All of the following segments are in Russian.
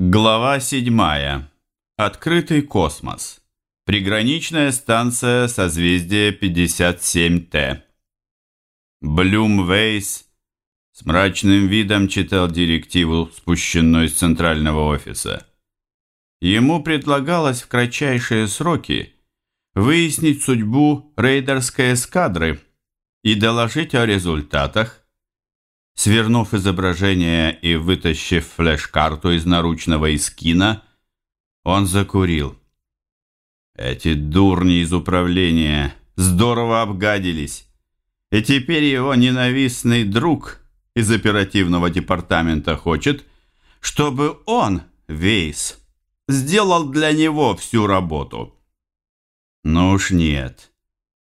Глава 7. Открытый космос. Приграничная станция созвездия 57Т. Блюм Вейс с мрачным видом читал директиву, спущенную из центрального офиса. Ему предлагалось в кратчайшие сроки выяснить судьбу рейдерской эскадры и доложить о результатах, Свернув изображение и вытащив флеш-карту из наручного искина, он закурил. Эти дурни из управления здорово обгадились. И теперь его ненавистный друг из оперативного департамента хочет, чтобы он, Вейс, сделал для него всю работу. Ну уж нет.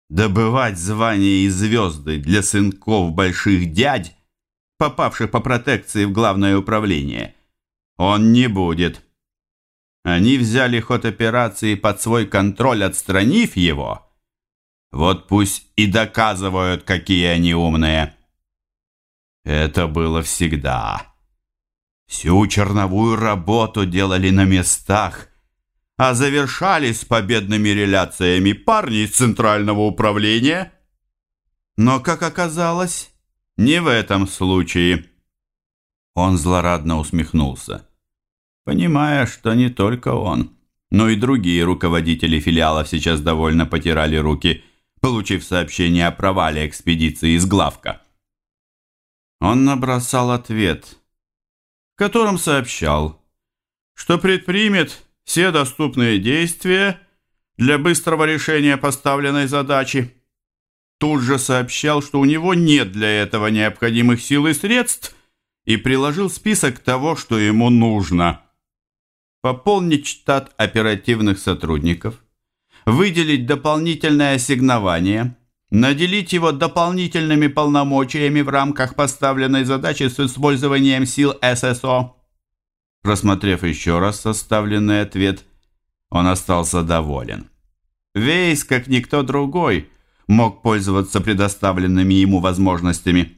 Добывать звания и звезды для сынков больших дядь попавших по протекции в главное управление. Он не будет. Они взяли ход операции под свой контроль, отстранив его. Вот пусть и доказывают, какие они умные. Это было всегда. Всю черновую работу делали на местах, а завершались победными реляциями парни из Центрального управления. Но, как оказалось, не в этом случае. Он злорадно усмехнулся, понимая, что не только он, но и другие руководители филиалов сейчас довольно потирали руки, получив сообщение о провале экспедиции из главка. Он набросал ответ, в котором сообщал, что предпримет все доступные действия для быстрого решения поставленной задачи тут же сообщал, что у него нет для этого необходимых сил и средств, и приложил список того, что ему нужно. Пополнить штат оперативных сотрудников, выделить дополнительное ассигнование, наделить его дополнительными полномочиями в рамках поставленной задачи с использованием сил ССО. Просмотрев еще раз составленный ответ, он остался доволен. Вейс, как никто другой, мог пользоваться предоставленными ему возможностями.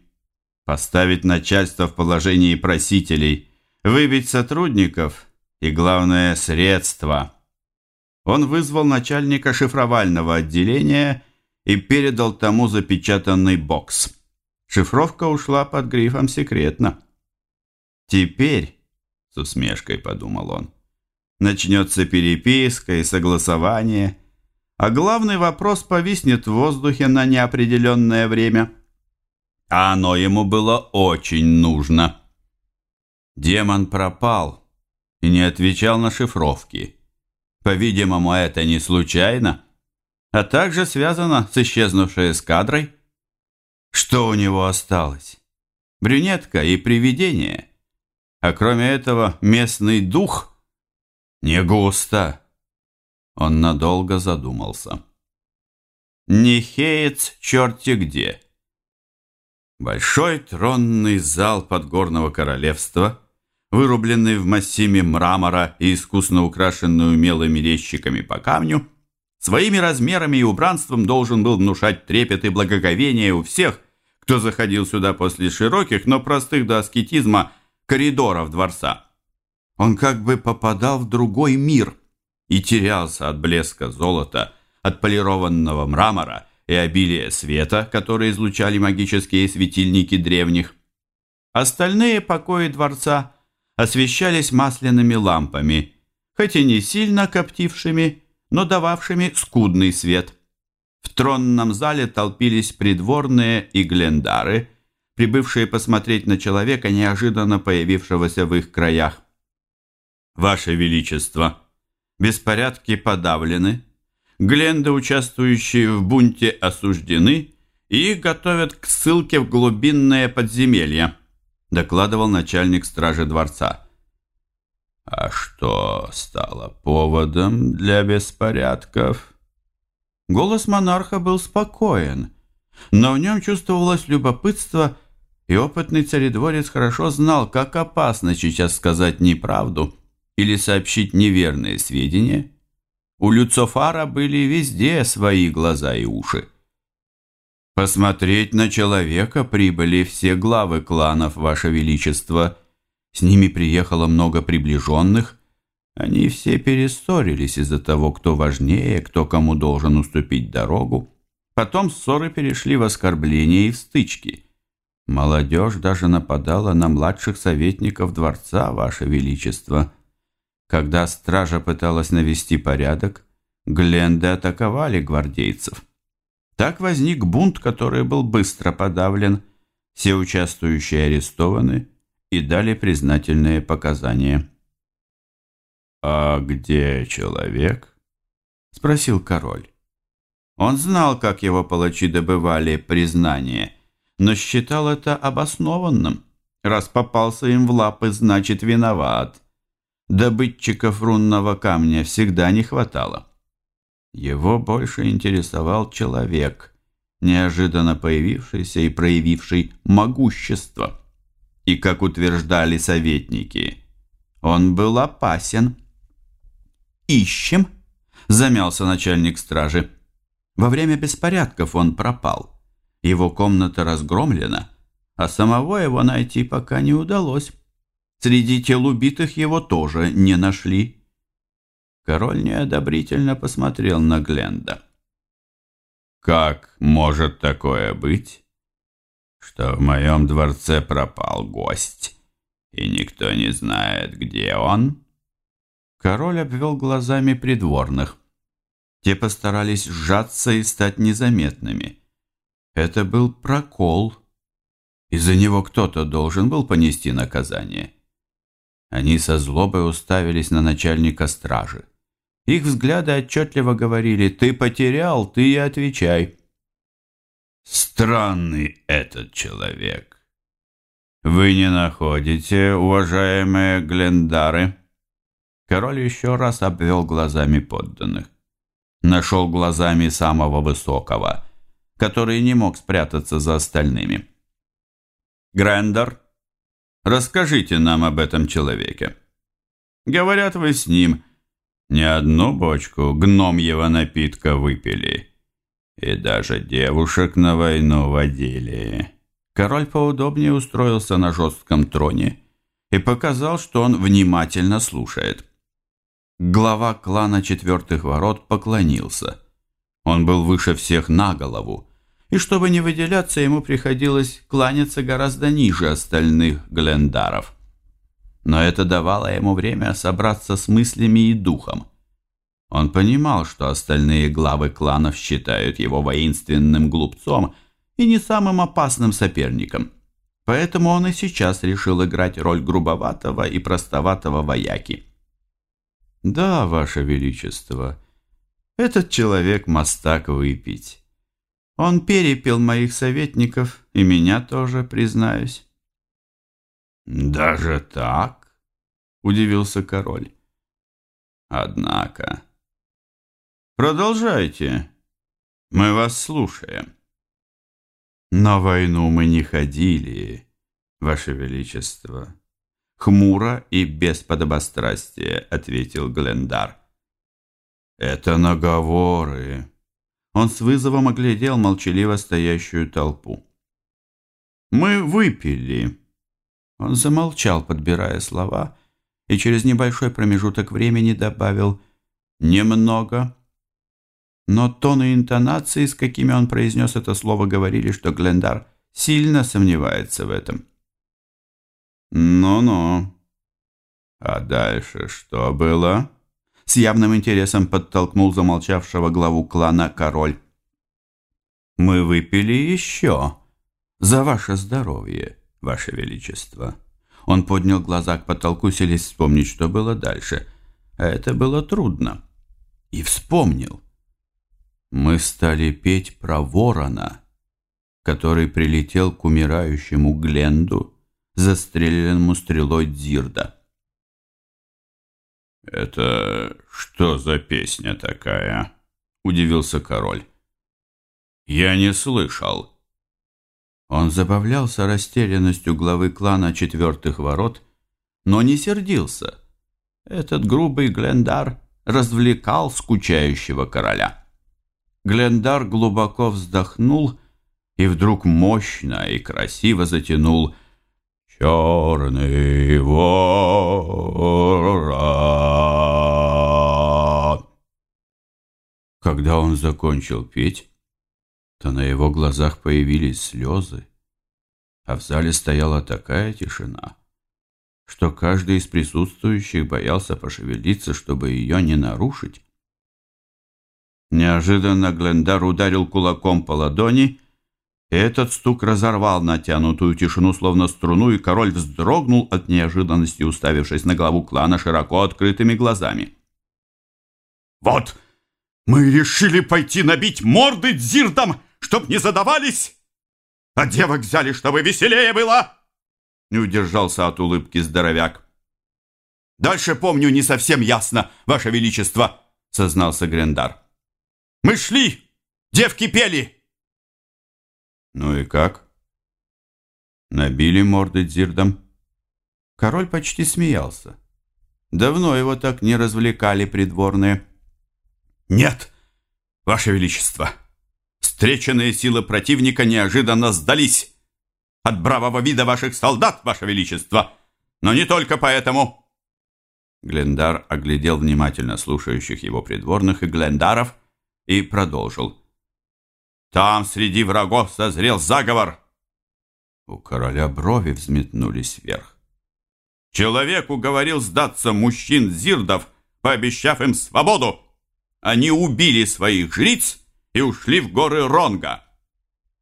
Поставить начальство в положении просителей, выбить сотрудников и, главное, средства. Он вызвал начальника шифровального отделения и передал тому запечатанный бокс. Шифровка ушла под грифом «секретно». «Теперь», — с усмешкой подумал он, — начнется переписка и согласование — а главный вопрос повиснет в воздухе на неопределенное время. А оно ему было очень нужно. Демон пропал и не отвечал на шифровки. По-видимому, это не случайно, а также связано с исчезнувшей эскадрой. Что у него осталось? Брюнетка и привидение. А кроме этого, местный дух не густо. Он надолго задумался. Нихеец черти где. Большой тронный зал подгорного королевства, вырубленный в массиве мрамора и искусно украшенный умелыми резчиками по камню, своими размерами и убранством должен был внушать трепет и благоговение у всех, кто заходил сюда после широких, но простых до аскетизма коридоров дворца. Он как бы попадал в другой мир – и терялся от блеска золота, от полированного мрамора и обилия света, которые излучали магические светильники древних. Остальные покои дворца освещались масляными лампами, хоть и не сильно коптившими, но дававшими скудный свет. В тронном зале толпились придворные и глендары, прибывшие посмотреть на человека, неожиданно появившегося в их краях. «Ваше Величество!» Беспорядки подавлены, гленды, участвующие в бунте, осуждены и их готовят к ссылке в глубинное подземелье, докладывал начальник стражи дворца. А что стало поводом для беспорядков? Голос монарха был спокоен, но в нем чувствовалось любопытство, и опытный царедворец хорошо знал, как опасно сейчас сказать неправду – или сообщить неверные сведения, у Люцофара были везде свои глаза и уши. Посмотреть на человека прибыли все главы кланов, Ваше Величество, С ними приехало много приближенных. Они все перессорились из-за того, кто важнее, кто кому должен уступить дорогу. Потом ссоры перешли в оскорбления и в стычки. Молодежь даже нападала на младших советников дворца, Ваше Величество. Когда стража пыталась навести порядок, Гленды атаковали гвардейцев. Так возник бунт, который был быстро подавлен. Все участвующие арестованы и дали признательные показания. «А где человек?» – спросил король. Он знал, как его палачи добывали признание, но считал это обоснованным. Раз попался им в лапы, значит виноват. Добытчиков рунного камня всегда не хватало. Его больше интересовал человек, неожиданно появившийся и проявивший могущество. И, как утверждали советники, он был опасен. «Ищем», — замялся начальник стражи. Во время беспорядков он пропал. Его комната разгромлена, а самого его найти пока не удалось. Среди тел убитых его тоже не нашли. Король неодобрительно посмотрел на Гленда. «Как может такое быть, что в моем дворце пропал гость, и никто не знает, где он?» Король обвел глазами придворных. Те постарались сжаться и стать незаметными. Это был прокол. Из-за него кто-то должен был понести наказание. Они со злобой уставились на начальника стражи. Их взгляды отчетливо говорили «Ты потерял, ты и отвечай». Странный этот человек. Вы не находите, уважаемые Глендары? Король еще раз обвел глазами подданных. Нашел глазами самого высокого, который не мог спрятаться за остальными. Грендер, расскажите нам об этом человеке. Говорят, вы с ним не одну бочку гномьего напитка выпили. И даже девушек на войну водили. Король поудобнее устроился на жестком троне и показал, что он внимательно слушает. Глава клана четвертых ворот поклонился. Он был выше всех на голову, и чтобы не выделяться, ему приходилось кланяться гораздо ниже остальных глендаров но это давало ему время собраться с мыслями и духом. Он понимал, что остальные главы кланов считают его воинственным глупцом и не самым опасным соперником. Поэтому он и сейчас решил играть роль грубоватого и простоватого вояки. «Да, Ваше Величество, этот человек мастак выпить. Он перепил моих советников и меня тоже, признаюсь». «Даже так?» – удивился король. «Однако...» «Продолжайте. Мы вас слушаем». «На войну мы не ходили, Ваше Величество», — хмуро и без подобострастия ответил Глендар. «Это наговоры». Он с вызовом оглядел молчаливо стоящую толпу. «Мы выпили». Он замолчал, подбирая слова, и через небольшой промежуток времени добавил «немного». Но тон и интонации, с какими он произнес это слово, говорили, что Глендар сильно сомневается в этом. «Ну-ну. А дальше что было?» С явным интересом подтолкнул замолчавшего главу клана король. «Мы выпили еще. За ваше здоровье». Ваше Величество». Он поднял глаза к потолку, селись вспомнить, что было дальше. А это было трудно. И вспомнил. Мы стали петь про ворона, который прилетел к умирающему Гленду, застреленному стрелой Дзирда. «Это что за песня такая?» – удивился король. «Я не слышал». Он забавлялся растерянностью главы клана четвертых ворот, но не сердился. Этот грубый Глендар развлекал скучающего короля. Глендар глубоко вздохнул и вдруг мощно и красиво затянул черный ворон. Когда он закончил петь, то на его глазах появились слезы, а в зале стояла такая тишина, что каждый из присутствующих боялся пошевелиться, чтобы ее не нарушить. Неожиданно Глендар ударил кулаком по ладони, этот стук разорвал натянутую тишину, словно струну, и король вздрогнул от неожиданности, уставившись на главу клана широко открытыми глазами. «Вот, мы решили пойти набить морды дзирдам, чтоб не задавались, а девок взяли, чтобы веселее было!» Не удержался от улыбки здоровяк. «Дальше помню не совсем ясно, Ваше Величество», — сознался Грендар. «Мы шли, девки пели». «Ну и как?» Набили морды дзирдом. Король почти смеялся. Давно его так не развлекали придворные. «Нет, Ваше Величество, встреченные силы противника неожиданно сдались от бравого вида ваших солдат, ваше величество, но не только поэтому». Глендар оглядел внимательно слушающих его придворных и Глендаров и продолжил. «Там среди врагов созрел заговор». У короля брови взметнулись вверх. «Человек уговорил сдаться мужчин Зирдов, пообещав им свободу. Они убили своих жриц и ушли в горы Ронга.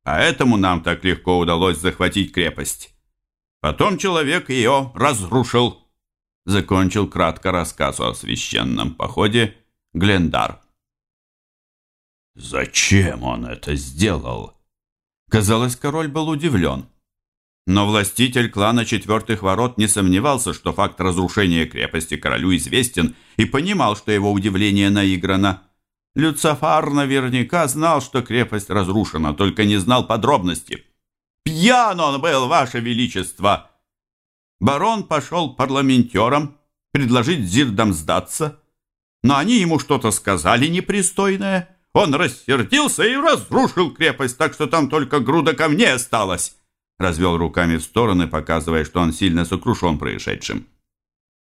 Поэтому нам так легко удалось захватить крепость. Потом человек ее разрушил. Закончил кратко рассказ о священном походе Глендар. Зачем он это сделал? Казалось, король был удивлен. Но властитель клана Четвертых Ворот не сомневался, что факт разрушения крепости королю известен, и понимал, что его удивление наиграно. Люцифар наверняка знал, что крепость разрушена, только не знал подробностей. «Пьян он был, Ваше Величество!» Барон пошел парламентерам предложить зирдам сдаться, но они ему что-то сказали непристойное. Он рассердился и разрушил крепость, так что там только груда камней осталась. Развел руками в стороны, показывая, что он сильно сокрушен происшедшим.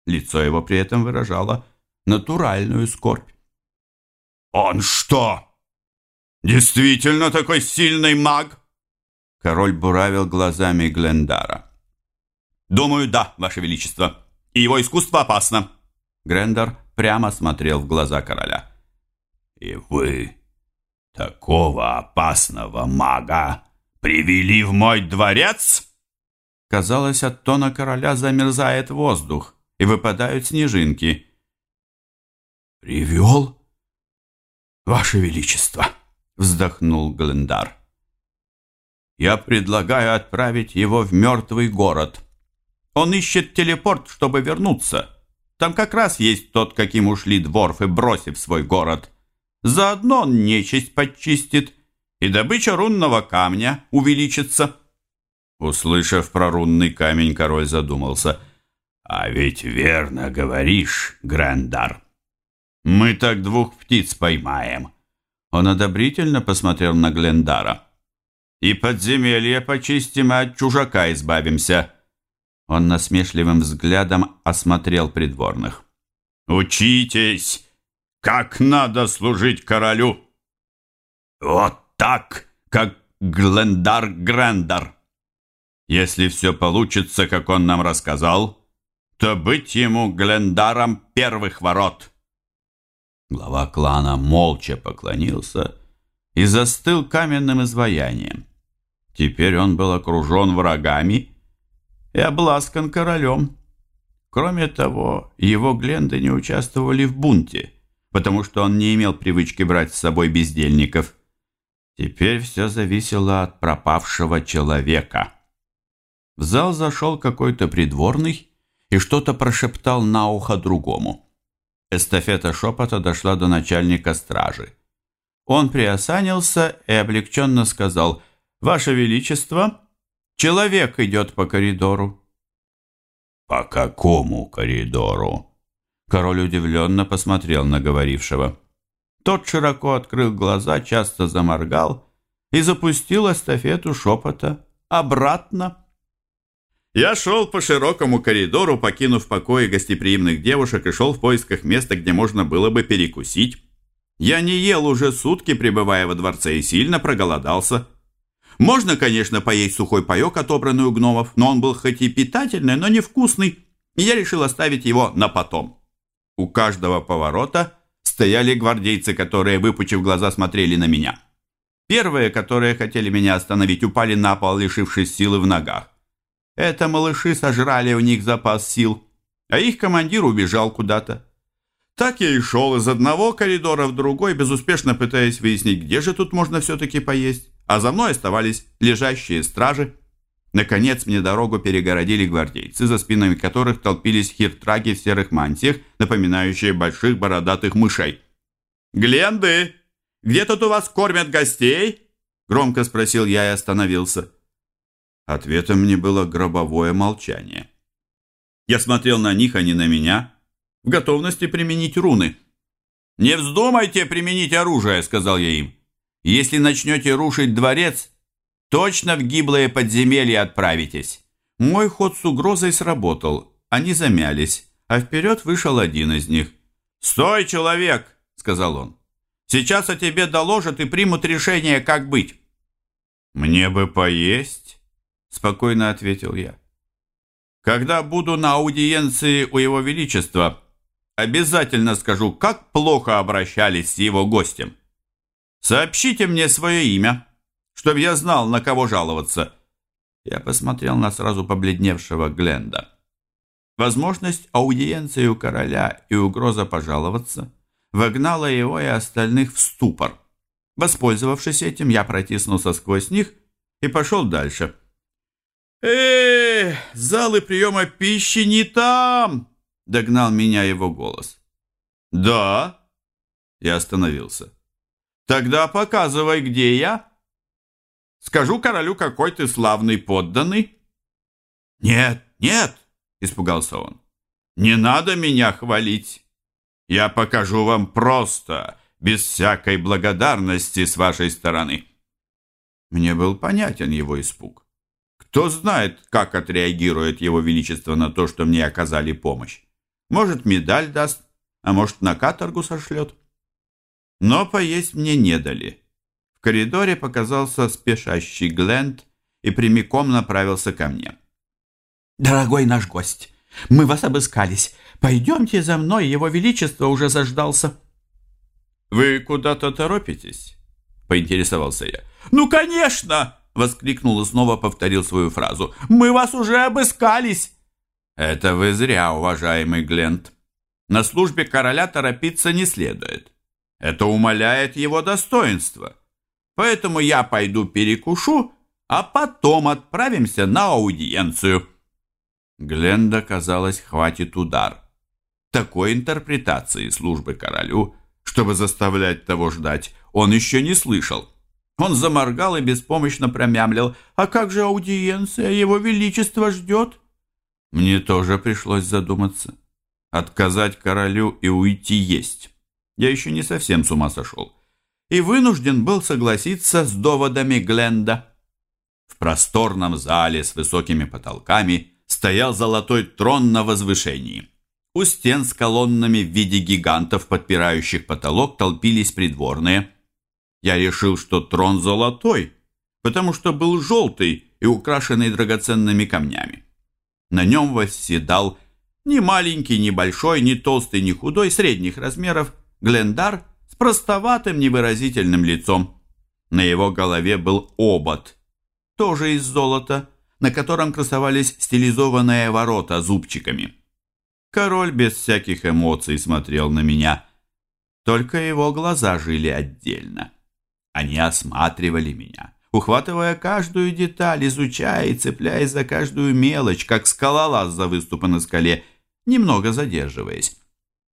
Лицо его при этом выражало натуральную скорбь. «Он что, действительно такой сильный маг?» Король буравил глазами Глендара. «Думаю, да, Ваше Величество. И его искусство опасно». Грендар прямо смотрел в глаза короля. «И вы такого опасного мага привели в мой дворец?» Казалось, от тона короля замерзает воздух и выпадают снежинки. «Привел?» «Ваше Величество!» — вздохнул Глендар. «Я предлагаю отправить его в мертвый город. Он ищет телепорт, чтобы вернуться. Там как раз есть тот, каким ушли дворфы, бросив свой город. Заодно он нечисть подчистит, и добыча рунного камня увеличится». Услышав про рунный камень, король задумался. «А ведь верно говоришь, Грандар. Мы так двух птиц поймаем. Он одобрительно посмотрел на Глендара. И подземелье почистим, и от чужака избавимся. Он насмешливым взглядом осмотрел придворных. «Учитесь, как надо служить королю!» «Вот так, как Глендар Грендар!» «Если все получится, как он нам рассказал, то быть ему Глендаром первых ворот!» Глава клана молча поклонился и застыл каменным изваянием. Теперь он был окружен врагами и обласкан королем. Кроме того, его гленды не участвовали в бунте, потому что он не имел привычки брать с собой бездельников. Теперь все зависело от пропавшего человека. В зал зашел какой-то придворный и что-то прошептал на ухо другому. Эстафета шепота дошла до начальника стражи. Он приосанился и облегченно сказал «Ваше Величество, человек идет по коридору». «По какому коридору?» Король удивленно посмотрел на говорившего. Тот широко открыл глаза, часто заморгал и запустил эстафету шепота обратно. Я шел по широкому коридору, покинув покои гостеприимных девушек и шел в поисках места, где можно было бы перекусить. Я не ел уже сутки, пребывая во дворце, и сильно проголодался. Можно, конечно, поесть сухой паек, отобранный у гномов, но он был хоть и питательный, но невкусный, и я решил оставить его на потом. У каждого поворота стояли гвардейцы, которые, выпучив глаза, смотрели на меня. Первые, которые хотели меня остановить, упали на пол, лишившись силы в ногах. Это малыши сожрали у них запас сил, а их командир убежал куда-то. Так я и шел из одного коридора в другой, безуспешно пытаясь выяснить, где же тут можно все-таки поесть, а за мной оставались лежащие стражи. Наконец мне дорогу перегородили гвардейцы, за спинами которых толпились хиртраги в серых мантиях, напоминающие больших бородатых мышей. «Гленды, где тут у вас кормят гостей?» Громко спросил я и остановился. Ответом мне было гробовое молчание. Я смотрел на них, а не на меня, в готовности применить руны. «Не вздумайте применить оружие», — сказал я им. «Если начнете рушить дворец, точно в гиблое подземелье отправитесь». Мой ход с угрозой сработал. Они замялись, а вперед вышел один из них. «Стой, человек!» — сказал он. «Сейчас о тебе доложат и примут решение, как быть». «Мне бы поесть» спокойно ответил я. Когда буду на аудиенции у его величества, обязательно скажу, как плохо обращались с его гостем. Сообщите мне свое имя, чтобы я знал, на кого жаловаться. Я посмотрел на сразу побледневшего Гленда. Возможность аудиенции у короля и угроза пожаловаться вогнала его и остальных в ступор. Воспользовавшись этим, я протиснулся сквозь них и пошел дальше. «Эх, залы приема пищи не там!» — догнал меня его голос. «Да?» — я остановился. «Тогда показывай, где я. Скажу королю, какой ты славный подданный». «Нет, нет!» — испугался он. «Не надо меня хвалить. Я покажу вам просто, без всякой благодарности с вашей стороны». Мне был понятен его испуг. Кто знает, как отреагирует его величество на то, что мне оказали помощь. Может, медаль даст, а может, на каторгу сошлет. Но поесть мне не дали. Коридоре показался спешащий Глент и прямиком направился ко мне. «Дорогой наш гость, мы вас обыскались. Пойдемте за мной, его величество уже заждался». «Вы куда-то торопитесь?» — поинтересовался я. «Ну, конечно!» Воскликнул и снова повторил свою фразу. «Мы вас уже обыскались!» «Это вы зря, уважаемый Глент. На службе короля торопиться не следует. Это умаляет его достоинство. Поэтому я пойду перекушу, а потом отправимся на аудиенцию». Гленда, казалось, хватит удар. Такой интерпретации службы королю, чтобы заставлять того ждать, он еще не слышал. Он заморгал и беспомощно промямлил. «А как же аудиенция? Его Величество ждет?» Мне тоже пришлось задуматься. Отказать королю и уйти есть. Я еще не совсем с ума сошел. И вынужден был согласиться с доводами Гленда. В просторном зале с высокими потолками стоял золотой трон на возвышении. У стен с колоннами в виде гигантов, подпирающих потолок, толпились придворные – я решил, что трон золотой, потому что был желтый и украшенный драгоценными камнями. На нем восседал ни маленький, ни большой, ни толстый, ни худой, средних размеров, Глендар простоватым невыразительным лицом. На его голове был обод, тоже из золота, на котором красовались стилизованные ворота зубчиками. Король без всяких эмоций смотрел на меня, только его глаза жили отдельно. Они осматривали меня, ухватывая каждую деталь, изучая и цепляясь за каждую мелочь, как скалолаз за выступы на скале, немного задерживаясь.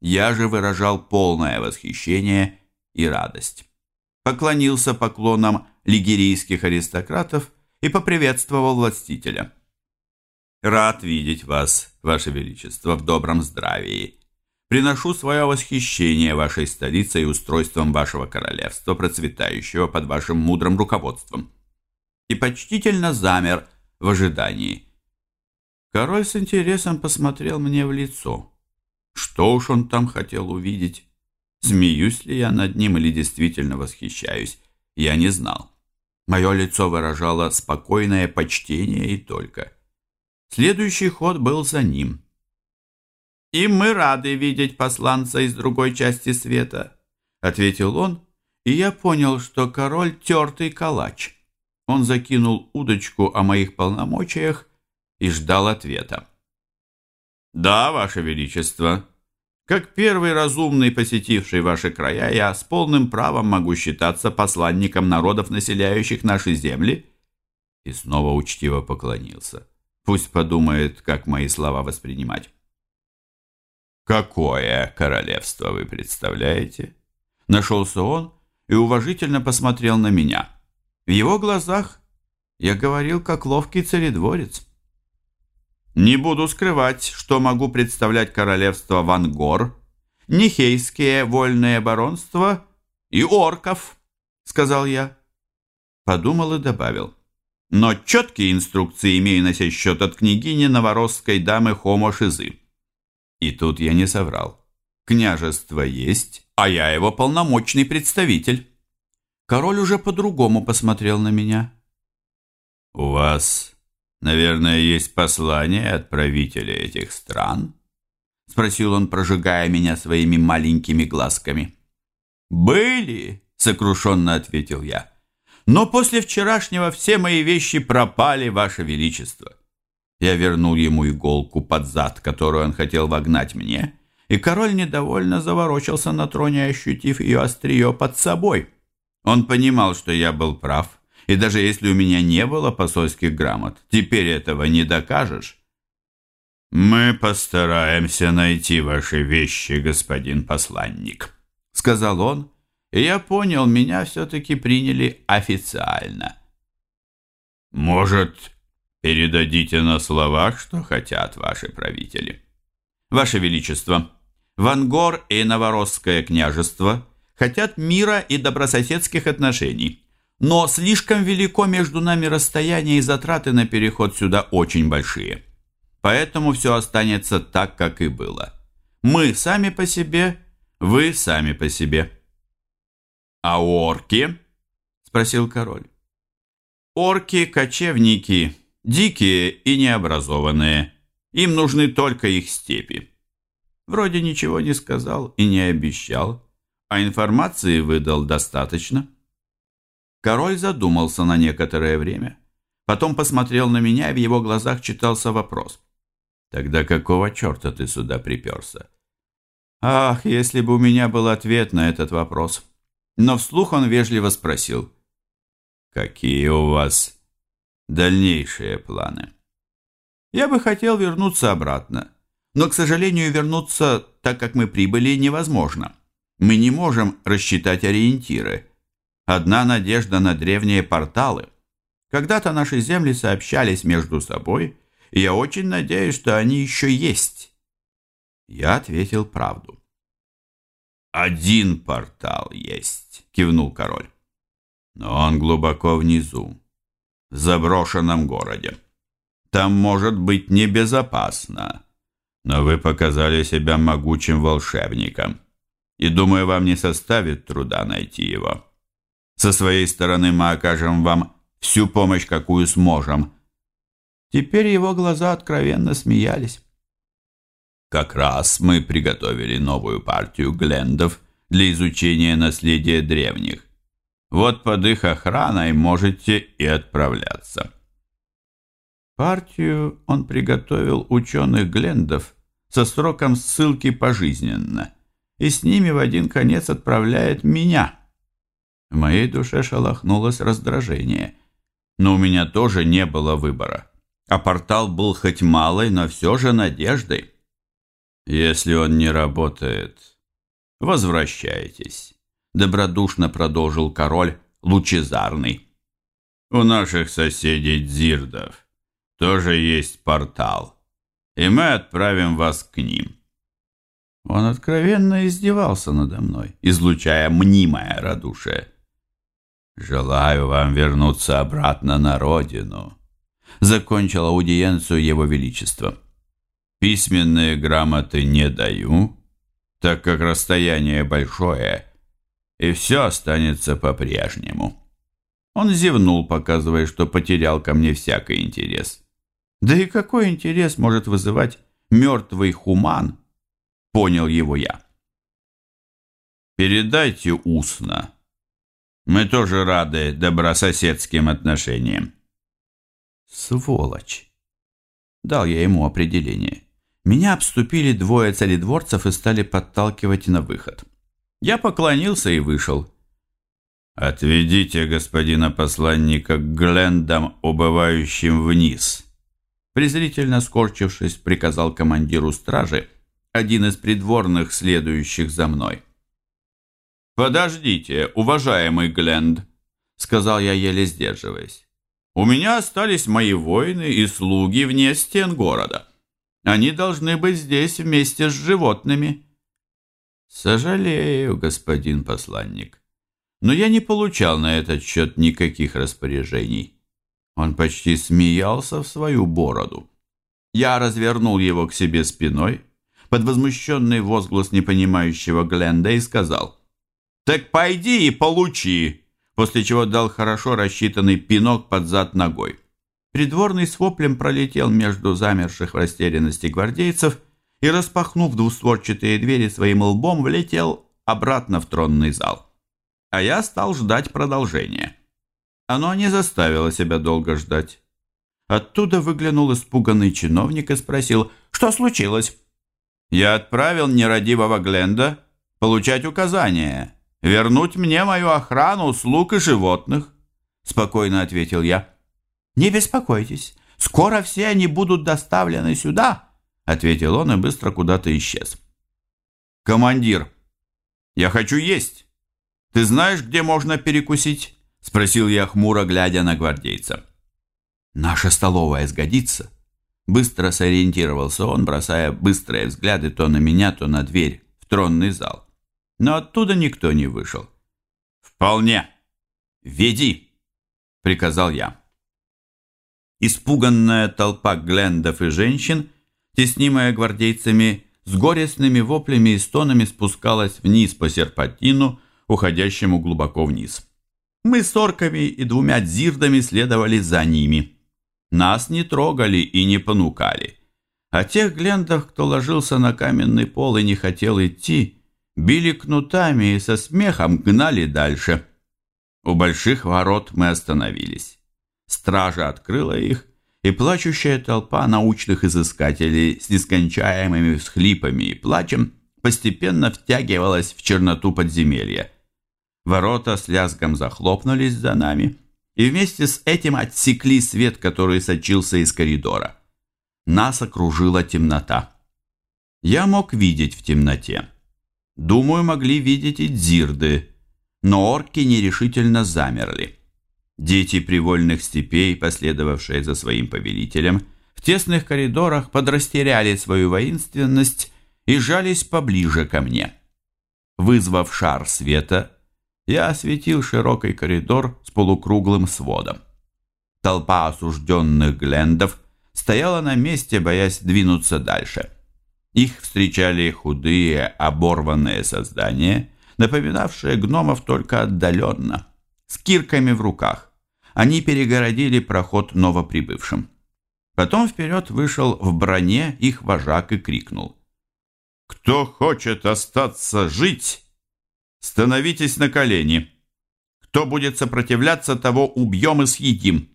Я же выражал полное восхищение и радость. Поклонился поклонам лигерийских аристократов и поприветствовал властителя. «Рад видеть вас, Ваше Величество, в добром здравии», Приношу свое восхищение вашей столицей и устройством вашего королевства, процветающего под вашим мудрым руководством. И почтительно замер в ожидании. Король с интересом посмотрел мне в лицо. Что уж он там хотел увидеть? Смеюсь ли я над ним или действительно восхищаюсь, я не знал. Мое лицо выражало спокойное почтение и только. Следующий ход был за ним. «И мы рады видеть посланца из другой части света», — ответил он, и я понял, что король тертый калач. Он закинул удочку о моих полномочиях и ждал ответа. «Да, Ваше Величество», как первый разумный, посетивший ваши края, я с полным правом могу считаться посланником народов, населяющих наши земли. И снова учтиво поклонился. Пусть подумает, как мои слова воспринимать. Какое королевство вы представляете? Нашелся он и уважительно посмотрел на меня. В его глазах я говорил, как ловкий царедворец. Не буду скрывать, что могу представлять королевство Вангор, Нихейские вольные баронства и орков, сказал я. Подумал и добавил. Но четкие инструкции имею на сей счет от княгини новоросской дамы Хомо Шизы. И тут я не соврал. Княжество есть, а я его полномочный представитель. Король уже по-другому посмотрел на меня. «У вас Наверное, есть послание от правителя этих стран? Спросил он, прожигая меня своими маленькими глазками. Были, сокрушенно ответил я. Но после вчерашнего все мои вещи пропали, Ваше Величество. Я вернул ему иголку под зад, которую он хотел вогнать мне, и король недовольно заворочился на троне, ощутив ее острие под собой. Он понимал, что я был прав, и даже если у меня не было посольских грамот, теперь этого не докажешь. «Мы постараемся найти ваши вещи, господин посланник», — сказал он, и я понял, меня все-таки приняли официально. «Может, передадите на словах, что хотят ваши правители?» «Ваше Величество, Вангор и Новоросское княжество хотят мира и добрососедских отношений» но слишком велико между нами расстояние и затраты на переход сюда очень большие. Поэтому все останется так, как и было. Мы сами по себе, вы сами по себе. А орки? Спросил король. Орки – кочевники, дикие и необразованные. Им нужны только их степи. Вроде ничего не сказал и не обещал, а информации выдал достаточно – Король задумался на некоторое время. Потом посмотрел на меня, и в его глазах читался вопрос. «Тогда какого черта ты сюда приперся?» Ах, если бы у меня был ответ на этот вопрос. Но вслух он вежливо спросил. «Какие у вас дальнейшие планы?» Я бы хотел вернуться обратно. Но, к сожалению, вернуться, так как мы прибыли, невозможно. Мы не можем рассчитать ориентиры. Одна надежда на древние порталы. Когда-то наши земли сообщались между собой, и я очень надеюсь, что они еще есть. Я ответил правду. «Один портал есть», — кивнул король. «Но он глубоко внизу, в заброшенном городе. Там может быть небезопасно, но вы показали себя могучим волшебником, и, думаю, вам не составит труда найти его». Со своей стороны мы окажем вам всю помощь, какую сможем». Теперь его глаза откровенно смеялись. «Как раз мы приготовили новую партию глендов для изучения наследия древних. Вот под их охраной можете и отправляться». Партию он приготовил ученых глендов со сроком ссылки пожизненно, и с ними в один конец отправляет меня – в моей душе шелохнулось раздражение. Но у меня тоже не было выбора. А портал был хоть малой, но все же надеждой. Если он не работает, возвращайтесь. Добродушно продолжил король лучезарный. У наших соседей Дзирдов тоже есть портал, и мы отправим вас к ним. Он откровенно издевался надо мной, излучая мнимое радушие. Желаю вам вернуться обратно на родину. закончил аудиенцию Его Величества. Письменные грамоты не даю, так как расстояние большое, и все останется по-прежнему. Он зевнул, показывая, что потерял ко мне всякий интерес. Да и какой интерес может вызывать мертвый хуман? Понял его я. Передайте устно. Мы тоже рады добрососедским отношениям. Сволочь. Дал я ему определение. Меня обступили двое царедворцев и стали подталкивать на выход. Я поклонился и вышел. «Отведите господина посланника к Глендам, убывающим вниз», презрительно скорчившись, приказал командиру стражи, один из придворных, следующих за мной. «Подождите, уважаемый Гленд», — сказал я, еле сдерживаясь. «У меня остались мои воины и слуги вне стен города. Они должны быть здесь вместе с животными». «Сожалею, господин посланник, но я не получал на этот счет никаких распоряжений». Он почти смеялся в свою бороду. Я развернул его к себе спиной, под возмущенный возглас непонимающего Гленда и сказал, «Так пойди и получи!» после чего дал хорошо рассчитанный пинок под зад ногой. Придворный с воплем пролетел между замерших в растерянности гвардейцев и, распахнув двустворчатые двери своим лбом, влетел обратно в тронный зал. А я стал ждать продолжения. Оно не заставило себя долго ждать. Оттуда выглянул испуганный чиновник и спросил, что случилось. «Я отправил нерадивого Гленда получать указания, вернуть мне мою охрану, слуг и животных», спокойно ответил я. «Не беспокойтесь, скоро все они будут доставлены сюда», ответил он и быстро куда-то исчез. «Командир, я хочу есть. Ты знаешь, где можно перекусить?» Спросил я хмуро, глядя на гвардейца. «Наша столовая сгодится?» Быстро сориентировался он, бросая быстрые взгляды то на меня, то на дверь в тронный зал. Но оттуда никто не вышел. «Вполне. Веди!» — приказал я. Испуганная толпа глендов и женщин — теснимая гвардейцами, с горестными воплями и стонами спускалась вниз по серпантину, уходящему глубоко вниз. Мы с орками и двумя дзирдами следовали за ними. Нас не трогали и не понукали. А тех глендов, кто ложился на каменный пол и не хотел идти, били кнутами и со смехом гнали дальше. У больших ворот мы остановились. Стража открыла их, и плачущая толпа научных изыскателей с нескончаемыми всхлипами и плачем постепенно втягивалась в черноту подземелья. Ворота с лязгом захлопнулись за нами, и вместе с этим отсекли свет, который сочился из коридора. Нас окружила темнота. Я мог видеть в темноте. Думаю, могли видеть и дзирды, но орки нерешительно замерли. Дети привольных степей, последовавшие за своим повелителем, в тесных коридорах подрастеряли свою воинственность и жались поближе ко мне. Вызвав шар света, я осветил широкий коридор с полукруглым сводом. Толпа осужденных глендов стояла на месте, боясь двинуться дальше. Их встречали худые, оборванные создания, напоминавшие гномов только отдаленно, с кирками в руках они перегородили проход новоприбывшим. Потом вперед вышел в броне их вожак и крикнул. «Кто хочет остаться жить, становитесь на колени. Кто будет сопротивляться, того убьем и съедим».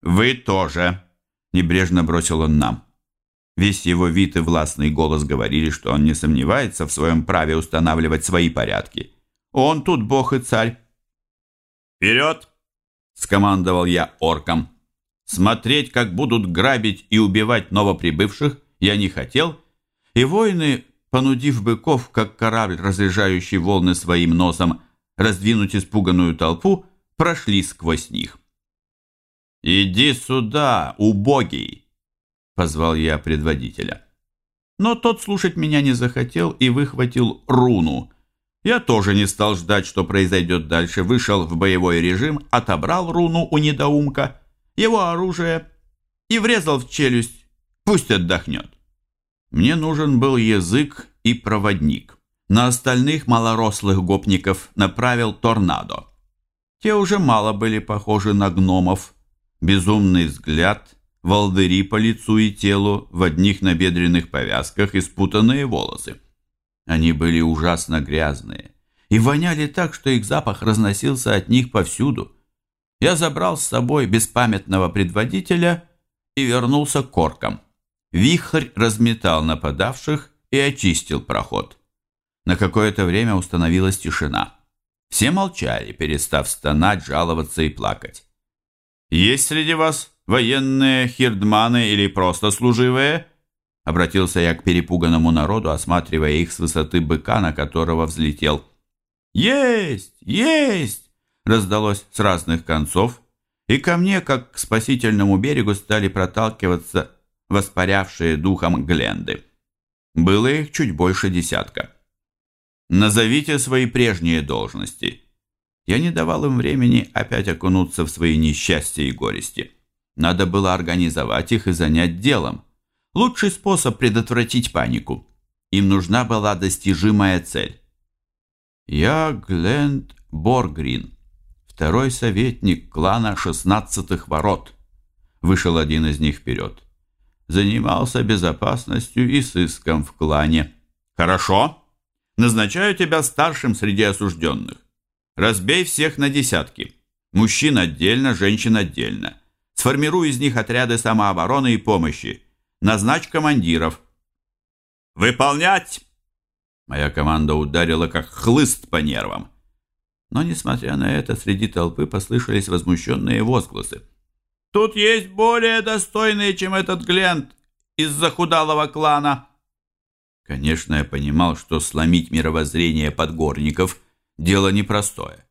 «Вы тоже», — небрежно бросил он нам. Весь его вид и властный голос говорили, что он не сомневается в своем праве устанавливать свои порядки. Он тут бог и царь. «Вперед!» скомандовал я оркам. Смотреть, как будут грабить и убивать новоприбывших, я не хотел, и воины, понудив быков, как корабль, разряжающий волны своим носом, раздвинуть испуганную толпу, прошли сквозь них. «Иди сюда, убогий!» — позвал я предводителя. Но тот слушать меня не захотел и выхватил руну, я тоже не стал ждать, что произойдет дальше, вышел в боевой режим, отобрал руну у недоумка, его оружие и врезал в челюсть. Пусть отдохнет. Мне нужен был язык и проводник. На остальных малорослых гопников направил торнадо. Те уже мало были похожи на гномов. Безумный взгляд, волдыри по лицу и телу, в одних набедренных повязках и спутанные волосы. Они были ужасно грязные и воняли так, что их запах разносился от них повсюду. Я забрал с собой беспамятного предводителя и вернулся к коркам. Вихрь разметал нападавших и очистил проход. На какое-то время установилась тишина. Все молчали, перестав стонать, жаловаться и плакать. «Есть среди вас военные, хирдманы или просто служивые?» Обратился я к перепуганному народу, осматривая их с высоты быка, на которого взлетел. «Есть! Есть!» раздалось с разных концов, и ко мне, как к спасительному берегу, стали проталкиваться воспарявшие духом гленды. Было их чуть больше десятка. Назовите свои прежние должности. Я не давал им времени опять окунуться в свои несчастья и горести. Надо было организовать их и занять делом. Лучший способ предотвратить панику. Им нужна была достижимая цель. Я Гленд Боргрин, второй советник клана шестнадцатых ворот. Вышел один из них вперед. Занимался безопасностью и сыском в клане. Хорошо. Назначаю тебя старшим среди осужденных. Разбей всех на десятки. Мужчин отдельно, женщин отдельно. Сформируй из них отряды самообороны и помощи. Назначь командиров. Выполнять! Моя команда ударила как хлыст по нервам. Но, несмотря на это, среди толпы послышались возмущенные возгласы. «Тут есть более достойные, чем этот Глент из захудалого клана!» Конечно, я понимал, что сломить мировоззрение подгорников – дело непростое.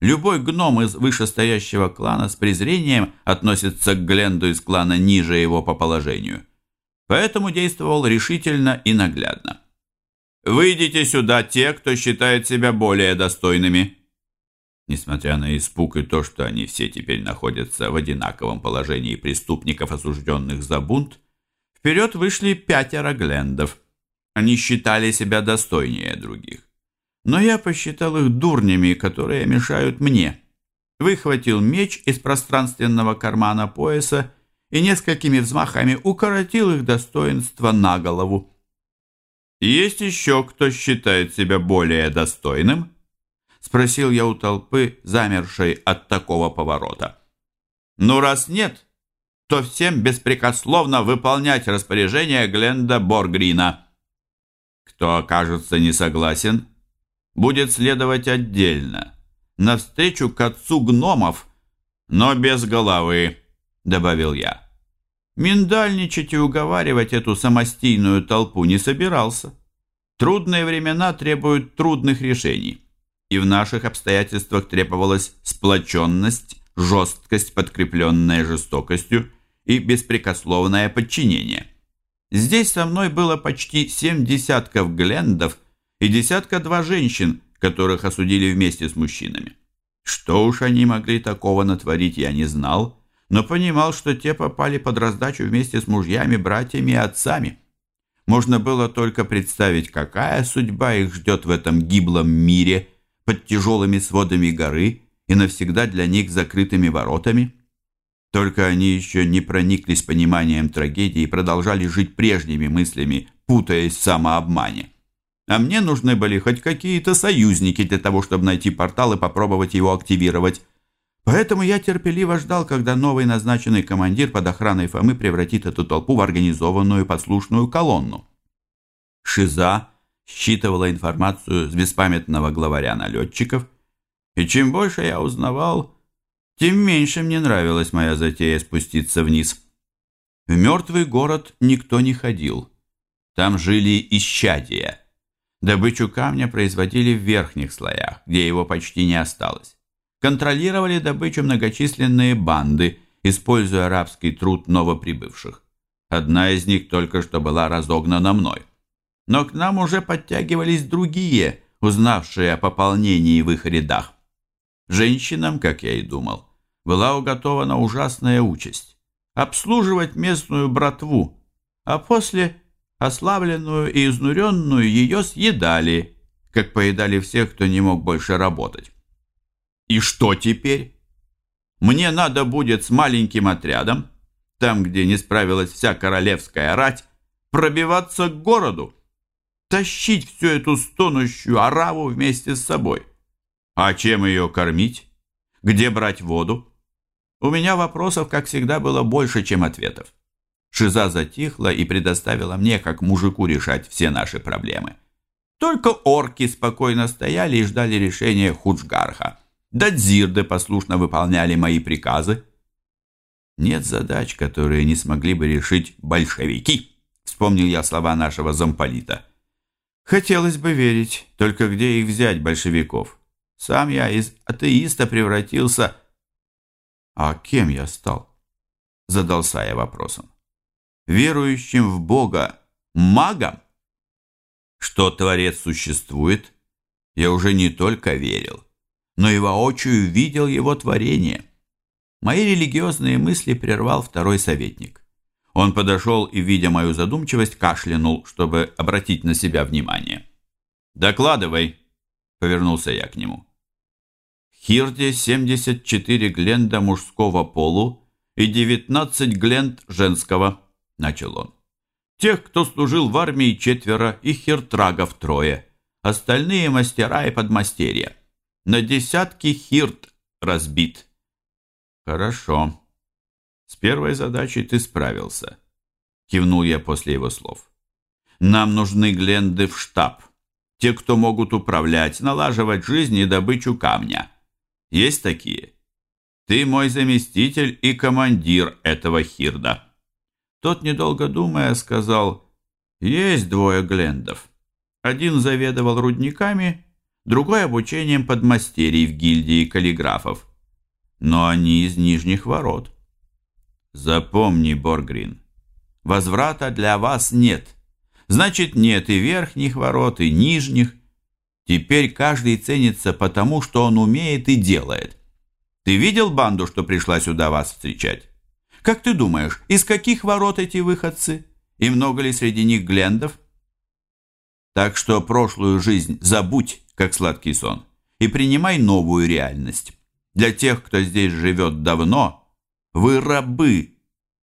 Любой гном из вышестоящего клана с презрением относится к Гленду из клана ниже его по положению. Поэтому действовал решительно и наглядно. «Выйдите сюда те, кто считает себя более достойными». Несмотря на испуг и то, что они все теперь находятся в одинаковом положении преступников, осужденных за бунт, вперед вышли пятеро Глендов – они считали себя достойнее других. Но я посчитал их дурнями, которые мешают мне. Выхватил меч из пространственного кармана пояса и несколькими взмахами укоротил их достоинство на голову. «Есть еще кто считает себя более достойным?» Спросил я у толпы, замершей от такого поворота. «Ну, раз нет, то всем беспрекословно выполнять распоряжение Гленда Боргрина». Кто окажется не согласен, будет следовать отдельно, навстречу к отцу гномов, но без головы, добавил я. Миндальничать и уговаривать эту самостийную толпу не собирался. Трудные времена требуют трудных решений, и в наших обстоятельствах требовалась сплоченность, жесткость, подкрепленная жестокостью и беспрекословное подчинение. Здесь со мной было почти семь десятков глендов и десятка-два женщин, которых осудили вместе с мужчинами. Что уж они могли такого натворить, я не знал, но понимал, что те попали под раздачу вместе с мужьями, братьями и отцами. Можно было только представить, какая судьба их ждет в этом гиблом мире под тяжелыми сводами горы и навсегда для них закрытыми воротами. Только они еще не прониклись пониманием трагедии и продолжали жить прежними мыслями, путаясь в самообмане. А мне нужны были хоть какие-то союзники для того, чтобы найти портал и попробовать его активировать. Поэтому я терпеливо ждал, когда новый назначенный командир под охраной Фомы превратит эту толпу в организованную послушную колонну. Шиза считывала информацию с беспамятного главаря налетчиков, и чем больше я узнавал, тем меньше мне нравилась моя затея спуститься вниз. В мертвый город никто не ходил. Там жили исчадия. Добычу камня производили в верхних слоях, где его почти не осталось. Контролировали добычу многочисленные банды, используя арабский труд новоприбывших. Одна из них только что была разогнана мной. Но к нам уже подтягивались другие, узнавшие о пополнении в их рядах. Женщинам, как я и думал, была уготована ужасная участь. обслуживать местную братву, а после ослабленную и изнуренную ее съедали, как поедали всех, кто не мог больше работать. И что теперь? Мне надо будет с маленьким отрядом, там, где не справилась вся королевская рать, пробиваться к городу, тащить всю эту стонущую ораву вместе с собой. А чем ее кормить? Где брать воду? У меня вопросов, как всегда, было больше, чем ответов. Шиза затихла и предоставила мне, как мужику, решать все наши проблемы. Только орки спокойно стояли и ждали решения Худжгарха. Да дзирды послушно выполняли мои приказы. Нет задач, которые не смогли бы решить большевики, вспомнил я слова нашего замполита. Хотелось бы верить, только где их взять, большевиков? Сам я из атеиста превратился... А кем я стал? Задался я вопросом. Верующим в Бога магом? Что Творец существует, я уже не только верил, но и воочию видел его творение. Мои религиозные мысли прервал второй советник. Он подошел и, видя мою задумчивость, кашлянул, чтобы обратить на себя внимание. «Докладывай», — повернулся я к нему. Хирде 74 гленда мужского полу и 19 гленд женского, — начал он. Тех, кто служил в армии, четверо, и хиртрагов трое. Остальные мастера и подмастерья. На десятки хирт разбит. Хорошо. С первой задачей ты справился. Кивнул я после его слов. Нам нужны гленды в штаб. Те, кто могут управлять, налаживать жизнь и добычу камня. Есть такие? Ты мой заместитель и командир этого хирда. Тот, недолго думая, сказал, «Есть двое Глендов. Один заведовал рудниками, другой обучением подмастерий в гильдии каллиграфов. Но они из Нижних ворот». «Запомни, Боргрин, возврата для вас нет. Значит, нет и верхних ворот, и нижних. Теперь каждый ценится потому, что он умеет и делает. Ты видел банду, что пришла сюда вас встречать?» Как ты думаешь, из каких ворот эти выходцы? И много ли среди них глендов? Так что прошлую жизнь забудь, как сладкий сон, и принимай новую реальность. Для тех, кто здесь живет давно, вы рабы,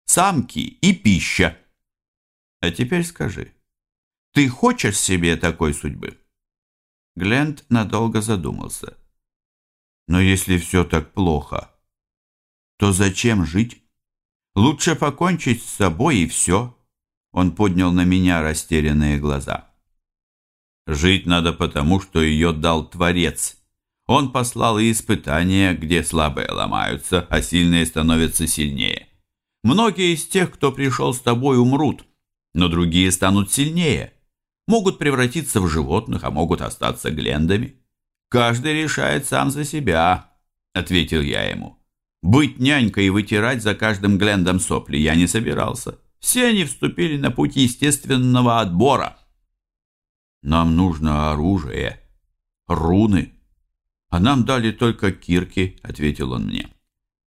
самки и пища. А теперь скажи, ты хочешь себе такой судьбы? Глент надолго задумался. Но если все так плохо, то зачем жить? Лучше покончить с собой и все. Он поднял на меня растерянные глаза. Жить надо потому, что ее дал Творец. Он послал и испытания, где слабые ломаются, а сильные становятся сильнее. Многие из тех, кто пришел с тобой, умрут, но другие станут сильнее. Могут превратиться в животных, а могут остаться глендами. Каждый решает сам за себя, ответил я ему. Быть нянькой и вытирать за каждым Глендом сопли я не собирался. Все они вступили на путь естественного отбора. Нам нужно оружие, руны. А нам дали только кирки, ответил он мне.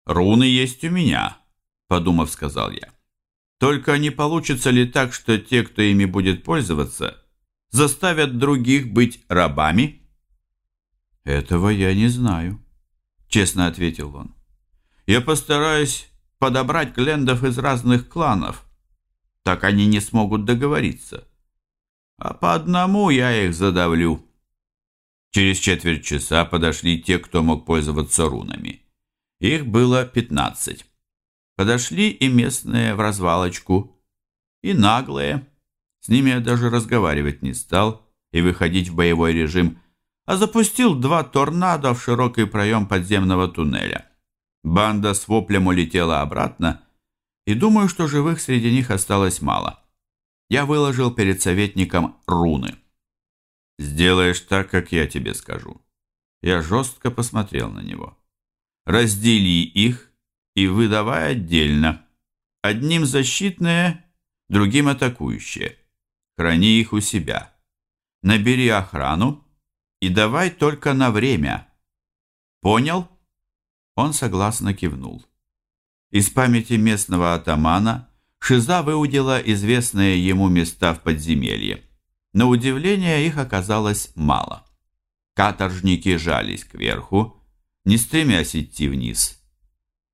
Руны есть у меня, подумав, сказал я. Только не получится ли так, что те, кто ими будет пользоваться, заставят других быть рабами? Этого я не знаю, честно ответил он. Я постараюсь подобрать глендов из разных кланов. Так они не смогут договориться. А по одному я их задавлю. Через четверть часа подошли те, кто мог пользоваться рунами. Их было пятнадцать. Подошли и местные в развалочку, и наглые. С ними я даже разговаривать не стал и выходить в боевой режим, а запустил два торнадо в широкий проем подземного туннеля. Банда с воплем улетела обратно, и думаю, что живых среди них осталось мало. Я выложил перед советником руны. «Сделаешь так, как я тебе скажу». Я жестко посмотрел на него. «Раздели их и выдавай отдельно. Одним защитные, другим атакующие. Храни их у себя. Набери охрану и давай только на время. Понял?» Он согласно кивнул. Из памяти местного атамана Шиза выудила известные ему места в подземелье. На удивление их оказалось мало. Каторжники жались кверху, не стремясь идти вниз.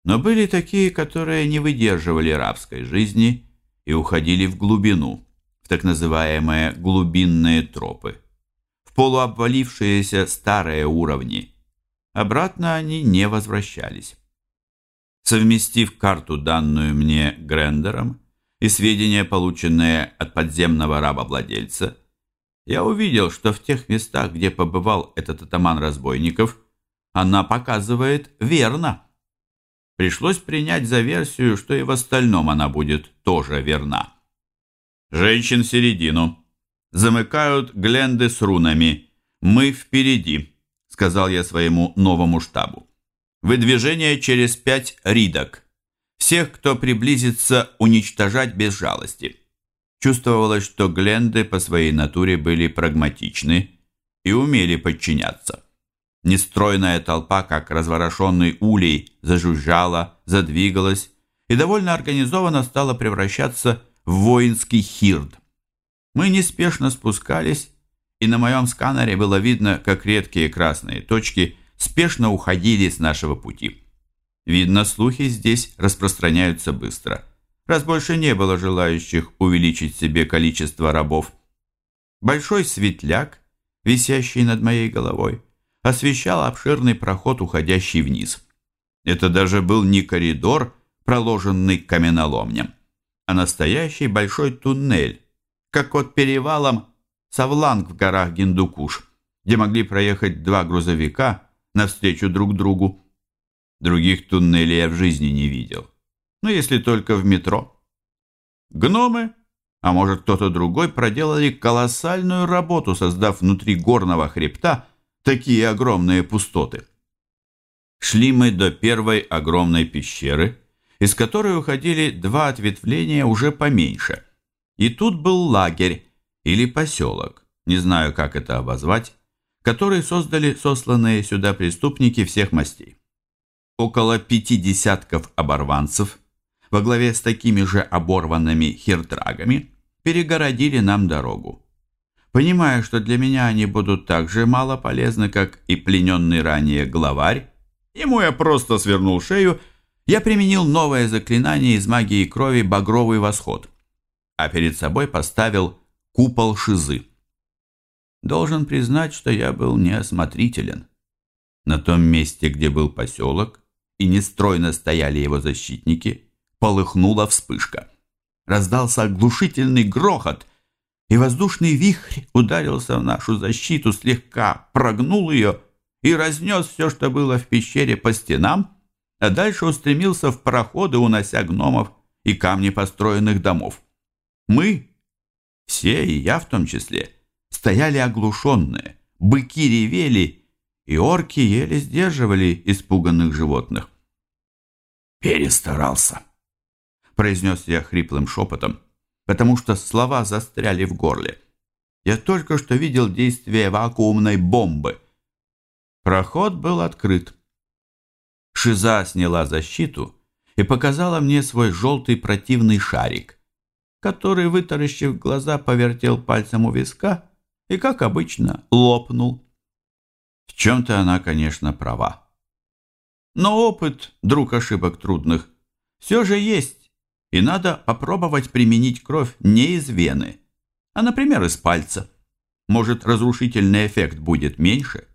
Но были такие, которые не выдерживали рабской жизни и уходили в глубину, в так называемые глубинные тропы, в полуобвалившиеся старые уровни. Обратно они не возвращались. Совместив карту, данную мне Грендером, и сведения, полученные от подземного рабовладельца, я увидел, что в тех местах, где побывал этот атаман разбойников, она показывает верно. Пришлось принять за версию, что и в остальном она будет тоже верна. Женщин в середину. Замыкают гленды с рунами. Мы впереди, сказал я своему новому штабу. Выдвижение через пять ридок. Всех, кто приблизится, уничтожать без жалости. Чувствовалось, что Гленды по своей натуре были прагматичны и умели подчиняться. Нестройная толпа, как разворошенный улей, зажужжала, задвигалась и довольно организованно стала превращаться в воинский хирд. Мы неспешно спускались, и на моем сканере было видно, как редкие красные точки – спешно уходили с нашего пути. Видно, слухи здесь распространяются быстро, раз больше не было желающих увеличить себе количество рабов. Большой светляк, висящий над моей головой, освещал обширный проход, уходящий вниз. Это даже был не коридор, проложенный каменоломнем, а настоящий большой туннель, как от перевалом Савланг в горах Гиндукуш, где могли проехать два грузовика – навстречу друг другу. Других туннелей я в жизни не видел. Ну, если только в метро. Гномы, а может кто-то другой, проделали колоссальную работу, создав внутри горного хребта такие огромные пустоты. Шли мы до первой огромной пещеры, из которой уходили два ответвления уже поменьше. И тут был лагерь или поселок, не знаю, как это обозвать, который создали сосланные сюда преступники всех мастей. Около пяти десятков оборванцев во главе с такими же оборванными хиртрагами перегородили нам дорогу. Понимая, что для меня они будут так же мало полезны, как и плененный ранее главарь, ему я просто свернул шею, я применил новое заклинание из магии крови «Багровый восход», а перед собой поставил купол шизы. Должен признать, что я был неосмотрителен. На том месте, где был поселок, и нестройно стояли его защитники, полыхнула вспышка. Раздался оглушительный грохот, и воздушный вихрь ударился в нашу защиту, слегка прогнул ее и разнес все, что было в пещере по стенам, а дальше устремился в проходы, унося гномов и камни построенных домов. Мы, все, и я в том числе, стояли оглушенные, быки ревели, и орки еле сдерживали испуганных животных. «Перестарался», — произнес я хриплым шепотом, потому что слова застряли в горле. Я только что видел действие вакуумной бомбы. Проход был открыт. Шиза сняла защиту и показала мне свой желтый противный шарик, который, вытаращив глаза, повертел пальцем у виска и, как обычно, лопнул. В чем-то она, конечно, права. Но опыт, друг ошибок трудных, все же есть, и надо попробовать применить кровь не из вены, а, например, из пальца. Может, разрушительный эффект будет меньше?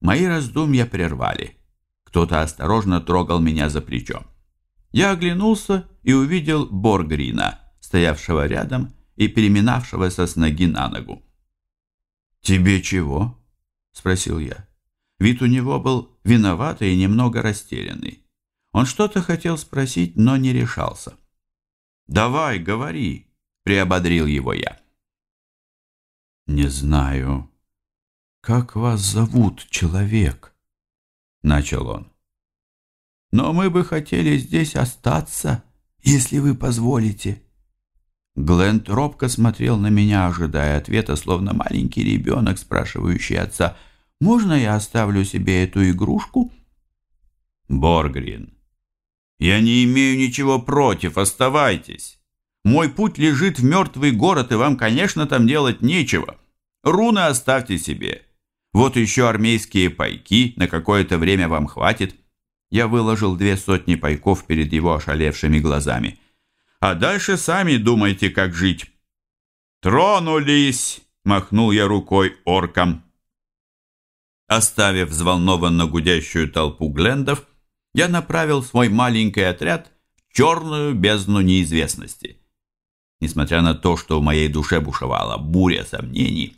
Мои раздумья прервали. Кто-то осторожно трогал меня за плечо. Я оглянулся и увидел Боргрина, стоявшего рядом и переминавшегося с ноги на ногу. «Тебе чего?» — спросил я. Вид у него был виноватый и немного растерянный. Он что-то хотел спросить, но не решался. «Давай, говори!» — приободрил его я. «Не знаю, как вас зовут, человек?» — начал он. «Но мы бы хотели здесь остаться, если вы позволите». Глент робко смотрел на меня, ожидая ответа, словно маленький ребенок, спрашивающий отца, «Можно я оставлю себе эту игрушку?» «Боргрин, «Я не имею ничего против, оставайтесь. Мой путь лежит в мертвый город, и вам, конечно, там делать нечего. Руны оставьте себе. Вот еще армейские пайки, на какое-то время вам хватит». Я выложил две сотни пайков перед его ошалевшими глазами. «А дальше сами думайте, как жить». «Тронулись!» — махнул я рукой оркам. Оставив взволнованно гудящую толпу глендов, я направил свой маленький отряд в черную бездну неизвестности. Несмотря на то, что в моей душе бушевала буря сомнений,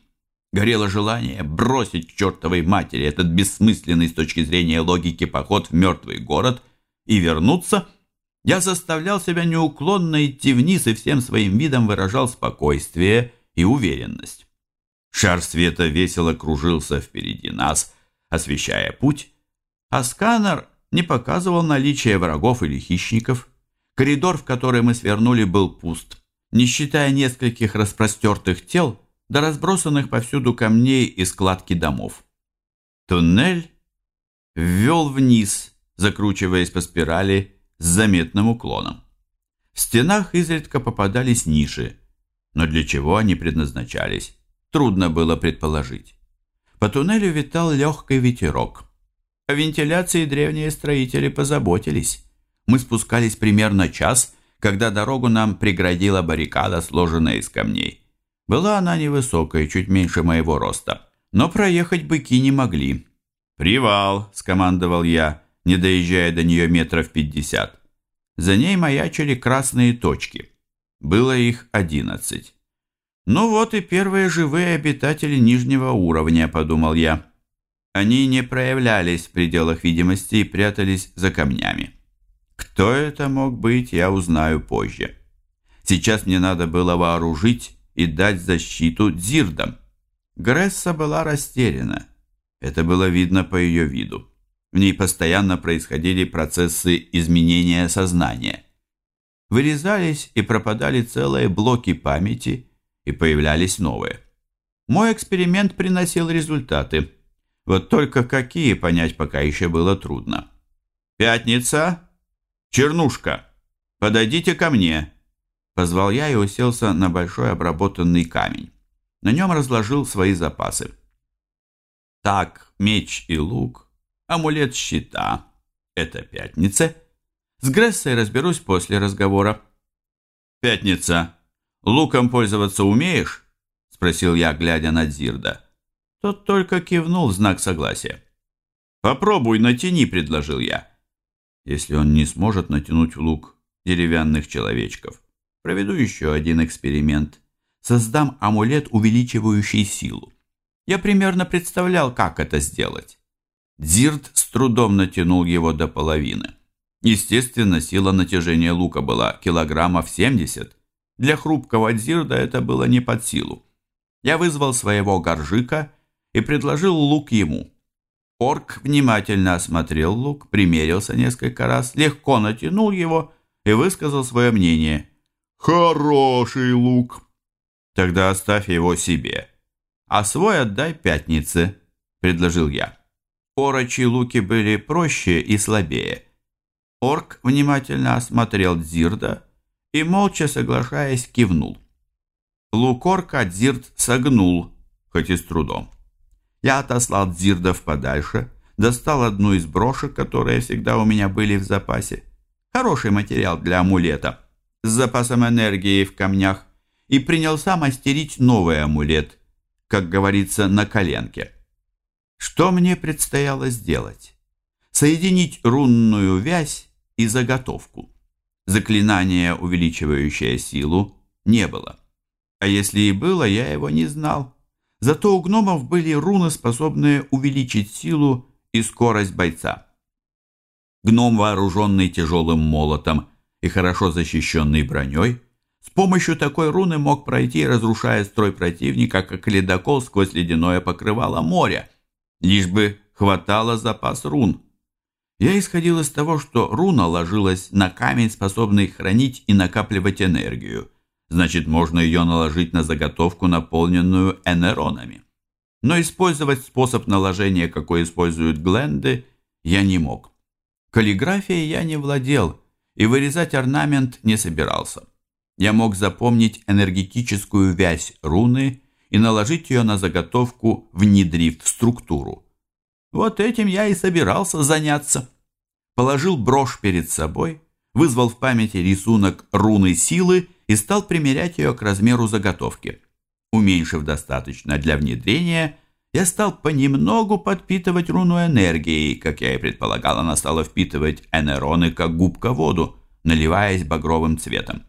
горело желание бросить чертовой матери этот бессмысленный с точки зрения логики поход в мертвый город и вернуться, я заставлял себя неуклонно идти вниз и всем своим видом выражал спокойствие и уверенность. Шар света весело кружился впереди нас, освещая путь, а сканер не показывал наличие врагов или хищников. Коридор, в который мы свернули, был пуст, не считая нескольких распростертых тел, да разбросанных повсюду камней и складки домов. Туннель ввел вниз, закручиваясь по спирали с заметным уклоном. В стенах изредка попадались ниши, но для чего они предназначались, трудно было предположить. По туннелю витал легкий ветерок. О вентиляции древние строители позаботились. Мы спускались примерно час, когда дорогу нам преградила баррикада, сложенная из камней. Была она невысокая, чуть меньше моего роста, но проехать быки не могли. «Привал!» – скомандовал я, не доезжая до нее метров пятьдесят. За ней маячили красные точки. Было их одиннадцать. «Ну вот и первые живые обитатели нижнего уровня», – подумал я. Они не проявлялись в пределах видимости и прятались за камнями. Кто это мог быть, я узнаю позже. Сейчас мне надо было вооружить и дать защиту дзирдам. Гресса была растеряна. Это было видно по ее виду. В ней постоянно происходили процессы изменения сознания. Вырезались и пропадали целые блоки памяти – и появлялись новые. Мой эксперимент приносил результаты. Вот только какие понять пока еще было трудно. «Пятница! Чернушка! Подойдите ко мне!» Позвал я и уселся на большой обработанный камень. На нем разложил свои запасы. Так, меч и лук, амулет щита. Это пятница. С Грессой разберусь после разговора. Пятница. «Луком пользоваться умеешь?» – спросил я, глядя на Дзирда. Тот только кивнул в знак согласия. «Попробуй натяни», – предложил я. Если он не сможет натянуть лук деревянных человечков, проведу еще один эксперимент. Создам амулет, увеличивающий силу. Я примерно представлял, как это сделать. Дзирд с трудом натянул его до половины. Естественно, сила натяжения лука была килограммов семьдесят. Для хрупкого Дзирда это было не под силу. Я вызвал своего горжика и предложил лук ему. Орк внимательно осмотрел лук, примерился несколько раз, легко натянул его и высказал свое мнение. «Хороший лук!» «Тогда оставь его себе, а свой отдай пятнице», — предложил я. Орочи луки были проще и слабее. Орк внимательно осмотрел Дзирда и, молча соглашаясь, кивнул. Лукор Кадзирт согнул, хоть и с трудом. Я отослал Дзирдов подальше, достал одну из брошек, которые всегда у меня были в запасе. Хороший материал для амулета, с запасом энергии в камнях, и принялся мастерить новый амулет, как говорится, на коленке. Что мне предстояло сделать? Соединить рунную вязь и заготовку. Заклинания, увеличивающее силу, не было. А если и было, я его не знал. Зато у гномов были руны, способные увеличить силу и скорость бойца. Гном, вооруженный тяжелым молотом и хорошо защищенный броней, с помощью такой руны мог пройти, разрушая строй противника, как ледокол сквозь ледяное покрывало моря, лишь бы хватало запас рун. Я исходил из того, что руна ложилась на камень, способный хранить и накапливать энергию. Значит, можно ее наложить на заготовку, наполненную энеронами. Но использовать способ наложения, какой используют гленды, я не мог. Каллиграфией я не владел и вырезать орнамент не собирался. Я мог запомнить энергетическую вязь руны и наложить ее на заготовку, внедрив в структуру. Вот этим я и собирался заняться. Положил брошь перед собой, вызвал в памяти рисунок руны силы и стал примерять ее к размеру заготовки. Уменьшив достаточно для внедрения, я стал понемногу подпитывать руну энергией, как я и предполагал, она стала впитывать энероны, как губка воду, наливаясь багровым цветом.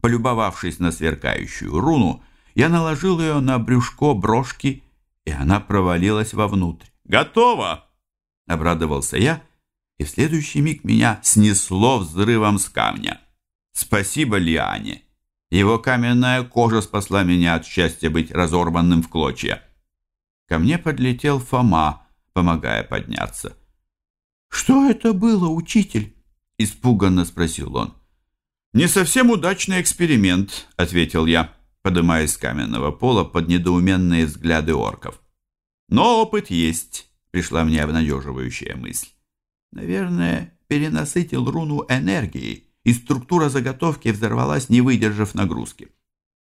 Полюбовавшись на сверкающую руну, я наложил ее на брюшко брошки, и она провалилась вовнутрь. «Готово!» — обрадовался я, и в следующий миг меня снесло взрывом с камня. Спасибо Лиане. Его каменная кожа спасла меня от счастья быть разорванным в клочья. Ко мне подлетел Фома, помогая подняться. «Что это было, учитель?» – испуганно спросил он. «Не совсем удачный эксперимент», – ответил я, поднимаясь с каменного пола под недоуменные взгляды орков. «Но опыт есть», – пришла мне обнадеживающая мысль. Наверное, перенасытил руну энергией, и структура заготовки взорвалась, не выдержав нагрузки.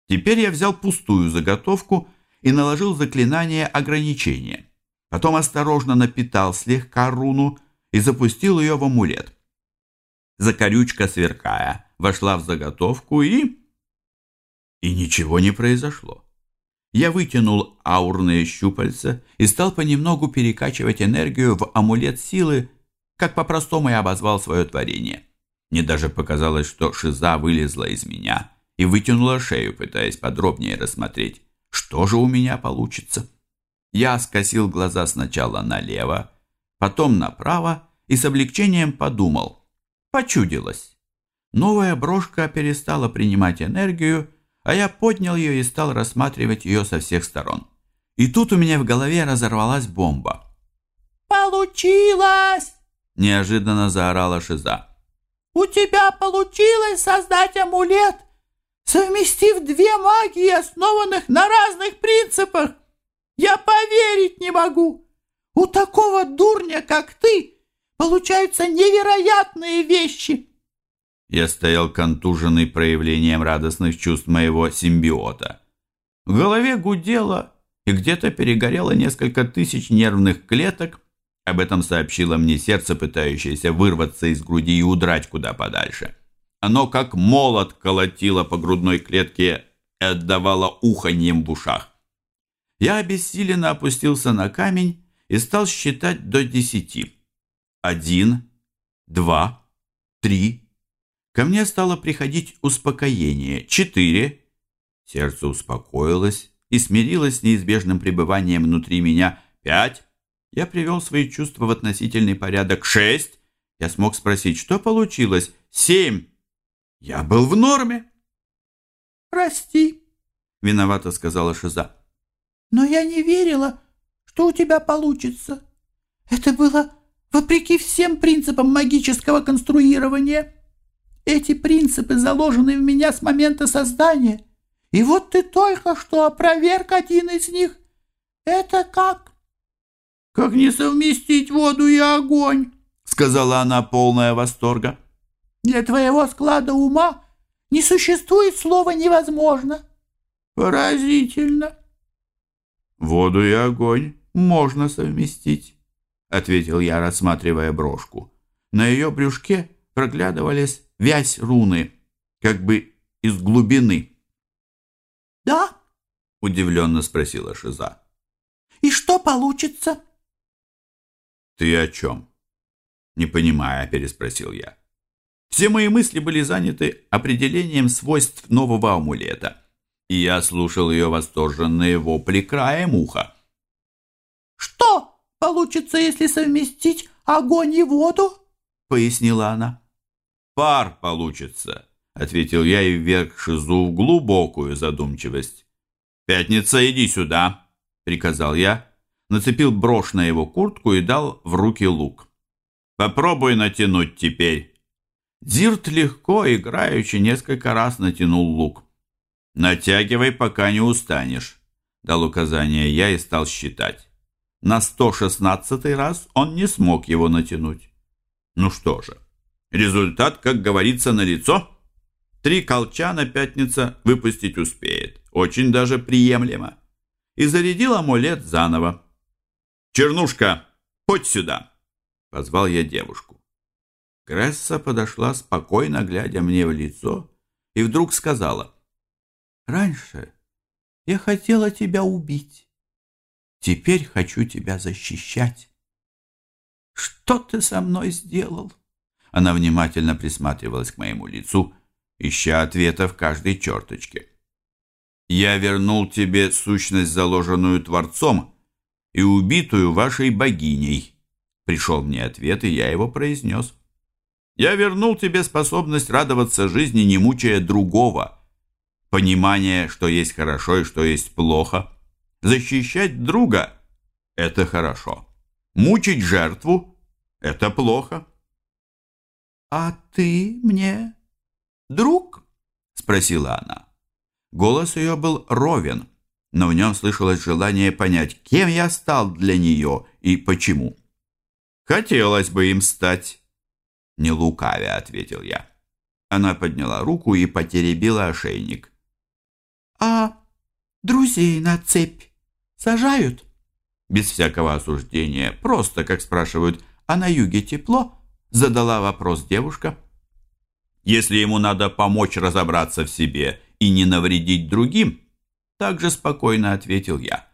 Теперь я взял пустую заготовку и наложил заклинание ограничения. Потом осторожно напитал слегка руну и запустил ее в амулет. Закорючка, сверкая, вошла в заготовку и... И ничего не произошло. Я вытянул аурные щупальца и стал понемногу перекачивать энергию в амулет силы, как по-простому я обозвал свое творение. Мне даже показалось, что шиза вылезла из меня и вытянула шею, пытаясь подробнее рассмотреть, что же у меня получится? Я скосил глаза сначала налево, потом направо и с облегчением подумал. Почудилось. Новая брошка перестала принимать энергию, а я поднял ее и стал рассматривать ее со всех сторон. И тут у меня в голове разорвалась бомба. «Получилось!» – неожиданно заорала Шиза. «У тебя получилось создать амулет, совместив две магии, основанных на разных принципах. Я поверить не могу. У такого дурня, как ты, получаются невероятные вещи. Я стоял контуженный проявлением радостных чувств моего симбиота. В голове гудело, и где-то перегорело несколько тысяч нервных клеток. Об этом сообщило мне сердце, пытающееся вырваться из груди и удрать куда подальше. Оно как молот колотило по грудной клетке и отдавало уханьем в ушах. Я обессиленно опустился на камень и стал считать до десяти. Один, два, три. Ко мне стало приходить успокоение. Четыре. Сердце успокоилось и смирилось с неизбежным пребыванием внутри меня. Пять. Я привел свои чувства в относительный порядок. Шесть. Я смог спросить, что получилось? Семь. Я был в норме. Прости, виновато сказала Шиза. Но я не верила, что у тебя получится. Это было вопреки всем принципам магического конструирования. Эти принципы заложены в меня с момента создания. И вот ты только что опроверг один из них. Это как? Как не совместить воду и огонь, сказала она полная восторга. Для твоего склада ума не существует слова «невозможно». Поразительно. Воду и огонь можно совместить, ответил я, рассматривая брошку. На ее брюшке проглядывались вязь руны, как бы из глубины. «Да?» — удивленно спросила Шиза. «И что получится?» «Ты о чем?» «Не понимая», — переспросил я. Все мои мысли были заняты определением свойств нового амулета, и я слушал ее восторженные вопли краем уха. «Что получится, если совместить огонь и воду?» — пояснила она. «Пар получится», — ответил я и вверх Шизу в глубокую задумчивость. «Пятница, иди сюда», — приказал я, нацепил брошь на его куртку и дал в руки лук. «Попробуй натянуть теперь». Зирт легко, играючи, несколько раз натянул лук. «Натягивай, пока не устанешь», — дал указание я и стал считать. На сто шестнадцатый раз он не смог его натянуть. Ну что же, Результат, как говорится, на лицо. Три колчана пятница выпустить успеет. Очень даже приемлемо. И зарядил амулет заново. «Чернушка, хоть сюда!» Позвал я девушку. Гресса подошла спокойно, глядя мне в лицо, и вдруг сказала. «Раньше я хотела тебя убить. Теперь хочу тебя защищать. Что ты со мной сделал?» Она внимательно присматривалась к моему лицу, ища ответа в каждой черточке. «Я вернул тебе сущность, заложенную Творцом и убитую вашей богиней», Пришел мне ответ, и я его произнес. Я вернул тебе способность радоваться жизни, не мучая другого. Понимание, что есть хорошо и что есть плохо. Защищать друга – это хорошо. Мучить жертву – это плохо. «А ты мне друг?» – спросила она. Голос ее был ровен, но в нем слышалось желание понять, кем я стал для нее и почему. Хотелось бы им стать. Не лукавя, ответил я. Она подняла руку и потеребила ошейник. А друзей на цепь сажают? Без всякого осуждения, просто, как спрашивают, а на юге тепло? Задала вопрос девушка. Если ему надо помочь разобраться в себе и не навредить другим, также спокойно ответил я.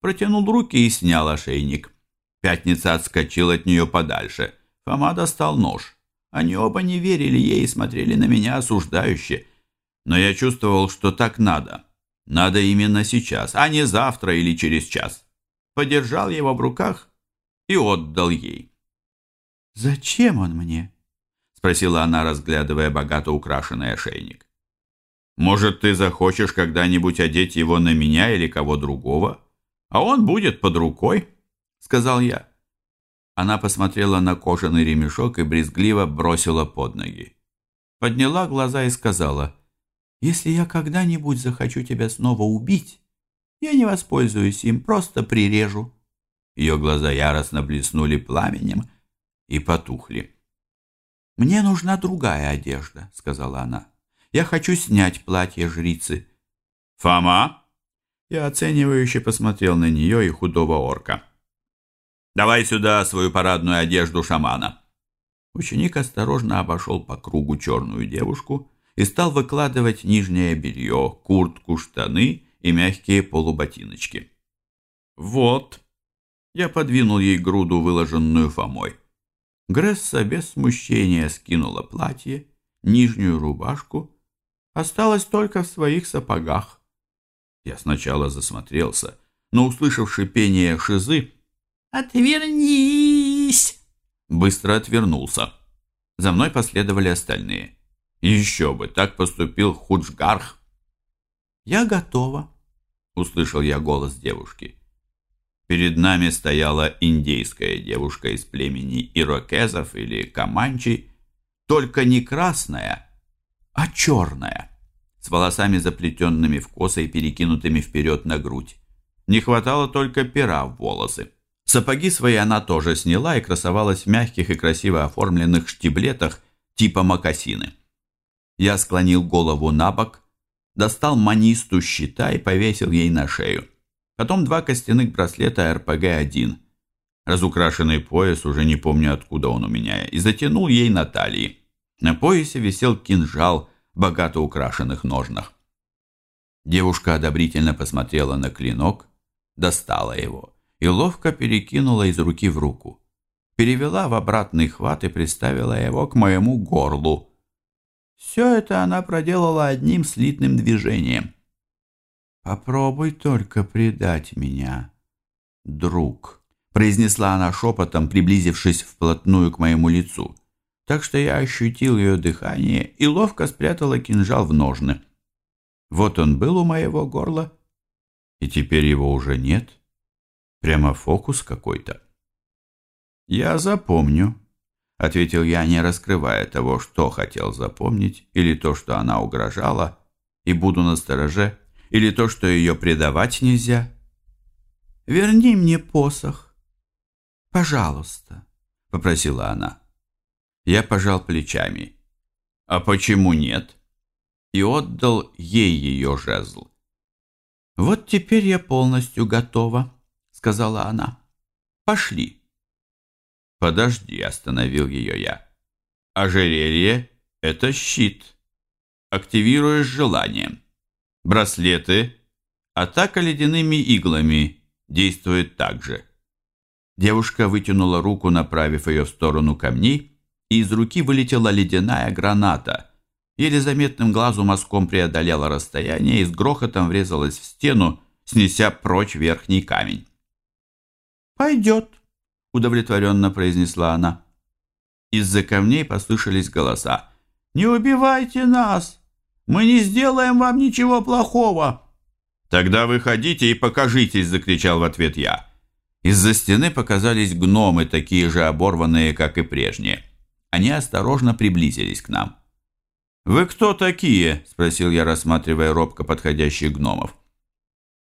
Протянул руки и снял ошейник. Пятница отскочил от нее подальше. Фома достал нож. Они оба не верили ей и смотрели на меня осуждающе. Но я чувствовал, что так надо. Надо именно сейчас, а не завтра или через час. Подержал его в руках и отдал ей. «Зачем он мне?» — спросила она, разглядывая богато украшенный ошейник. «Может, ты захочешь когда-нибудь одеть его на меня или кого другого, а он будет под рукой?» сказал я. Она посмотрела на кожаный ремешок и брезгливо бросила под ноги. Подняла глаза и сказала, «Если я когда-нибудь захочу тебя снова убить, я не воспользуюсь им, просто прирежу». Ее глаза яростно блеснули пламенем и потухли. «Мне нужна другая одежда», — сказала она. «Я хочу снять платье жрицы». «Фома?» Я оценивающе посмотрел на нее и худого орка. Давай сюда свою парадную одежду шамана». Ученик осторожно обошел по кругу черную девушку и стал выкладывать нижнее белье, куртку, штаны и мягкие полуботиночки. «Вот». Я подвинул ей груду, выложенную Фомой. Гресса без смущения скинула платье, нижнюю рубашку, осталась только в своих сапогах. Я сначала засмотрелся, но, услышав шипение шизы, «Отвернись!» Быстро отвернулся. За мной последовали остальные. Еще бы, так поступил Худжгарх. «Я готова», — услышал я голос девушки. Перед нами стояла индейская девушка из племени ирокезов или каманчи, только не красная, а черная, с волосами заплетенными в косы и перекинутыми вперед на грудь. Не хватало только пера в волосы. Сапоги свои она тоже сняла и красовалась в мягких и красиво оформленных штиблетах типа мокасины. Я склонил голову на бок, достал манисту щита и повесил ей на шею. Потом два костяных браслета РПГ-1. Разукрашенный пояс, уже не помню откуда он у меня, и затянул ей на талии. На поясе висел кинжал в богато украшенных ножнах. Девушка одобрительно посмотрела на клинок, достала его и ловко перекинула из руки в руку. Перевела в обратный хват и приставила его к моему горлу. Все это она проделала одним слитным движением. «Попробуй только предать меня, друг», произнесла она шепотом, приблизившись вплотную к моему лицу, так что я ощутил ее дыхание и ловко спрятала кинжал в ножны. Вот он был у моего горла, и теперь его уже нет. Прямо фокус какой-то. «Я запомню», — ответил я, не раскрывая того, что хотел запомнить, или то, что она угрожала, и буду настороже, или то, что ее предавать нельзя. «Верни мне посох, пожалуйста», — попросила она. Я пожал плечами. «А почему нет?» И отдал ей ее жезл. «Вот теперь я полностью готова», — сказала она. «Пошли». «Подожди», — остановил ее я. «Ожерелье — это щит. Активируешь желанием. Браслеты — атака ледяными иглами, действует так же». Девушка вытянула руку, направив ее в сторону камней, и из руки вылетела ледяная граната. Еле заметным глазу мазком преодолела расстояние и с грохотом врезалась в стену, снеся прочь верхний камень. «Пойдет», — удовлетворенно произнесла она. Из-за камней послышались голоса. «Не убивайте нас! Мы не сделаем вам ничего плохого!» «Тогда выходите и покажитесь!» — закричал в ответ я. Из-за стены показались гномы, такие же оборванные, как и прежние. Они осторожно приблизились к нам. «Вы кто такие?» – спросил я, рассматривая робко подходящих гномов.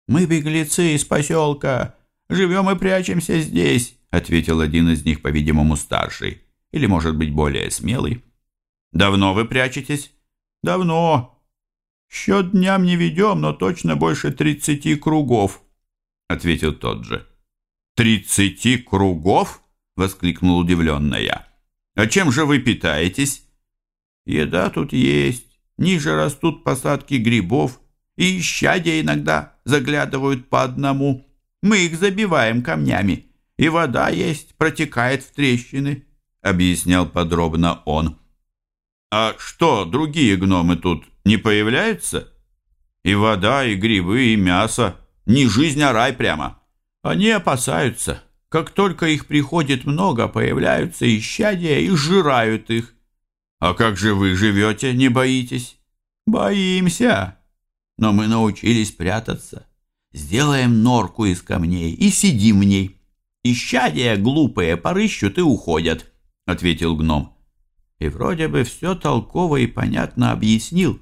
«Мы беглецы из поселка. Живем и прячемся здесь», – ответил один из них, по-видимому, старший. Или, может быть, более смелый. «Давно вы прячетесь?» «Давно. Счет дням не ведем, но точно больше тридцати кругов», – ответил тот же. «Тридцати кругов?» — воскликнул удивленно я. «А чем же вы питаетесь?» «Еда тут есть, ниже растут посадки грибов, и исчадия иногда заглядывают по одному. Мы их забиваем камнями, и вода есть, протекает в трещины», — объяснял подробно он. «А что, другие гномы тут не появляются? И вода, и грибы, и мясо. Не жизнь, а рай прямо». Они опасаются. Как только их приходит много, появляются исчадия и сжирают их. А как же вы живете, не боитесь? Боимся. Но мы научились прятаться. Сделаем норку из камней и сидим в ней. Исчадия глупые порыщут и уходят, ответил гном. И вроде бы все толково и понятно объяснил,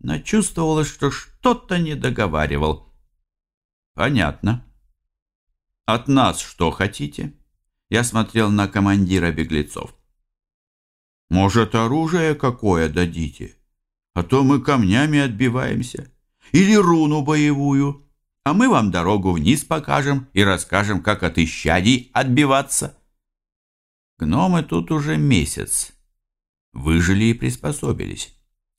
но чувствовалось, что что-то не договаривал. Понятно. От нас что хотите? Я смотрел на командира беглецов. Может, оружие какое дадите? А то мы камнями отбиваемся. Или руну боевую. А мы вам дорогу вниз покажем и расскажем, как от исчадий отбиваться. Гномы тут уже месяц. Выжили и приспособились.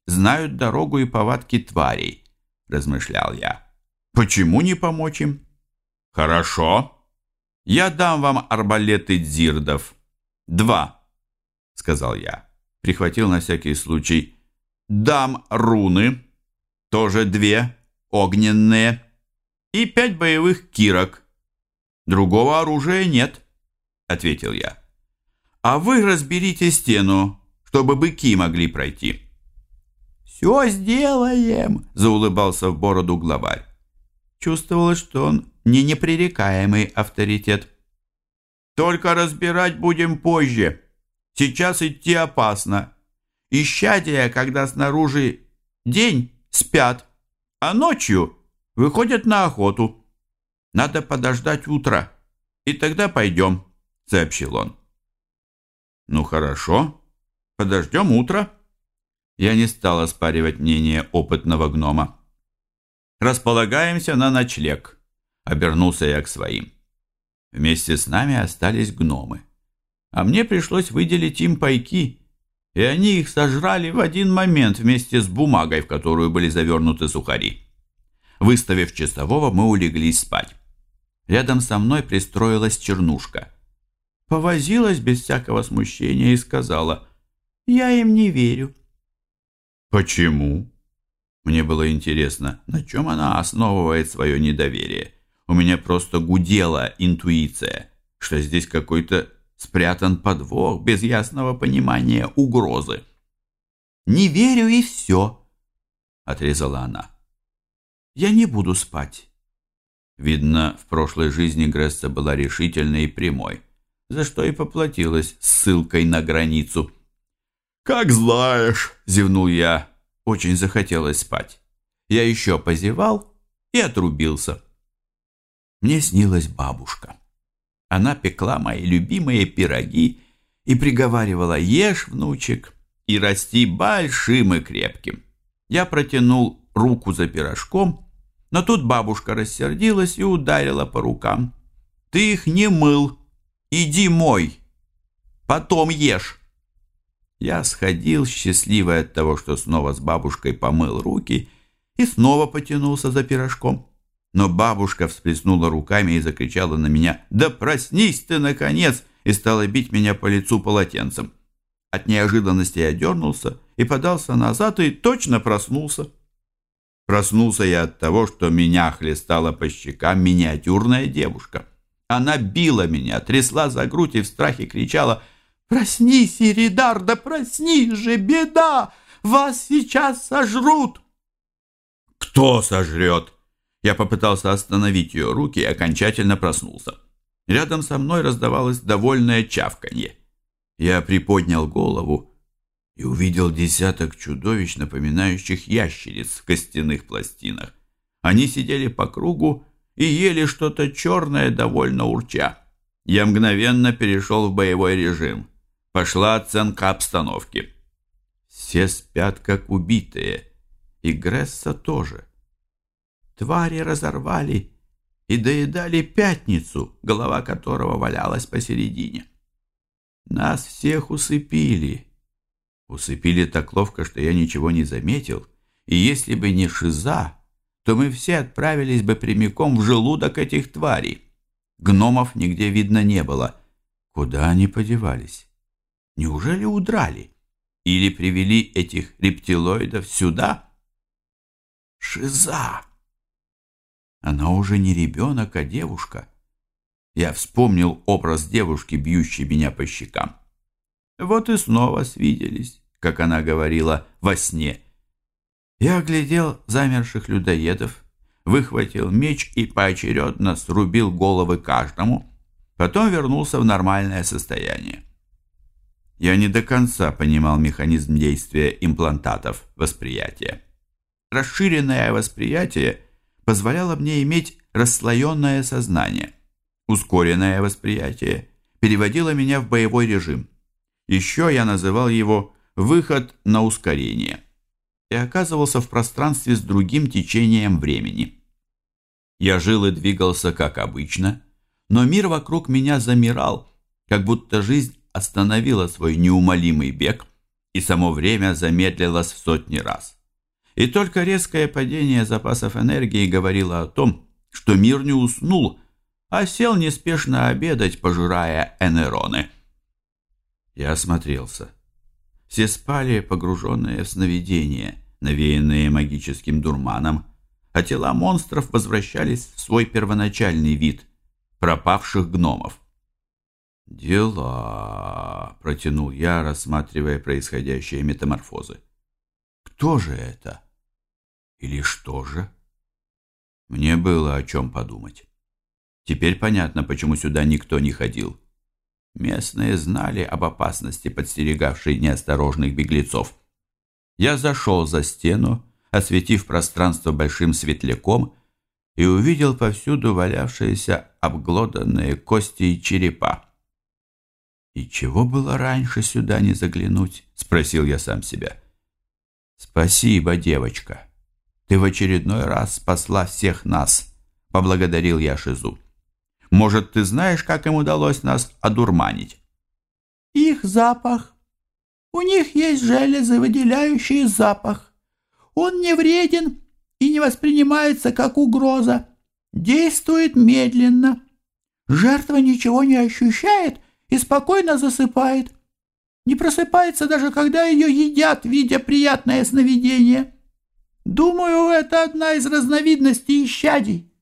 Знают дорогу и повадки тварей, размышлял я. Почему не помочь им? Хорошо. Я дам вам арбалеты дзирдов. Два, сказал я. Прихватил на всякий случай. Дам руны, тоже две, огненные. И пять боевых кирок. Другого оружия нет, ответил я. А вы разберите стену, чтобы быки могли пройти. «Все сделаем!» – заулыбался в бороду главарь. Чувствовалось, что он не непререкаемый авторитет. Только разбирать будем позже. Сейчас идти опасно. Исчадия, когда снаружи день, спят, а ночью выходят на охоту. Надо подождать утра, и тогда пойдем, сообщил он. Ну хорошо, подождем утро. Я не стал оспаривать мнение опытного гнома. Располагаемся на ночлег. Обернулся я к своим. Вместе с нами остались гномы. А мне пришлось выделить им пайки, и они их сожрали в один момент вместе с бумагой, в которую были завернуты сухари. Выставив часового, мы улеглись спать. Рядом со мной пристроилась чернушка. Повозилась без всякого смущения и сказала, «Я им не верю». «Почему?» Мне было интересно, на чем она основывает свое недоверие. У меня просто гудела интуиция, что здесь какой-то спрятан подвох без ясного понимания угрозы. «Не верю и все», — отрезала она. «Я не буду спать». Видно, в прошлой жизни Гресса была решительной и прямой, за что и поплатилась ссылкой на границу. «Как знаешь», — зевнул я. Очень захотелось спать. Я еще позевал и отрубился. Мне снилась бабушка. Она пекла мои любимые пироги и приговаривала «Ешь, внучек, и расти большим и крепким». Я протянул руку за пирожком, но тут бабушка рассердилась и ударила по рукам. «Ты их не мыл, иди мой, потом ешь». Я сходил, счастливый от того, что снова с бабушкой помыл руки, и снова потянулся за пирожком. Но бабушка всплеснула руками и закричала на меня «Да проснись ты, наконец!» и стала бить меня по лицу полотенцем. От неожиданности я дернулся и подался назад и точно проснулся. Проснулся я от того, что меня хлестала по щекам миниатюрная девушка. Она била меня, трясла за грудь и в страхе кричала «Проснись, Иридар, да проснись же, беда! Вас сейчас сожрут!» «Кто сожрет?» Я попытался остановить ее руки и окончательно проснулся. Рядом со мной раздавалось довольное чавканье. Я приподнял голову и увидел десяток чудовищ, напоминающих ящериц в костяных пластинах. Они сидели по кругу и ели что-то черное, довольно урча. Я мгновенно перешел в боевой режим. Пошла оценка обстановки. Все спят, как убитые. И Гресса тоже. Твари разорвали и доедали пятницу, голова которого валялась посередине. Нас всех усыпили. Усыпили так ловко, что я ничего не заметил, и если бы не шиза, то мы все отправились бы прямиком в желудок этих тварей. Гномов нигде видно не было. Куда они подевались? Неужели удрали? Или привели этих рептилоидов сюда? Шиза! Она уже не ребенок, а девушка. Я вспомнил образ девушки, бьющей меня по щекам. Вот и снова свиделись, как она говорила, во сне. Я оглядел замерших людоедов, выхватил меч и поочередно срубил головы каждому, потом вернулся в нормальное состояние. Я не до конца понимал механизм действия имплантатов восприятия. Расширенное восприятие позволяло мне иметь расслоенное сознание. Ускоренное восприятие переводило меня в боевой режим. Еще я называл его «выход на ускорение» и оказывался в пространстве с другим течением времени. Я жил и двигался как обычно, но мир вокруг меня замирал, как будто жизнь остановила свой неумолимый бег, и само время замедлилось в сотни раз. И только резкое падение запасов энергии говорило о том, что мир не уснул, а сел неспешно обедать, пожирая энероны. Я осмотрелся. Все спали, погруженные в сновидения, навеянные магическим дурманом, а тела монстров возвращались в свой первоначальный вид – пропавших гномов. «Дела», – протянул я, рассматривая происходящие метаморфозы. «Кто же это?» Или что же? Мне было о чем подумать. Теперь понятно, почему сюда никто не ходил. Местные знали об опасности, подстерегавшей неосторожных беглецов. Я зашел за стену, осветив пространство большим светляком, и увидел повсюду валявшиеся обглоданные кости и черепа. «И чего было раньше сюда не заглянуть?» — спросил я сам себя. «Спасибо, девочка». Ты в очередной раз спасла всех нас, поблагодарил я Шизу. Может, ты знаешь, как им удалось нас одурманить? Их запах. У них есть железы, выделяющие запах. Он не вреден и не воспринимается как угроза. Действует медленно. Жертва ничего не ощущает и спокойно засыпает. Не просыпается даже, когда ее едят, видя приятное сновидение. Думаю, это одна из разновидностей исчадий.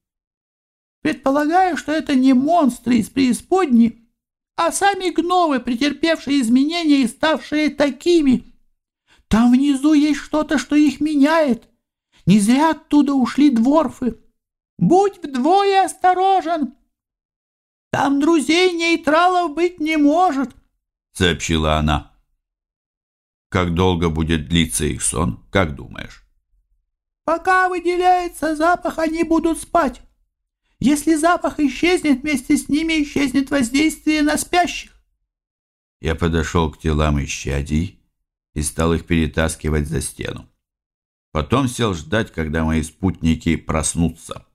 Предполагаю, что это не монстры из преисподней, а сами гновы, претерпевшие изменения и ставшие такими. Там внизу есть что-то, что их меняет. Не зря оттуда ушли дворфы. Будь вдвое осторожен. Там друзей нейтралов быть не может, — сообщила она. Как долго будет длиться их сон, как думаешь? Пока выделяется запах, они будут спать. Если запах исчезнет, вместе с ними исчезнет воздействие на спящих. Я подошел к телам исчадий и стал их перетаскивать за стену. Потом сел ждать, когда мои спутники проснутся.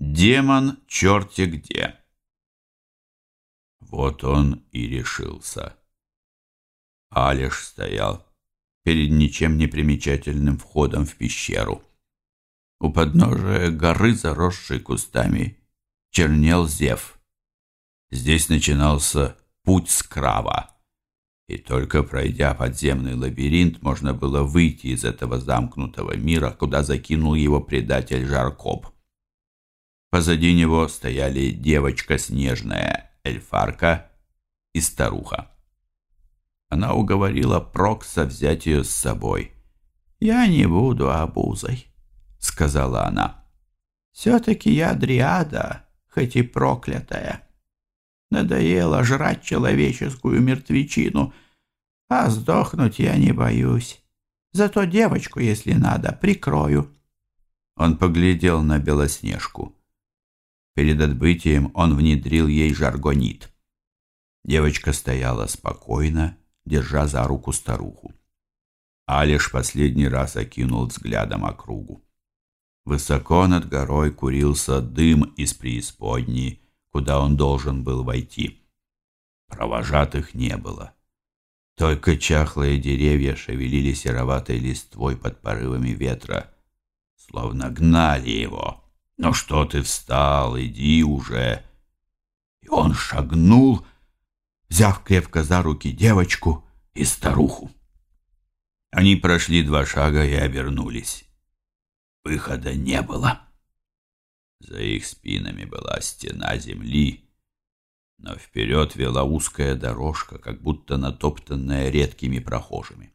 Демон черти где. Вот он и решился. Алиш стоял перед ничем не примечательным входом в пещеру. У подножия горы, заросшей кустами, чернел зев. Здесь начинался путь скрава, и только пройдя подземный лабиринт, можно было выйти из этого замкнутого мира, куда закинул его предатель Жаркоб. Позади него стояли девочка снежная, эльфарка и старуха. Она уговорила Прокса взять ее с собой. «Я не буду обузой», — сказала она. «Все-таки я дриада, хоть и проклятая. Надоело жрать человеческую мертвечину, а сдохнуть я не боюсь. Зато девочку, если надо, прикрою». Он поглядел на Белоснежку. Перед отбытием он внедрил ей жаргонит. Девочка стояла спокойно, держа за руку старуху. Алиш последний раз окинул взглядом округу. Высоко над горой курился дым из преисподней, куда он должен был войти. Провожатых не было. Только чахлые деревья шевелили сероватой листвой под порывами ветра, словно гнали его. «Ну что ты встал, иди уже!» И он шагнул, взяв крепко за руки девочку и старуху. Они прошли два шага и обернулись. Выхода не было. За их спинами была стена земли, но вперед вела узкая дорожка, как будто натоптанная редкими прохожими.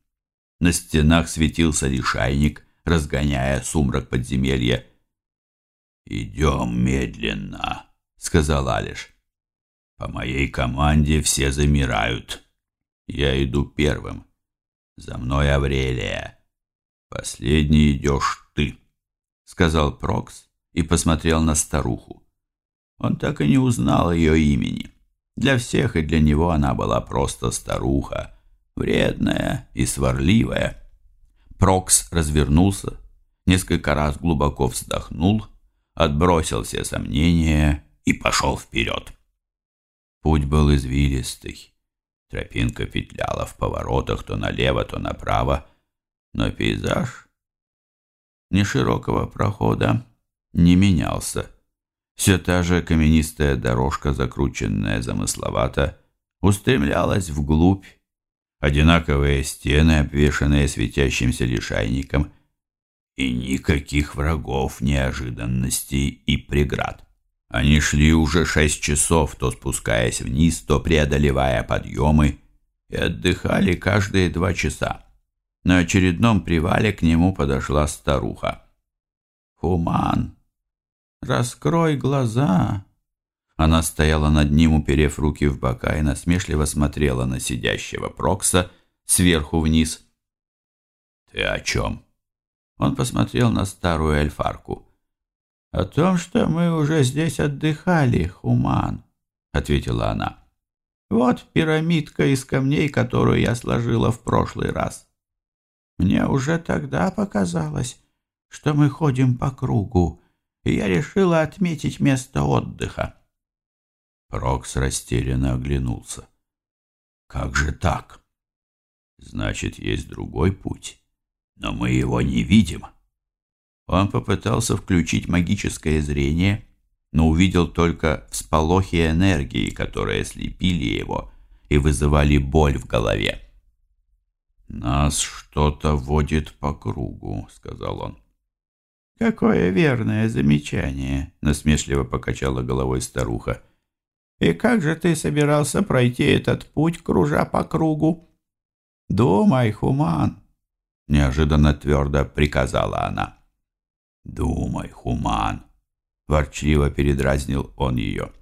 На стенах светился лишайник, разгоняя сумрак подземелья. «Идем медленно», — сказал Алиш. По моей команде все замирают. Я иду первым. За мной Аврелия. Последний идешь ты, сказал Прокс и посмотрел на старуху. Он так и не узнал ее имени. Для всех и для него она была просто старуха, вредная и сварливая. Прокс развернулся, несколько раз глубоко вздохнул, отбросил все сомнения и пошел вперед. Путь был извилистый. Тропинка петляла в поворотах то налево, то направо, но пейзаж ни широкого прохода не менялся. Все та же каменистая дорожка, закрученная замысловато, устремлялась вглубь, одинаковые стены, обвешанные светящимся лишайником, и никаких врагов, неожиданностей и преград. Они шли уже шесть часов, то спускаясь вниз, то преодолевая подъемы, и отдыхали каждые два часа. На очередном привале к нему подошла старуха. «Хуман, раскрой глаза!» Она стояла над ним, уперев руки в бока, и насмешливо смотрела на сидящего Прокса сверху вниз. «Ты о чем?» Он посмотрел на старую эльфарку. «О том, что мы уже здесь отдыхали, Хуман», — ответила она. «Вот пирамидка из камней, которую я сложила в прошлый раз. Мне уже тогда показалось, что мы ходим по кругу, и я решила отметить место отдыха». Прокс растерянно оглянулся. «Как же так? Значит, есть другой путь, но мы его не видим». Он попытался включить магическое зрение, но увидел только всполохи энергии, которые слепили его и вызывали боль в голове. «Нас что-то водит по кругу», — сказал он. «Какое верное замечание!» — насмешливо покачала головой старуха. «И как же ты собирался пройти этот путь, кружа по кругу?» «Думай, Хуман!» — неожиданно твердо приказала она. «Думай, Хуман!» — ворчливо передразнил он ее.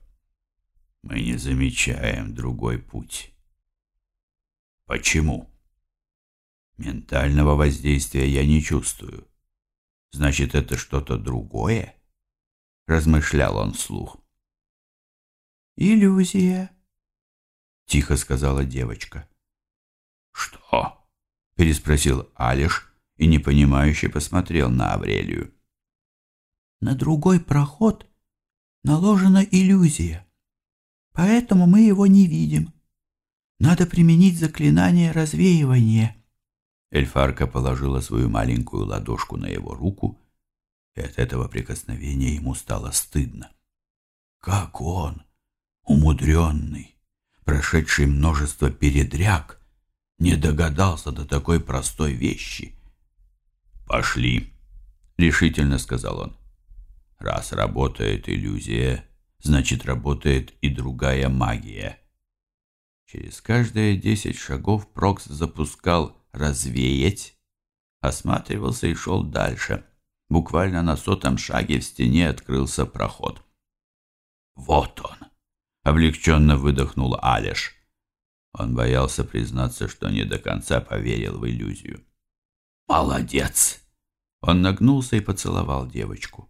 «Мы не замечаем другой путь». «Почему?» «Ментального воздействия я не чувствую. Значит, это что-то другое?» — размышлял он вслух. «Иллюзия. тихо сказала девочка. «Что?» — переспросил Алиш и непонимающе посмотрел на Аврелию. «На другой проход наложена иллюзия, поэтому мы его не видим. Надо применить заклинание развеивания». Эльфарка положила свою маленькую ладошку на его руку, и от этого прикосновения ему стало стыдно. Как он, умудренный, прошедший множество передряг, не догадался до такой простой вещи. «Пошли», — решительно сказал он. «Раз работает иллюзия, значит, работает и другая магия». Через каждые десять шагов Прокс запускал «развеять», осматривался и шел дальше. Буквально на сотом шаге в стене открылся проход. «Вот он!» — облегченно выдохнул Алиш. Он боялся признаться, что не до конца поверил в иллюзию. «Молодец!» Он нагнулся и поцеловал девочку.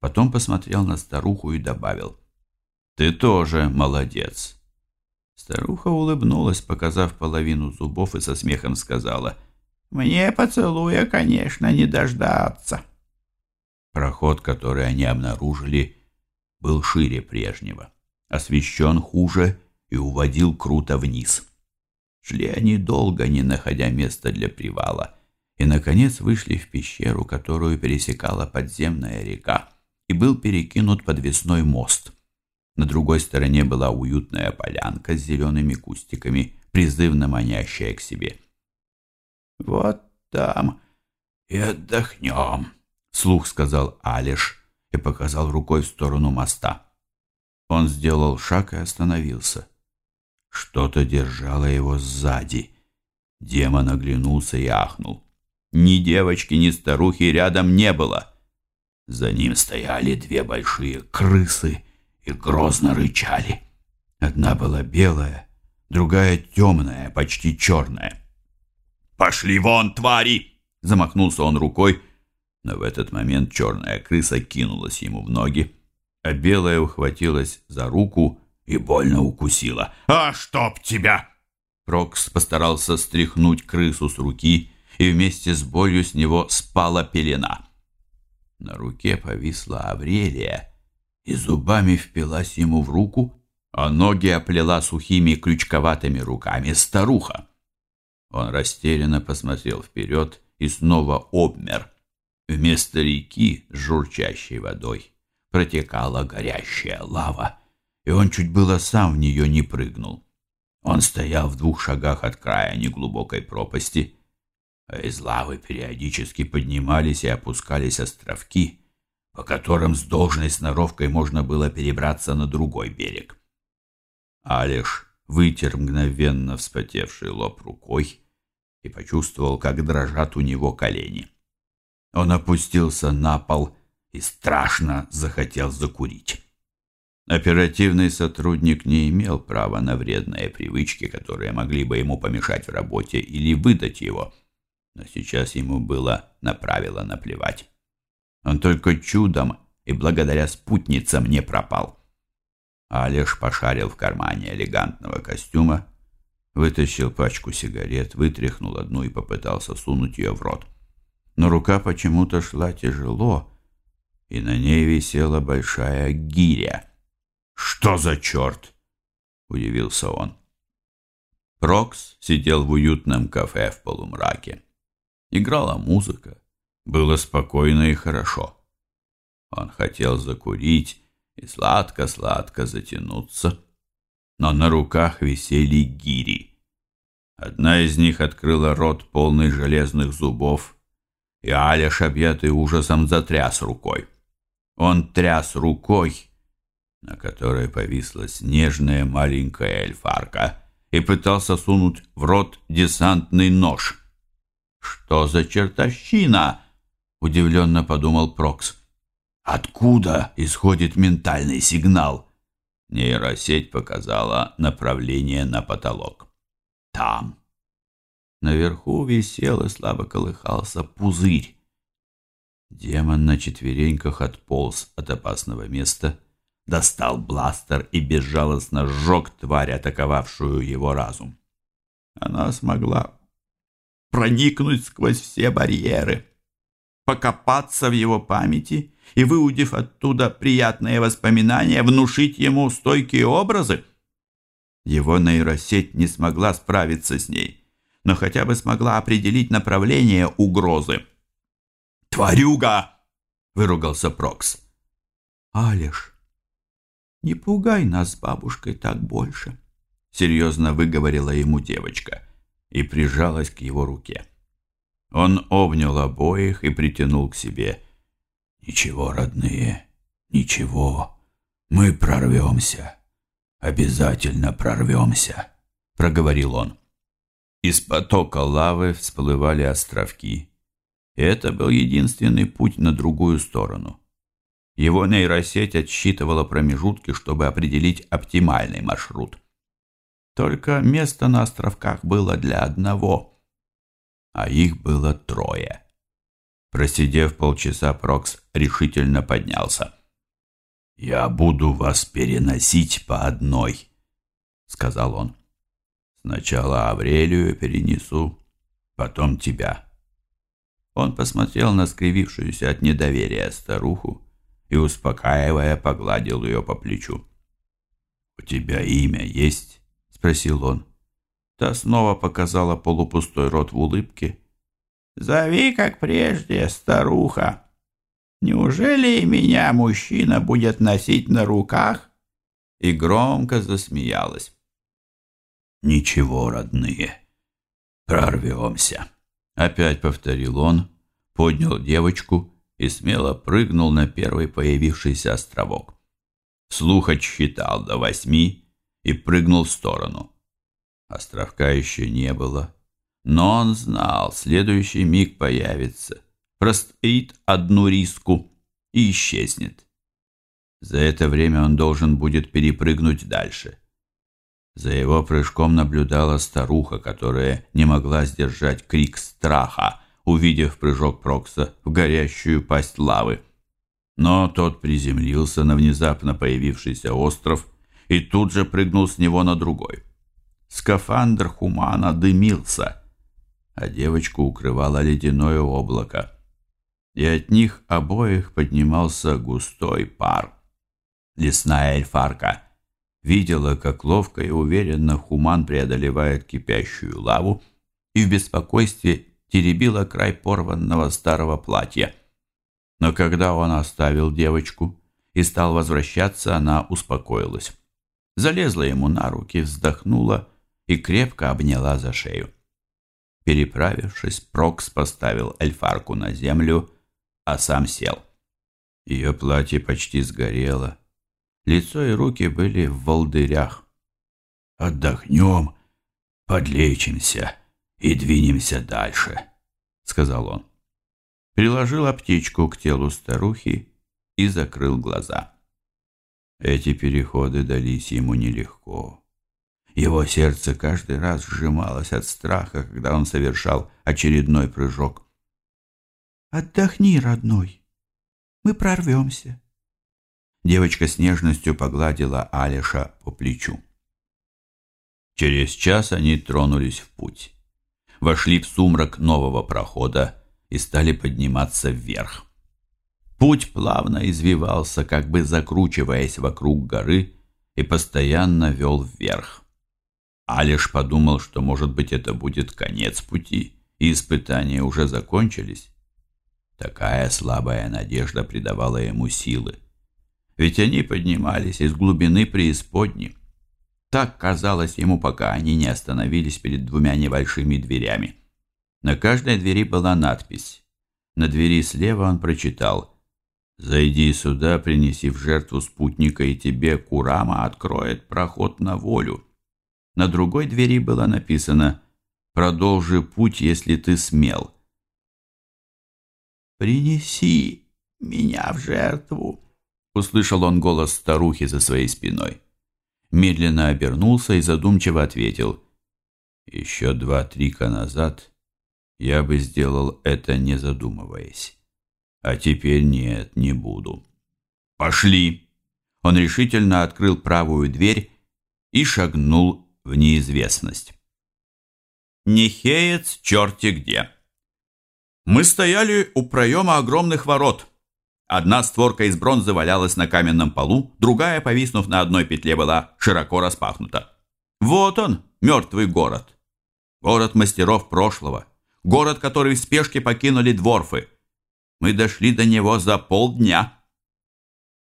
Потом посмотрел на старуху и добавил. «Ты тоже молодец!» Старуха улыбнулась, показав половину зубов, и со смехом сказала. «Мне поцелуя, конечно, не дождаться!» Проход, который они обнаружили, был шире прежнего, освещен хуже и уводил круто вниз. Шли они долго, не находя места для привала, и, наконец, вышли в пещеру, которую пересекала подземная река, и был перекинут подвесной мост. На другой стороне была уютная полянка с зелеными кустиками, призывно манящая к себе. «Вот там и отдохнем», — слух сказал Алиш и показал рукой в сторону моста. Он сделал шаг и остановился. Что-то держало его сзади. Демон оглянулся и ахнул. Ни девочки, ни старухи рядом не было. За ним стояли две большие крысы и грозно рычали. Одна была белая, другая темная, почти черная. «Пошли вон, твари!» Замахнулся он рукой, но в этот момент черная крыса кинулась ему в ноги, а белая ухватилась за руку и больно укусила. «А чтоб тебя!» Прокс постарался стряхнуть крысу с руки, и вместе с болью с него спала пелена. На руке повисла Аврелия и зубами впилась ему в руку, а ноги оплела сухими крючковатыми руками старуха. Он растерянно посмотрел вперед и снова обмер. Вместо реки с журчащей водой протекала горящая лава, и он чуть было сам в нее не прыгнул. Он стоял в двух шагах от края неглубокой пропасти, а из лавы периодически поднимались и опускались островки, по которым с должной сноровкой можно было перебраться на другой берег. Алиш вытер мгновенно вспотевший лоб рукой и почувствовал, как дрожат у него колени. Он опустился на пол и страшно захотел закурить. Оперативный сотрудник не имел права на вредные привычки, которые могли бы ему помешать в работе или выдать его. Но сейчас ему было на правила наплевать. Он только чудом и благодаря спутницам не пропал. Алеш пошарил в кармане элегантного костюма, вытащил пачку сигарет, вытряхнул одну и попытался сунуть ее в рот но рука почему-то шла тяжело, и на ней висела большая гиря. «Что за черт?» — удивился он. Прокс сидел в уютном кафе в полумраке. Играла музыка, было спокойно и хорошо. Он хотел закурить и сладко-сладко затянуться, но на руках висели гири. Одна из них открыла рот полный железных зубов, и Алиш, объятый ужасом, затряс рукой. Он тряс рукой, на которой повисла снежная маленькая эльфарка, и пытался сунуть в рот десантный нож. «Что за чертовщина?» — удивленно подумал Прокс. «Откуда исходит ментальный сигнал?» Нейросеть показала направление на потолок. «Там». Наверху висел и слабо колыхался пузырь. Демон на четвереньках отполз от опасного места, достал бластер и безжалостно сжег тварь, атаковавшую его разум. Она смогла проникнуть сквозь все барьеры, покопаться в его памяти и, выудив оттуда приятные воспоминания, внушить ему стойкие образы. Его нейросеть не смогла справиться с ней, но хотя бы смогла определить направление угрозы. «Тварюга!» — выругался Прокс. «Алиш, не пугай нас с бабушкой так больше», — серьезно выговорила ему девочка и прижалась к его руке. Он обнял обоих и притянул к себе. «Ничего, родные, ничего, мы прорвемся, обязательно прорвемся», — проговорил он. Из потока лавы всплывали островки. Это был единственный путь на другую сторону. Его нейросеть отсчитывала промежутки, чтобы определить оптимальный маршрут. Только место на островках было для одного, а их было трое. Просидев полчаса, Прокс решительно поднялся. «Я буду вас переносить по одной», — сказал он. «Сначала Аврелию перенесу, потом тебя». Он посмотрел на скривившуюся от недоверия старуху и, успокаивая, погладил ее по плечу. «У тебя имя есть?» — спросил он. Та снова показала полупустой рот в улыбке. «Зови, как прежде, старуха. Неужели и меня мужчина будет носить на руках?» И громко засмеялась. «Ничего, родные, прорвемся», — опять повторил он, поднял девочку и смело прыгнул на первый появившийся островок. Слух отсчитал до восьми и прыгнул в сторону. Островка еще не было, но он знал, следующий миг появится, простоит одну риску и исчезнет. За это время он должен будет перепрыгнуть дальше. За его прыжком наблюдала старуха, которая не могла сдержать крик страха, увидев прыжок Прокса в горящую пасть лавы. Но тот приземлился на внезапно появившийся остров и тут же прыгнул с него на другой. Скафандр Хумана дымился, а девочку укрывало ледяное облако. И от них обоих поднимался густой пар. Лесная эльфарка видела, как ловко и уверенно Хуман преодолевает кипящую лаву, и в беспокойстве теребила край порванного старого платья. Но когда он оставил девочку и стал возвращаться, она успокоилась. Залезла ему на руки, вздохнула и крепко обняла за шею. Переправившись, Прокс поставил эльфарку на землю, а сам сел. Ее платье почти сгорело. Лицо и руки были в волдырях. «Отдохнем, подлечимся», и двинемся дальше», — сказал он. Приложил аптечку к телу старухи и закрыл глаза. Эти переходы дались ему нелегко. Его сердце каждый раз сжималось от страха, когда он совершал очередной прыжок. «Отдохни, родной, мы прорвемся». Девочка с нежностью погладила Алиша по плечу. Через час они тронулись в путь вошли в сумрак нового прохода и стали подниматься вверх. Путь плавно извивался, как бы закручиваясь вокруг горы, и постоянно вел вверх. Алиш подумал, что, может быть, это будет конец пути, и испытания уже закончились. Такая слабая надежда придавала ему силы. Ведь они поднимались из глубины преисподней. Так казалось ему, пока они не остановились перед двумя небольшими дверями. На каждой двери была надпись. На двери слева он прочитал «Зайди сюда, принеси в жертву спутника, и тебе Курама откроет проход на волю». На другой двери было написано «Продолжи путь, если ты смел». «Принеси меня в жертву», — услышал он голос старухи за своей спиной медленно обернулся и задумчиво ответил. «Еще два трика назад я бы сделал это, не задумываясь. А теперь нет, не буду». «Пошли!» Он решительно открыл правую дверь и шагнул в неизвестность. Нехеец черти где. Мы стояли у проема огромных ворот. Одна створка из бронзы валялась на каменном полу, другая, повиснув на одной петле, была широко распахнута. Вот он, мертвый город. Город мастеров прошлого. Город, который в спешке покинули дворфы. Мы дошли до него за полдня.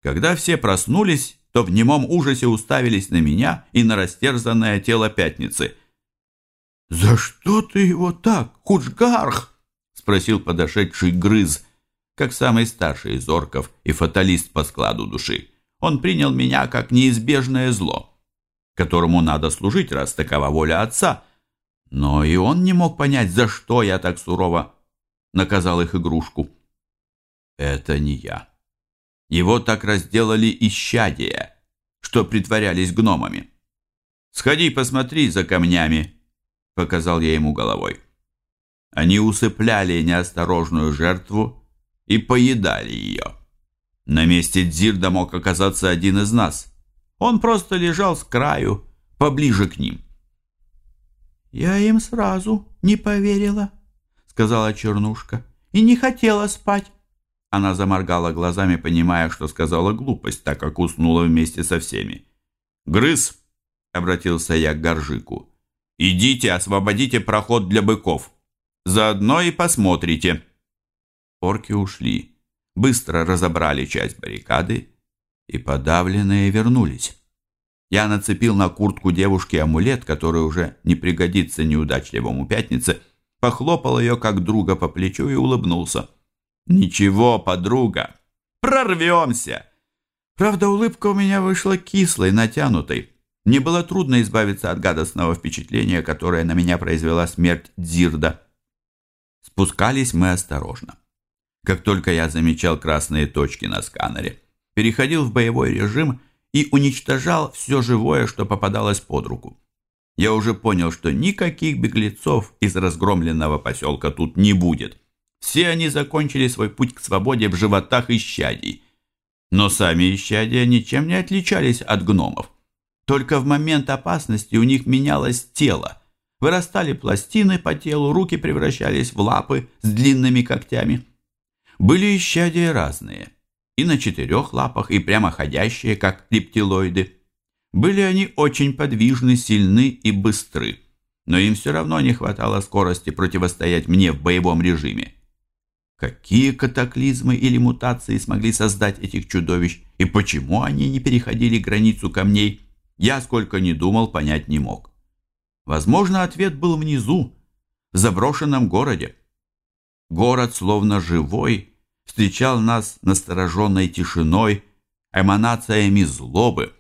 Когда все проснулись, то в немом ужасе уставились на меня и на растерзанное тело пятницы. «За что ты его так, Худжгарх?» — спросил подошедший грыз, как самый старший из орков и фаталист по складу души. Он принял меня как неизбежное зло, которому надо служить, раз такова воля отца. Но и он не мог понять, за что я так сурово наказал их игрушку. Это не я. Его так разделали исчадия, что притворялись гномами. «Сходи, посмотри за камнями», — показал я ему головой. Они усыпляли неосторожную жертву и поедали ее. На месте Дзирда мог оказаться один из нас. Он просто лежал с краю, поближе к ним. «Я им сразу не поверила», — сказала Чернушка, — «и не хотела спать. Она заморгала глазами, понимая, что сказала глупость, так как уснула вместе со всеми. «Грыз!» — обратился я к Горжику. «Идите, освободите проход для быков. Заодно и посмотрите». Орки ушли, быстро разобрали часть баррикады и подавленные вернулись. Я нацепил на куртку девушки амулет, который уже не пригодится неудачливому пятнице, похлопал ее как друга по плечу и улыбнулся. «Ничего, подруга, прорвемся!» Правда, улыбка у меня вышла кислой, натянутой. Мне было трудно избавиться от гадостного впечатления, которое на меня произвела смерть Дзирда. Спускались мы осторожно. Как только я замечал красные точки на сканере, переходил в боевой режим и уничтожал все живое, что попадалось под руку. Я уже понял, что никаких беглецов из разгромленного поселка тут не будет. Все они закончили свой путь к свободе в животах исчадий. Но сами исчадия ничем не отличались от гномов. Только в момент опасности у них менялось тело. Вырастали пластины по телу, руки превращались в лапы с длинными когтями. Были исчадия разные. И на четырех лапах, и прямоходящие, как рептилоиды. Были они очень подвижны, сильны и быстры. Но им все равно не хватало скорости противостоять мне в боевом режиме. Какие катаклизмы или мутации смогли создать этих чудовищ и почему они не переходили границу камней, я сколько ни думал, понять не мог. Возможно, ответ был внизу, в заброшенном городе. Город, словно живой, встречал нас настороженной тишиной, эманациями злобы,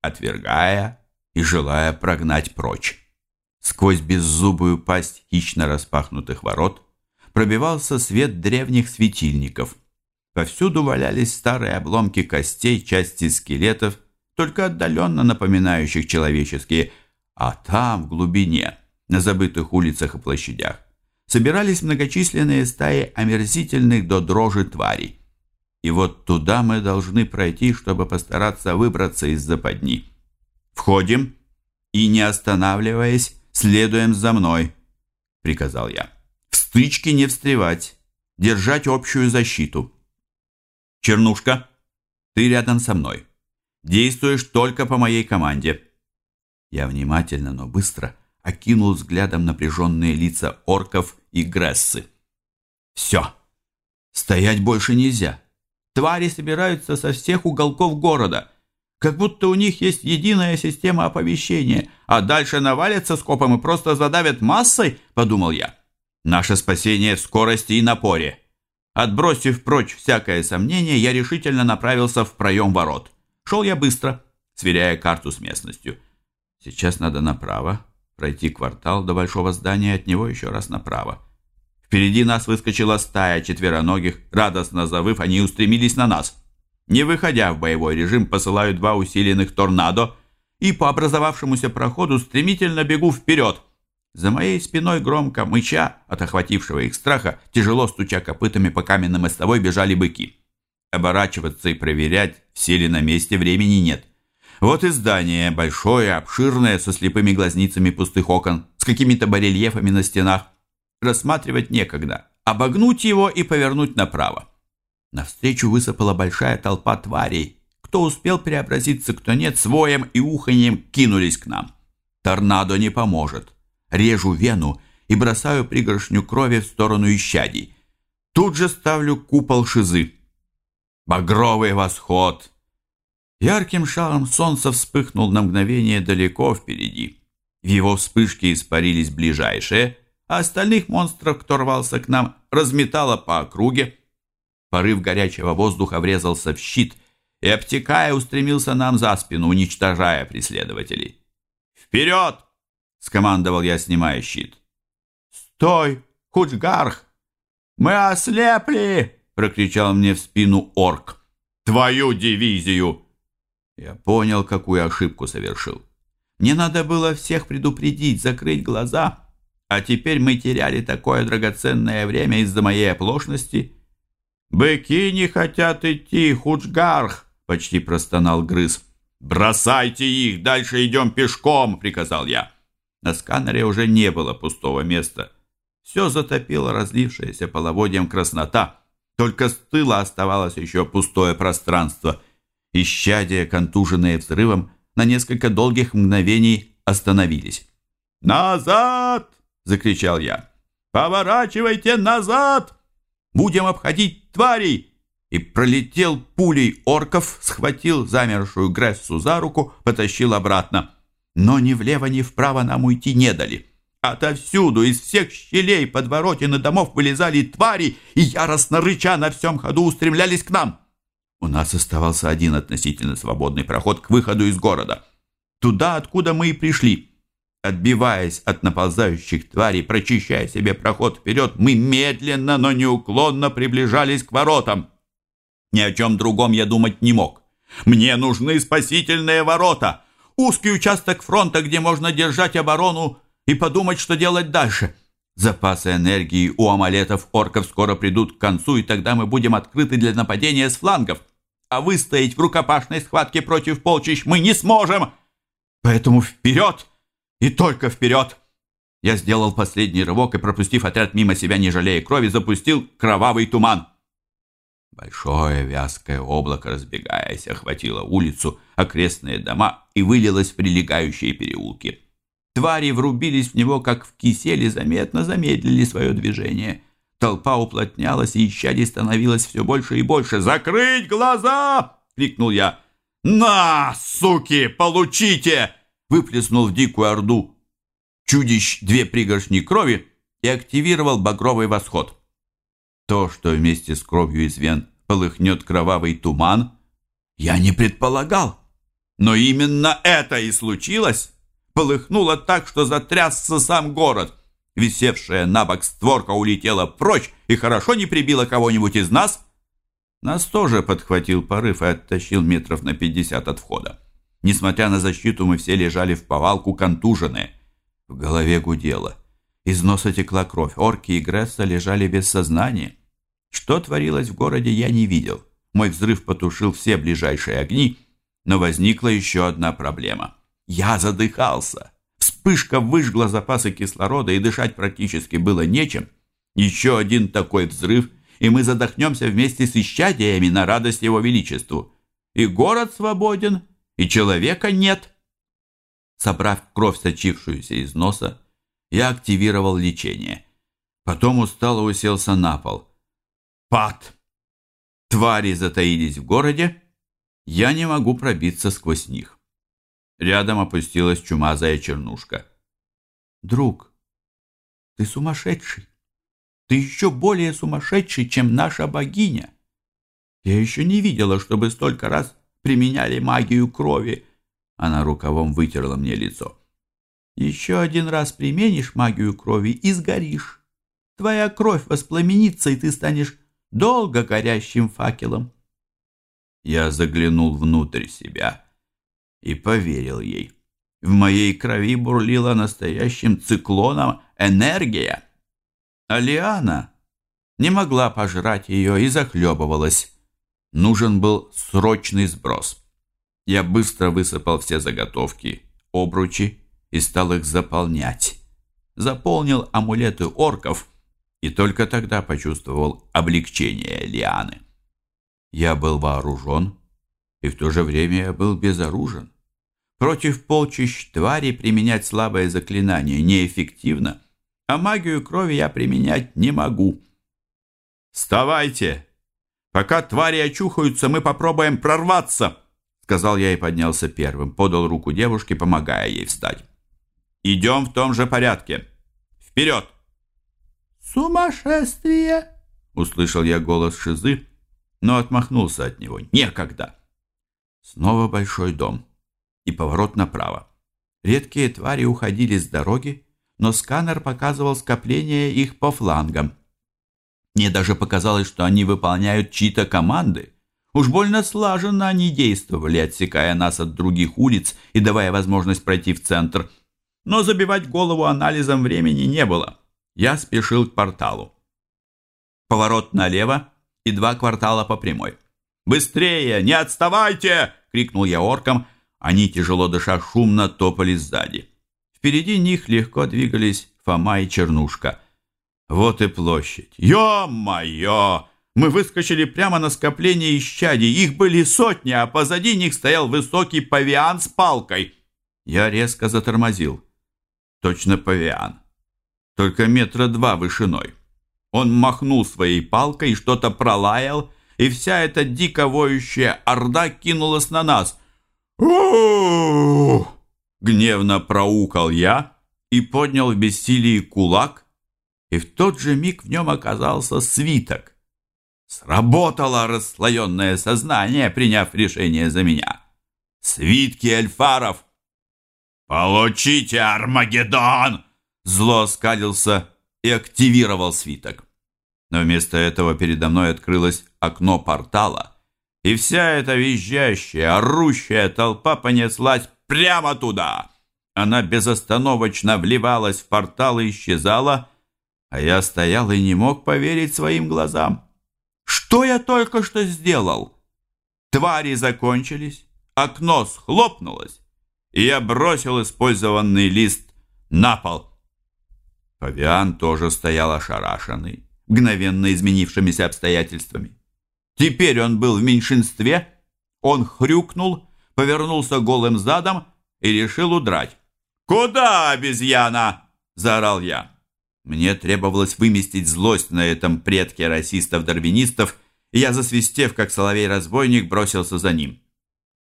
отвергая и желая прогнать прочь. Сквозь беззубую пасть хищно распахнутых ворот – пробивался свет древних светильников. Повсюду валялись старые обломки костей, части скелетов, только отдаленно напоминающих человеческие, а там, в глубине, на забытых улицах и площадях, собирались многочисленные стаи омерзительных до дрожи тварей. И вот туда мы должны пройти, чтобы постараться выбраться из западни. Входим и, не останавливаясь, следуем за мной, приказал я стычки не встревать, держать общую защиту. Чернушка, ты рядом со мной. Действуешь только по моей команде. Я внимательно, но быстро окинул взглядом напряженные лица орков и грессы. Все. Стоять больше нельзя. Твари собираются со всех уголков города, как будто у них есть единая система оповещения, а дальше навалятся скопом и просто задавят массой, подумал я. Наше спасение в скорости и напоре. Отбросив прочь всякое сомнение, я решительно направился в проем ворот. Шел я быстро, сверяя карту с местностью. Сейчас надо направо, пройти квартал до большого здания, от него еще раз направо. Впереди нас выскочила стая четвероногих, радостно завыв, они устремились на нас. Не выходя в боевой режим, посылаю два усиленных торнадо и по образовавшемуся проходу стремительно бегу вперед – за моей спиной громко мыча от охватившего их страха, тяжело стуча копытами по каменной мостовой, бежали быки. Оборачиваться и проверять, все ли на месте, времени нет. Вот и здание, большое, обширное, со слепыми глазницами пустых окон, с какими-то барельефами на стенах. Рассматривать некогда. Обогнуть его и повернуть направо. Навстречу высыпала большая толпа тварей. Кто успел преобразиться, кто нет, своем и уханьем кинулись к нам. Торнадо не поможет. Режу вену и бросаю пригоршню крови в сторону исчадий. Тут же ставлю купол шизы. Багровый восход. Ярким шаром солнца вспыхнул на мгновение далеко впереди. В его вспышке испарились ближайшие, а остальных монстров, кто рвался к нам, разметало по округе. Порыв горячего воздуха врезался в щит и, обтекая, устремился нам за спину, уничтожая преследователей. «Вперед!» — скомандовал я, снимая щит. «Стой, Худжгарх! Мы ослепли!» — прокричал мне в спину орк. «Твою дивизию!» Я понял, какую ошибку совершил. Мне надо было всех предупредить, закрыть глаза, а теперь мы теряли такое драгоценное время из-за моей оплошности. «Быки не хотят идти, Худжгарх!» — почти простонал грыз. «Бросайте их, дальше идем пешком!» — приказал я. На сканере уже не было пустого места. Все затопило разлившаяся половодьем краснота. Только с тыла оставалось еще пустое пространство. Исчадия, контуженные взрывом, на несколько долгих мгновений остановились. «Назад!» — закричал я. «Поворачивайте назад! Будем обходить тварей!» и пролетел пулей орков, схватил замершую Грессу за руку, потащил обратно. Но ни влево, ни вправо нам уйти не дали. Отовсюду, из всех щелей, подворотен и домов вылезали твари и яростно рыча на всем ходу устремлялись к нам. У нас оставался один относительно свободный проход к выходу из города. Туда, откуда мы и пришли. Отбиваясь от наползающих тварей, прочищая себе проход вперед, мы медленно, но неуклонно приближались к воротам. Ни о чем другом я думать не мог. Мне нужны спасительные ворота, узкий участок фронта, где можно держать оборону и подумать, что делать дальше. Запасы энергии у амалетов орков скоро придут к концу, и тогда мы будем открыты для нападения с флангов. А выстоять в рукопашной схватке против полчищ мы не сможем. Поэтому вперед и только вперед. Я сделал последний рывок и, пропустив отряд мимо себя, не жалея крови, запустил кровавый туман. Большое вязкое облако, разбегаясь, охватило улицу, окрестные дома и вылилось в прилегающие переулки. Твари врубились в него, как в киселе, заметно замедлили свое движение. Толпа уплотнялась, и исчадий становилось все больше и больше. «Закрыть глаза!» — крикнул я. «На, суки, получите!» — выплеснул в дикую орду чудищ две пригоршни крови и активировал багровый восход. То, что вместе с кровью из вен полыхнет кровавый туман, я не предполагал. Но именно это и случилось. Полыхнуло так, что затрясся сам город. Висевшая на бок створка улетела прочь и хорошо не прибила кого-нибудь из нас. Нас тоже подхватил порыв и оттащил метров на пятьдесят от входа. Несмотря на защиту, мы все лежали в повалку контуженные. В голове гудело. Из носа текла кровь. Орки и Гресса лежали без сознания. Что творилось в городе, я не видел. Мой взрыв потушил все ближайшие огни, но возникла еще одна проблема. Я задыхался. Вспышка выжгла запасы кислорода, и дышать практически было нечем. Еще один такой взрыв, и мы задохнемся вместе с исчадиями на радость его величеству. И город свободен, и человека нет. Собрав кровь, сочившуюся из носа, я активировал лечение. Потом устало уселся на пол – Пад! Твари затаились в городе, я не могу пробиться сквозь них. Рядом опустилась чумазая чернушка. «Друг, ты сумасшедший. Ты еще более сумасшедший, чем наша богиня. Я еще не видела, чтобы столько раз применяли магию крови». Она рукавом вытерла мне лицо. «Еще один раз применишь магию крови и сгоришь. Твоя кровь воспламенится, и ты станешь долго горящим факелом. Я заглянул внутрь себя и поверил ей. В моей крови бурлила настоящим циклоном энергия. А Лиана не могла пожрать ее и захлебывалась. Нужен был срочный сброс. Я быстро высыпал все заготовки, обручи и стал их заполнять. Заполнил амулеты орков и только тогда почувствовал облегчение лианы. Я был вооружен, и в то же время я был безоружен. Против полчищ тварей применять слабое заклинание неэффективно, а магию крови я применять не могу. «Вставайте! Пока твари очухаются, мы попробуем прорваться!» Сказал я и поднялся первым, подал руку девушке, помогая ей встать. «Идем в том же порядке. Вперед!» «Сумасшествие!» Услышал я голос Шизы, но отмахнулся от него. «Некогда!» Снова большой дом и поворот направо. Редкие твари уходили с дороги, но сканер показывал скопление их по флангам. Мне даже показалось, что они выполняют чьи-то команды. Уж больно слаженно они действовали, отсекая нас от других улиц и давая возможность пройти в центр. Но забивать голову анализом времени не было. Я спешил к порталу. Поворот налево и два квартала по прямой. «Быстрее! Не отставайте!» — крикнул я оркам. Они, тяжело дыша, шумно топали сзади. Впереди них легко двигались Фома и Чернушка. Вот и площадь. Ё-моё! Мы выскочили прямо на скопление исчадий. Их были сотни, а позади них стоял высокий павиан с палкой. Я резко затормозил. Точно павиан. Только метра два вышиной. Он махнул своей палкой, что-то пролаял, и вся эта дико воющая орда кинулась на нас. Гневно проукал я и поднял в бессилии кулак, и в тот же миг в нем оказался свиток. Сработало расслоенное сознание, приняв решение за меня. Свитки эльфаров. «Получите, Армагеддон!» Зло скалился и активировал свиток. Но вместо этого передо мной открылось окно портала, и вся эта визжащая, орущая толпа понеслась прямо туда. Она безостановочно вливалась в портал и исчезала, а я стоял и не мог поверить своим глазам. Что я только что сделал? Твари закончились, окно схлопнулось, и я бросил использованный лист на пол. Павиан тоже стоял ошарашенный, мгновенно изменившимися обстоятельствами. Теперь он был в меньшинстве, он хрюкнул, повернулся голым задом и решил удрать. «Куда, обезьяна?» – заорал я. Мне требовалось выместить злость на этом предке расистов-дарвинистов, и я, засвистев, как соловей-разбойник, бросился за ним.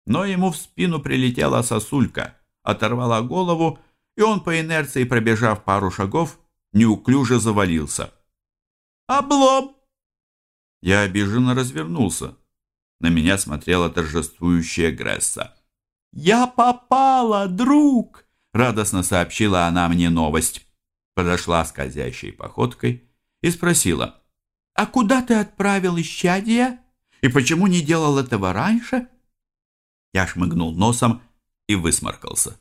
Но ему в спину прилетела сосулька, оторвала голову, и он по инерции, пробежав пару шагов, неуклюже завалился. «Облом!» Я обиженно развернулся. На меня смотрела торжествующая Гресса. «Я попала, друг!» — радостно сообщила она мне новость. Подошла скользящей походкой и спросила. «А куда ты отправил исчадия? И почему не делал этого раньше?» Я шмыгнул носом и высморкался.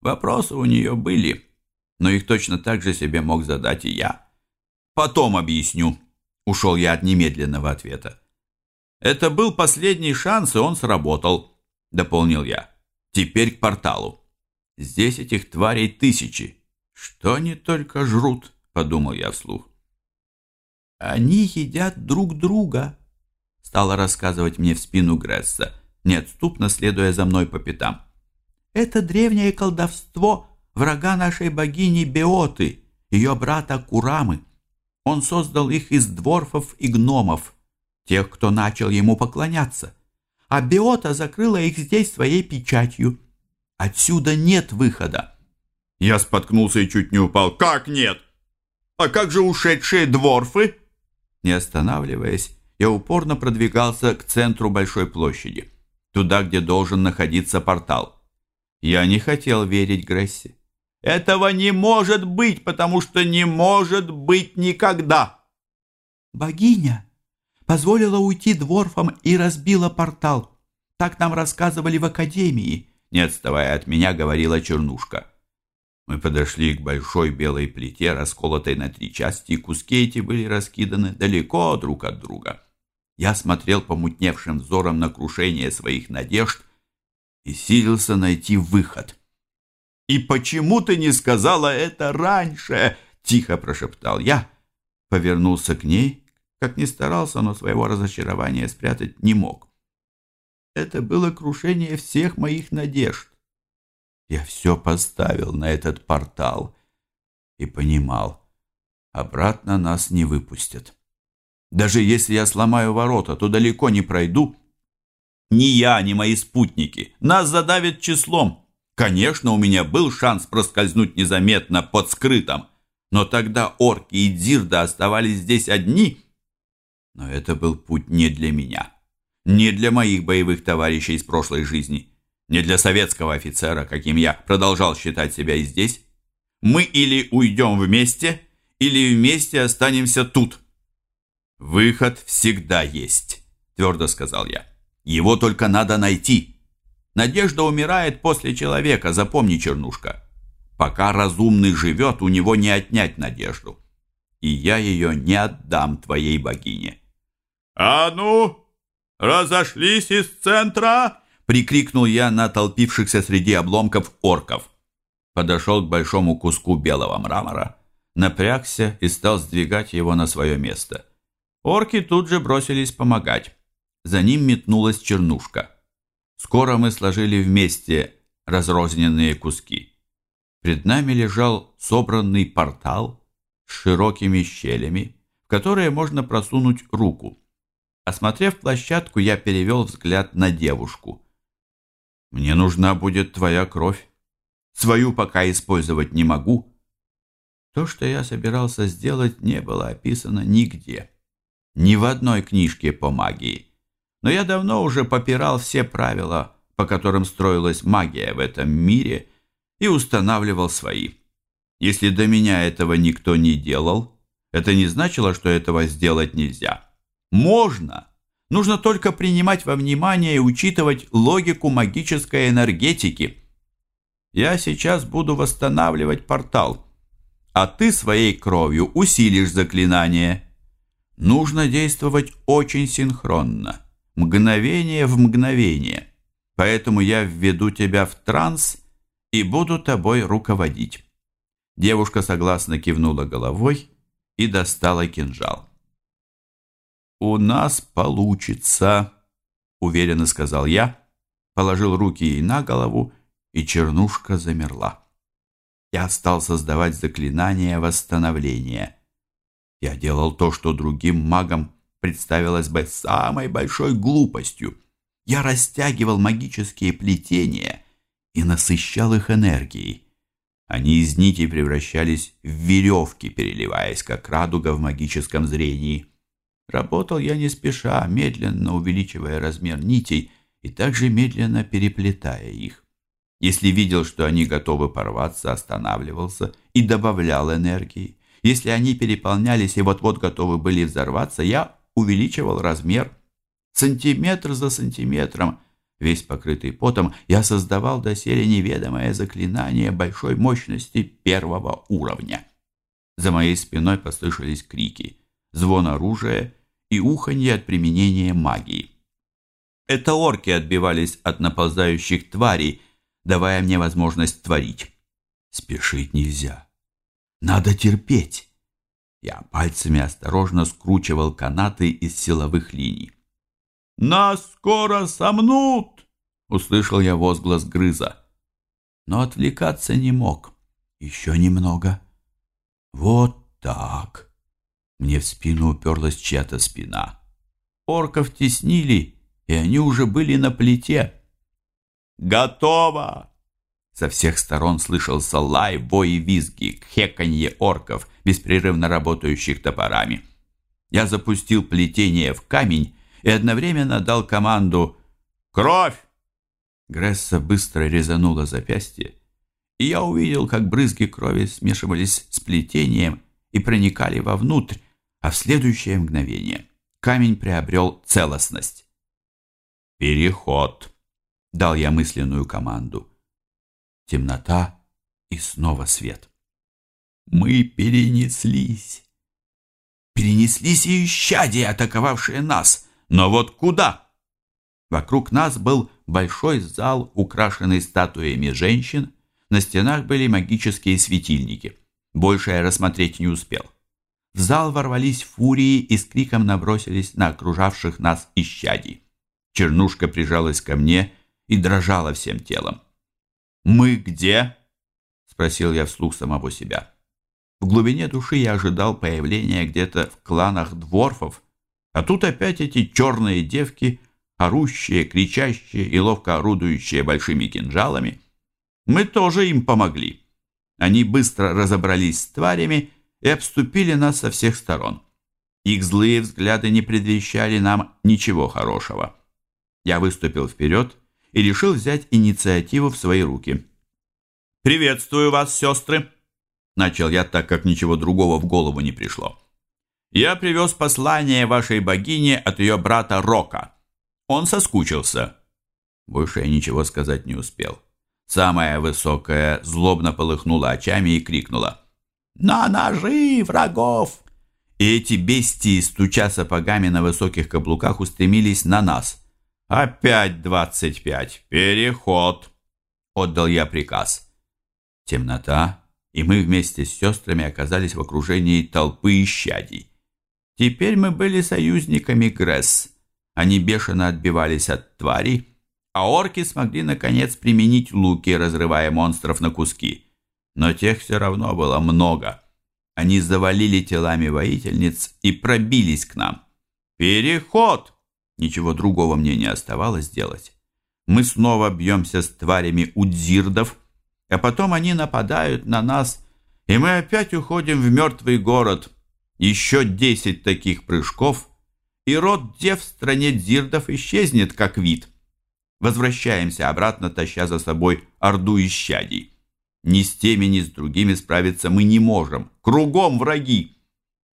Вопросы у нее были, но их точно так же себе мог задать и я. «Потом объясню», — ушел я от немедленного ответа. «Это был последний шанс, и он сработал», — дополнил я. «Теперь к порталу. Здесь этих тварей тысячи. Что они только жрут», — подумал я вслух. «Они едят друг друга», — стала рассказывать мне в спину Гресса, неотступно следуя за мной по пятам. «Это древнее колдовство врага нашей богини Беоты, ее брата Курамы. Он создал их из дворфов и гномов, тех, кто начал ему поклоняться. А Беота закрыла их здесь своей печатью. Отсюда нет выхода. Я споткнулся и чуть не упал. Как нет? А как же ушедшие дворфы? Не останавливаясь, я упорно продвигался к центру большой площади, туда, где должен находиться портал. Я не хотел верить Грессе. Этого не может быть, потому что не может быть никогда. Богиня позволила уйти дворфам и разбила портал. Так нам рассказывали в академии, не отставая от меня, говорила Чернушка. Мы подошли к большой белой плите, расколотой на три части, и куски эти были раскиданы далеко друг от друга. Я смотрел помутневшим взором на крушение своих надежд и силился найти выход. «И почему ты не сказала это раньше?» — тихо прошептал я. Повернулся к ней, как ни старался, но своего разочарования спрятать не мог. Это было крушение всех моих надежд. Я все поставил на этот портал и понимал, обратно нас не выпустят. Даже если я сломаю ворота, то далеко не пройду. Ни я, ни мои спутники. Нас задавит числом. Конечно, у меня был шанс проскользнуть незаметно под скрытым, но тогда орки и дзирда оставались здесь одни. Но это был путь не для меня, не для моих боевых товарищей из прошлой жизни, не для советского офицера, каким я продолжал считать себя и здесь. Мы или уйдем вместе, или вместе останемся тут. «Выход всегда есть», — твердо сказал я. «Его только надо найти. Надежда умирает после человека, запомни, Чернушка. Пока разумный живет, у него не отнять надежду. И я ее не отдам твоей богине». «А ну, разошлись из центра!» — прикрикнул я на толпившихся среди обломков орков. Подошел к большому куску белого мрамора, напрягся и стал сдвигать его на свое место — Орки тут же бросились помогать. За ним метнулась чернушка. Скоро мы сложили вместе разрозненные куски. Пред нами лежал собранный портал с широкими щелями, в которые можно просунуть руку. Осмотрев площадку, я перевел взгляд на девушку. «Мне нужна будет твоя кровь. Свою пока использовать не могу». То, что я собирался сделать, не было описано нигде ни в одной книжке по магии. Но я давно уже попирал все правила, по которым строилась магия в этом мире, и устанавливал свои. Если до меня этого никто не делал, это не значило, что этого сделать нельзя. Можно! Нужно только принимать во внимание и учитывать логику магической энергетики. Я сейчас буду восстанавливать портал, а ты своей кровью усилишь заклинание. Нужно действовать очень синхронно, мгновение в мгновение. Поэтому я введу тебя в транс и буду тобой руководить. Девушка согласно кивнула головой и достала кинжал. «У нас получится», — уверенно сказал я, положил руки ей на голову, и чернушка замерла. Я стал создавать заклинание восстановления — я делал то, что другим магам представилось бы самой большой глупостью. Я растягивал магические плетения и насыщал их энергией. Они из нитей превращались в веревки, переливаясь, как радуга в магическом зрении. Работал я не спеша, медленно увеличивая размер нитей и также медленно переплетая их. Если видел, что они готовы порваться, останавливался и добавлял энергии. Если они переполнялись и вот-вот готовы были взорваться, я увеличивал размер. Сантиметр за сантиметром, весь покрытый потом, я создавал доселе неведомое заклинание большой мощности первого уровня. За моей спиной послышались крики, звон оружия и уханье от применения магии. Это орки отбивались от наползающих тварей, давая мне возможность творить. Спешить нельзя. Надо терпеть. Я пальцами осторожно скручивал канаты из силовых линий. «Нас скоро сомнут!» — услышал я возглас грыза. Но отвлекаться не мог. Еще немного. Вот так. Мне в спину уперлась чья-то спина. Орков теснили, и они уже были на плите. «Готово!» Со всех сторон слышался лай, бой и визги, хеканье орков, беспрерывно работающих топорами. Я запустил плетение в камень и одновременно дал команду «Кровь!». Гресса быстро резанула запястье, и я увидел, как брызги крови смешивались с плетением и проникали вовнутрь, а в следующее мгновение камень приобрел целостность. «Переход!» — дал я мысленную команду темнота и снова свет. Мы перенеслись. Перенеслись и исчадия, атаковавшие нас, Но вот куда? Вокруг нас был большой зал, украшенный статуями женщин. На стенах были магические светильники. Больше я рассмотреть не успел. В зал ворвались фурии и с криком набросились на окружавших нас исчадий. Чернушка прижалась ко мне и дрожала всем телом. «Мы где?» — спросил я вслух самого себя. В глубине души я ожидал появления где-то в кланах дворфов, а тут опять эти черные девки, орущие, кричащие и ловко орудующие большими кинжалами. Мы тоже им помогли. Они быстро разобрались с тварями и обступили нас со всех сторон. Их злые взгляды не предвещали нам ничего хорошего. Я выступил вперед и решил взять инициативу в свои руки. «Приветствую вас, сестры!» Начал я, так как ничего другого в голову не пришло. «Я привез послание вашей богине от ее брата Рока. Он соскучился». Больше я ничего сказать не успел. Самая высокая злобно полыхнула очами и крикнула. «На ножи врагов!» И эти бестии, стуча сапогами на высоких каблуках, устремились на нас. «Опять двадцать пять! Переход!» Отдал я приказ. Темнота, и мы вместе с сестрами оказались в окружении толпы исчадий. Теперь мы были союзниками Гресс. Они бешено отбивались от тварей, а орки смогли наконец применить луки, разрывая монстров на куски. Но тех все равно было много. Они завалили телами воительниц и пробились к нам. «Переход!» Ничего другого мне не оставалось делать. Мы снова бьемся с тварями удзирдов, а потом они нападают на нас, и мы опять уходим в мертвый город. Еще десять таких прыжков, и род дев в стране дзирдов исчезнет как вид. Возвращаемся обратно, таща за собой орду исчадий. Ни с теми, ни с другими справиться мы не можем. Кругом враги.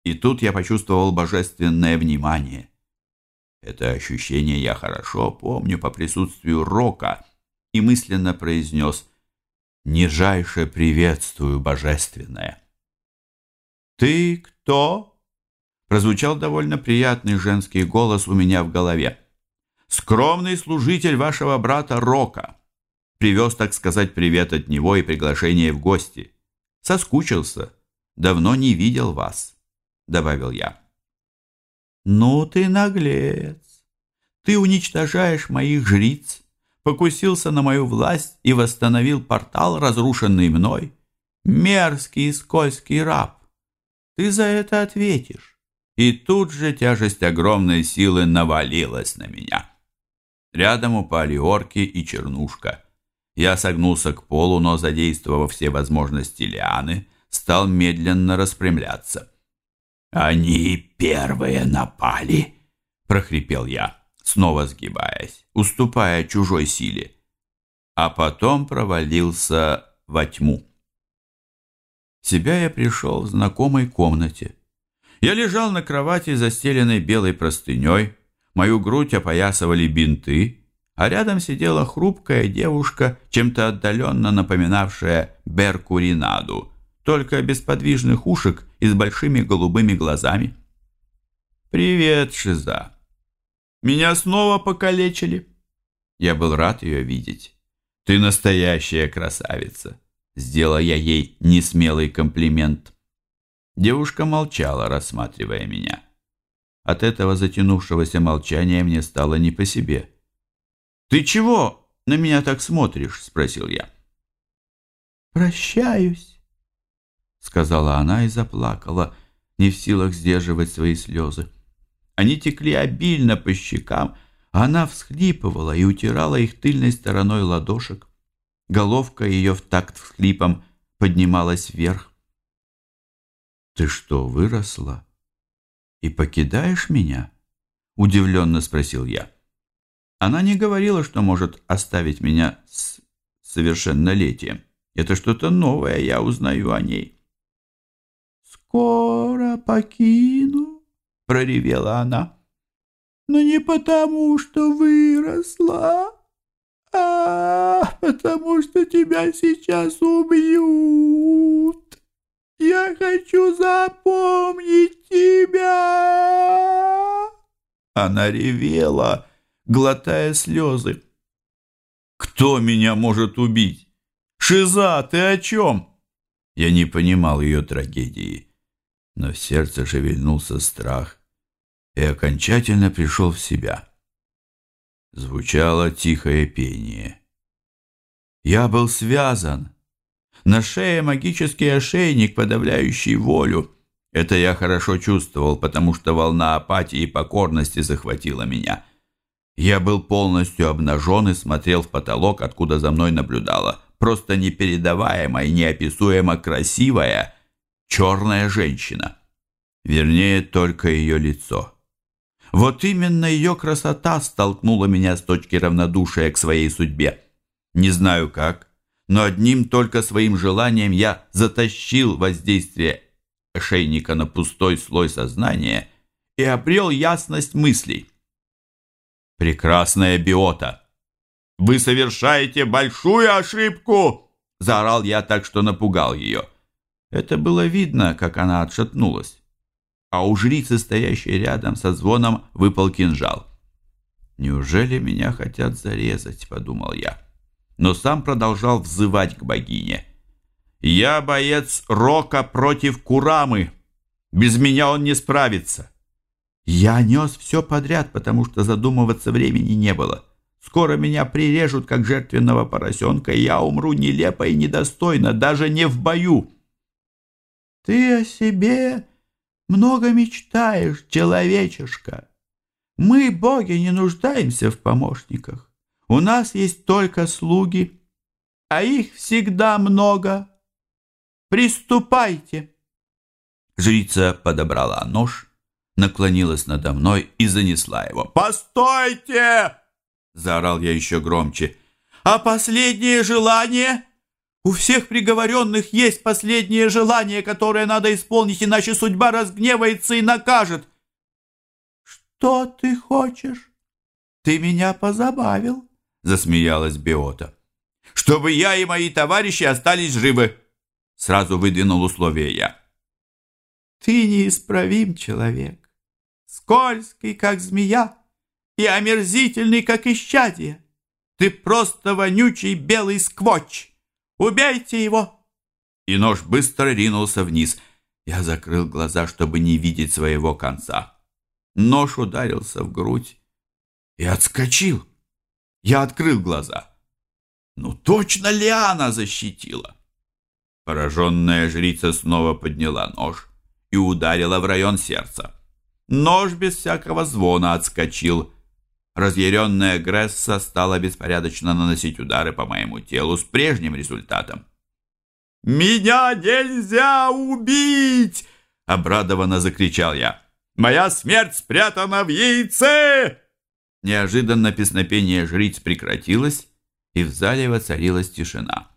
И тут я почувствовал божественное внимание. Это ощущение я хорошо помню по присутствию Рока и мысленно произнес «Нижайше приветствую, божественное». «Ты кто?» Прозвучал довольно приятный женский голос у меня в голове. «Скромный служитель вашего брата Рока. Привез, так сказать, привет от него и приглашение в гости. Соскучился. Давно не видел вас», — добавил я. «Ну ты наглец! Ты уничтожаешь моих жриц, покусился на мою власть и восстановил портал, разрушенный мной. Мерзкий и скользкий раб! Ты за это ответишь!» И тут же тяжесть огромной силы навалилась на меня. Рядом упали орки и чернушка. Я согнулся к полу, но, задействовав все возможности лианы, стал медленно распрямляться. «Они первые напали!» — прохрипел я, снова сгибаясь, уступая чужой силе. А потом провалился во тьму. В себя я пришел в знакомой комнате. Я лежал на кровати, застеленной белой простыней, мою грудь опоясывали бинты, а рядом сидела хрупкая девушка, чем-то отдаленно напоминавшая Беркуринаду, только без подвижных ушек и с большими голубыми глазами. «Привет, Шиза! Меня снова покалечили!» Я был рад ее видеть. «Ты настоящая красавица!» Сделал я ей несмелый комплимент. Девушка молчала, рассматривая меня. От этого затянувшегося молчания мне стало не по себе. «Ты чего на меня так смотришь?» – спросил я. «Прощаюсь», сказала она и заплакала, не в силах сдерживать свои слезы. Они текли обильно по щекам, а она всхлипывала и утирала их тыльной стороной ладошек. Головка ее в такт всхлипом поднималась вверх. «Ты что, выросла и покидаешь меня?» — удивленно спросил я. Она не говорила, что может оставить меня с совершеннолетием. Это что-то новое, я узнаю о ней скоро покину, — проревела она. Но не потому, что выросла, а потому что тебя сейчас убьют. Я хочу запомнить тебя. Она ревела, глотая слезы. «Кто меня может убить? Шиза, ты о чем?» Я не понимал ее трагедии, но в сердце шевельнулся страх и окончательно пришел в себя. Звучало тихое пение. Я был связан. На шее магический ошейник, подавляющий волю. Это я хорошо чувствовал, потому что волна апатии и покорности захватила меня. Я был полностью обнажен и смотрел в потолок, откуда за мной наблюдала просто непередаваемо и неописуемо красивая черная женщина. Вернее, только ее лицо. Вот именно ее красота столкнула меня с точки равнодушия к своей судьбе. Не знаю как, но одним только своим желанием я затащил воздействие ошейника на пустой слой сознания и обрел ясность мыслей. Прекрасная биота! Вы совершаете большую ошибку!» Заорал я так, что напугал ее. Это было видно, как она отшатнулась а у жрицы, стоящей рядом, со звоном выпал кинжал. «Неужели меня хотят зарезать?» — подумал я. Но сам продолжал взывать к богине. «Я боец Рока против Курамы. Без меня он не справится». Я нес все подряд, потому что задумываться времени не было. Скоро меня прирежут, как жертвенного поросенка, и я умру нелепо и недостойно, даже не в бою. «Ты о себе много мечтаешь, человечишка. Мы, боги, не нуждаемся в помощниках. У нас есть только слуги, а их всегда много. Приступайте. Жрица подобрала нож, наклонилась надо мной и занесла его. «Постойте!» — заорал я еще громче. «А последнее желание?» У всех приговоренных есть последнее желание, которое надо исполнить, иначе судьба разгневается и накажет. Что ты хочешь? Ты меня позабавил, засмеялась Биота. Чтобы я и мои товарищи остались живы, сразу выдвинул условие я. Ты неисправим человек, скользкий, как змея, и омерзительный, как исчадие. Ты просто вонючий белый сквотч. Убейте его!» И нож быстро ринулся вниз. Я закрыл глаза, чтобы не видеть своего конца. Нож ударился в грудь и отскочил. Я открыл глаза. Ну точно Лиана защитила. Пораженная жрица снова подняла нож и ударила в район сердца. Нож без всякого звона отскочил, Разъяренная Гресса стала беспорядочно наносить удары по моему телу с прежним результатом. «Меня нельзя убить!» — обрадованно закричал я. «Моя смерть спрятана в яйце!» Неожиданно песнопение жриц прекратилось, и в зале воцарилась тишина.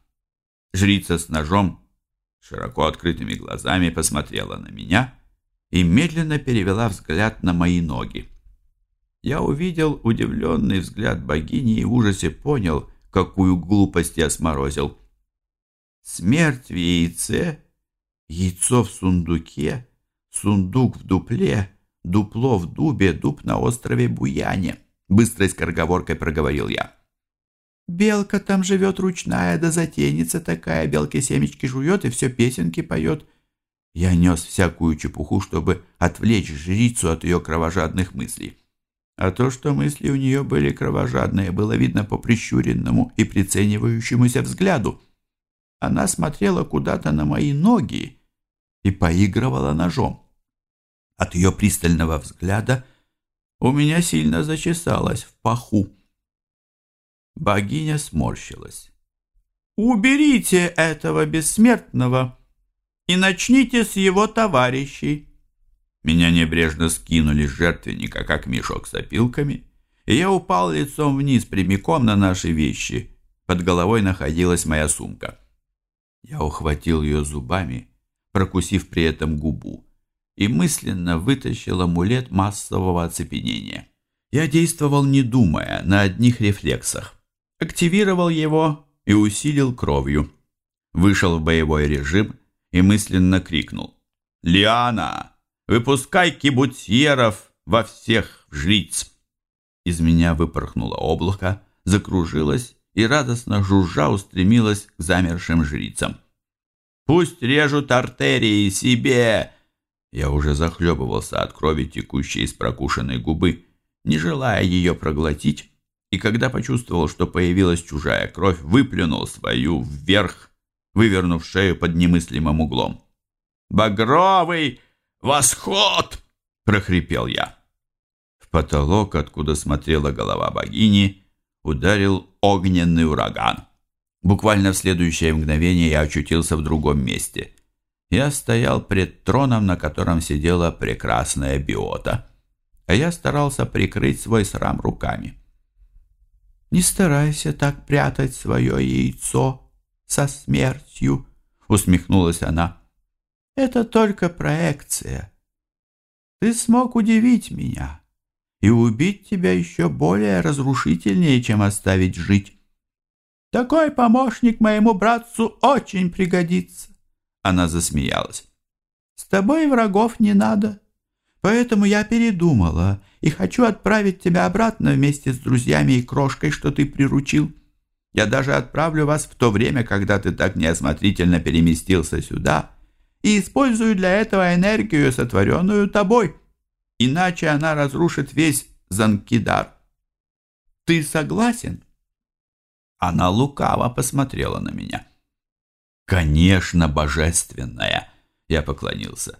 Жрица с ножом, широко открытыми глазами, посмотрела на меня и медленно перевела взгляд на мои ноги я увидел удивленный взгляд богини и в ужасе понял, какую глупость я сморозил. Смерть в яйце, яйцо в сундуке, сундук в дупле, дупло в дубе, дуб на острове Буяне. Быстрой скороговоркой проговорил я. Белка там живет ручная, да затейница такая, белки семечки жует и все песенки поет. Я нес всякую чепуху, чтобы отвлечь жрицу от ее кровожадных мыслей. А то, что мысли у нее были кровожадные, было видно по прищуренному и приценивающемуся взгляду. Она смотрела куда-то на мои ноги и поигрывала ножом. От ее пристального взгляда у меня сильно зачесалось в паху. Богиня сморщилась. «Уберите этого бессмертного и начните с его товарищей». Меня небрежно скинули с жертвенника, как мешок с опилками, и я упал лицом вниз прямиком на наши вещи. Под головой находилась моя сумка. Я ухватил ее зубами, прокусив при этом губу, и мысленно вытащил амулет массового оцепенения. Я действовал не думая, на одних рефлексах. Активировал его и усилил кровью. Вышел в боевой режим и мысленно крикнул. «Лиана!» Выпускай кибутьеров, во всех жриц. Из меня выпорхнуло облако, закружилось и радостно жужжа устремилось к замершим жрицам. «Пусть режут артерии себе!» Я уже захлебывался от крови, текущей из прокушенной губы, не желая ее проглотить, и когда почувствовал, что появилась чужая кровь, выплюнул свою вверх, вывернув шею под немыслимым углом. «Багровый восход!» — прохрипел я. В потолок, откуда смотрела голова богини, ударил огненный ураган. Буквально в следующее мгновение я очутился в другом месте. Я стоял пред троном, на котором сидела прекрасная биота, а я старался прикрыть свой срам руками. «Не старайся так прятать свое яйцо со смертью», — усмехнулась она. «Это только проекция. Ты смог удивить меня и убить тебя еще более разрушительнее, чем оставить жить. Такой помощник моему братцу очень пригодится». Она засмеялась. «С тобой врагов не надо, поэтому я передумала и хочу отправить тебя обратно вместе с друзьями и крошкой, что ты приручил. Я даже отправлю вас в то время, когда ты так неосмотрительно переместился сюда, и использую для этого энергию, сотворенную тобой. Иначе она разрушит весь Занкидар. Ты согласен?» Она лукаво посмотрела на меня. «Конечно, божественная!» Я поклонился.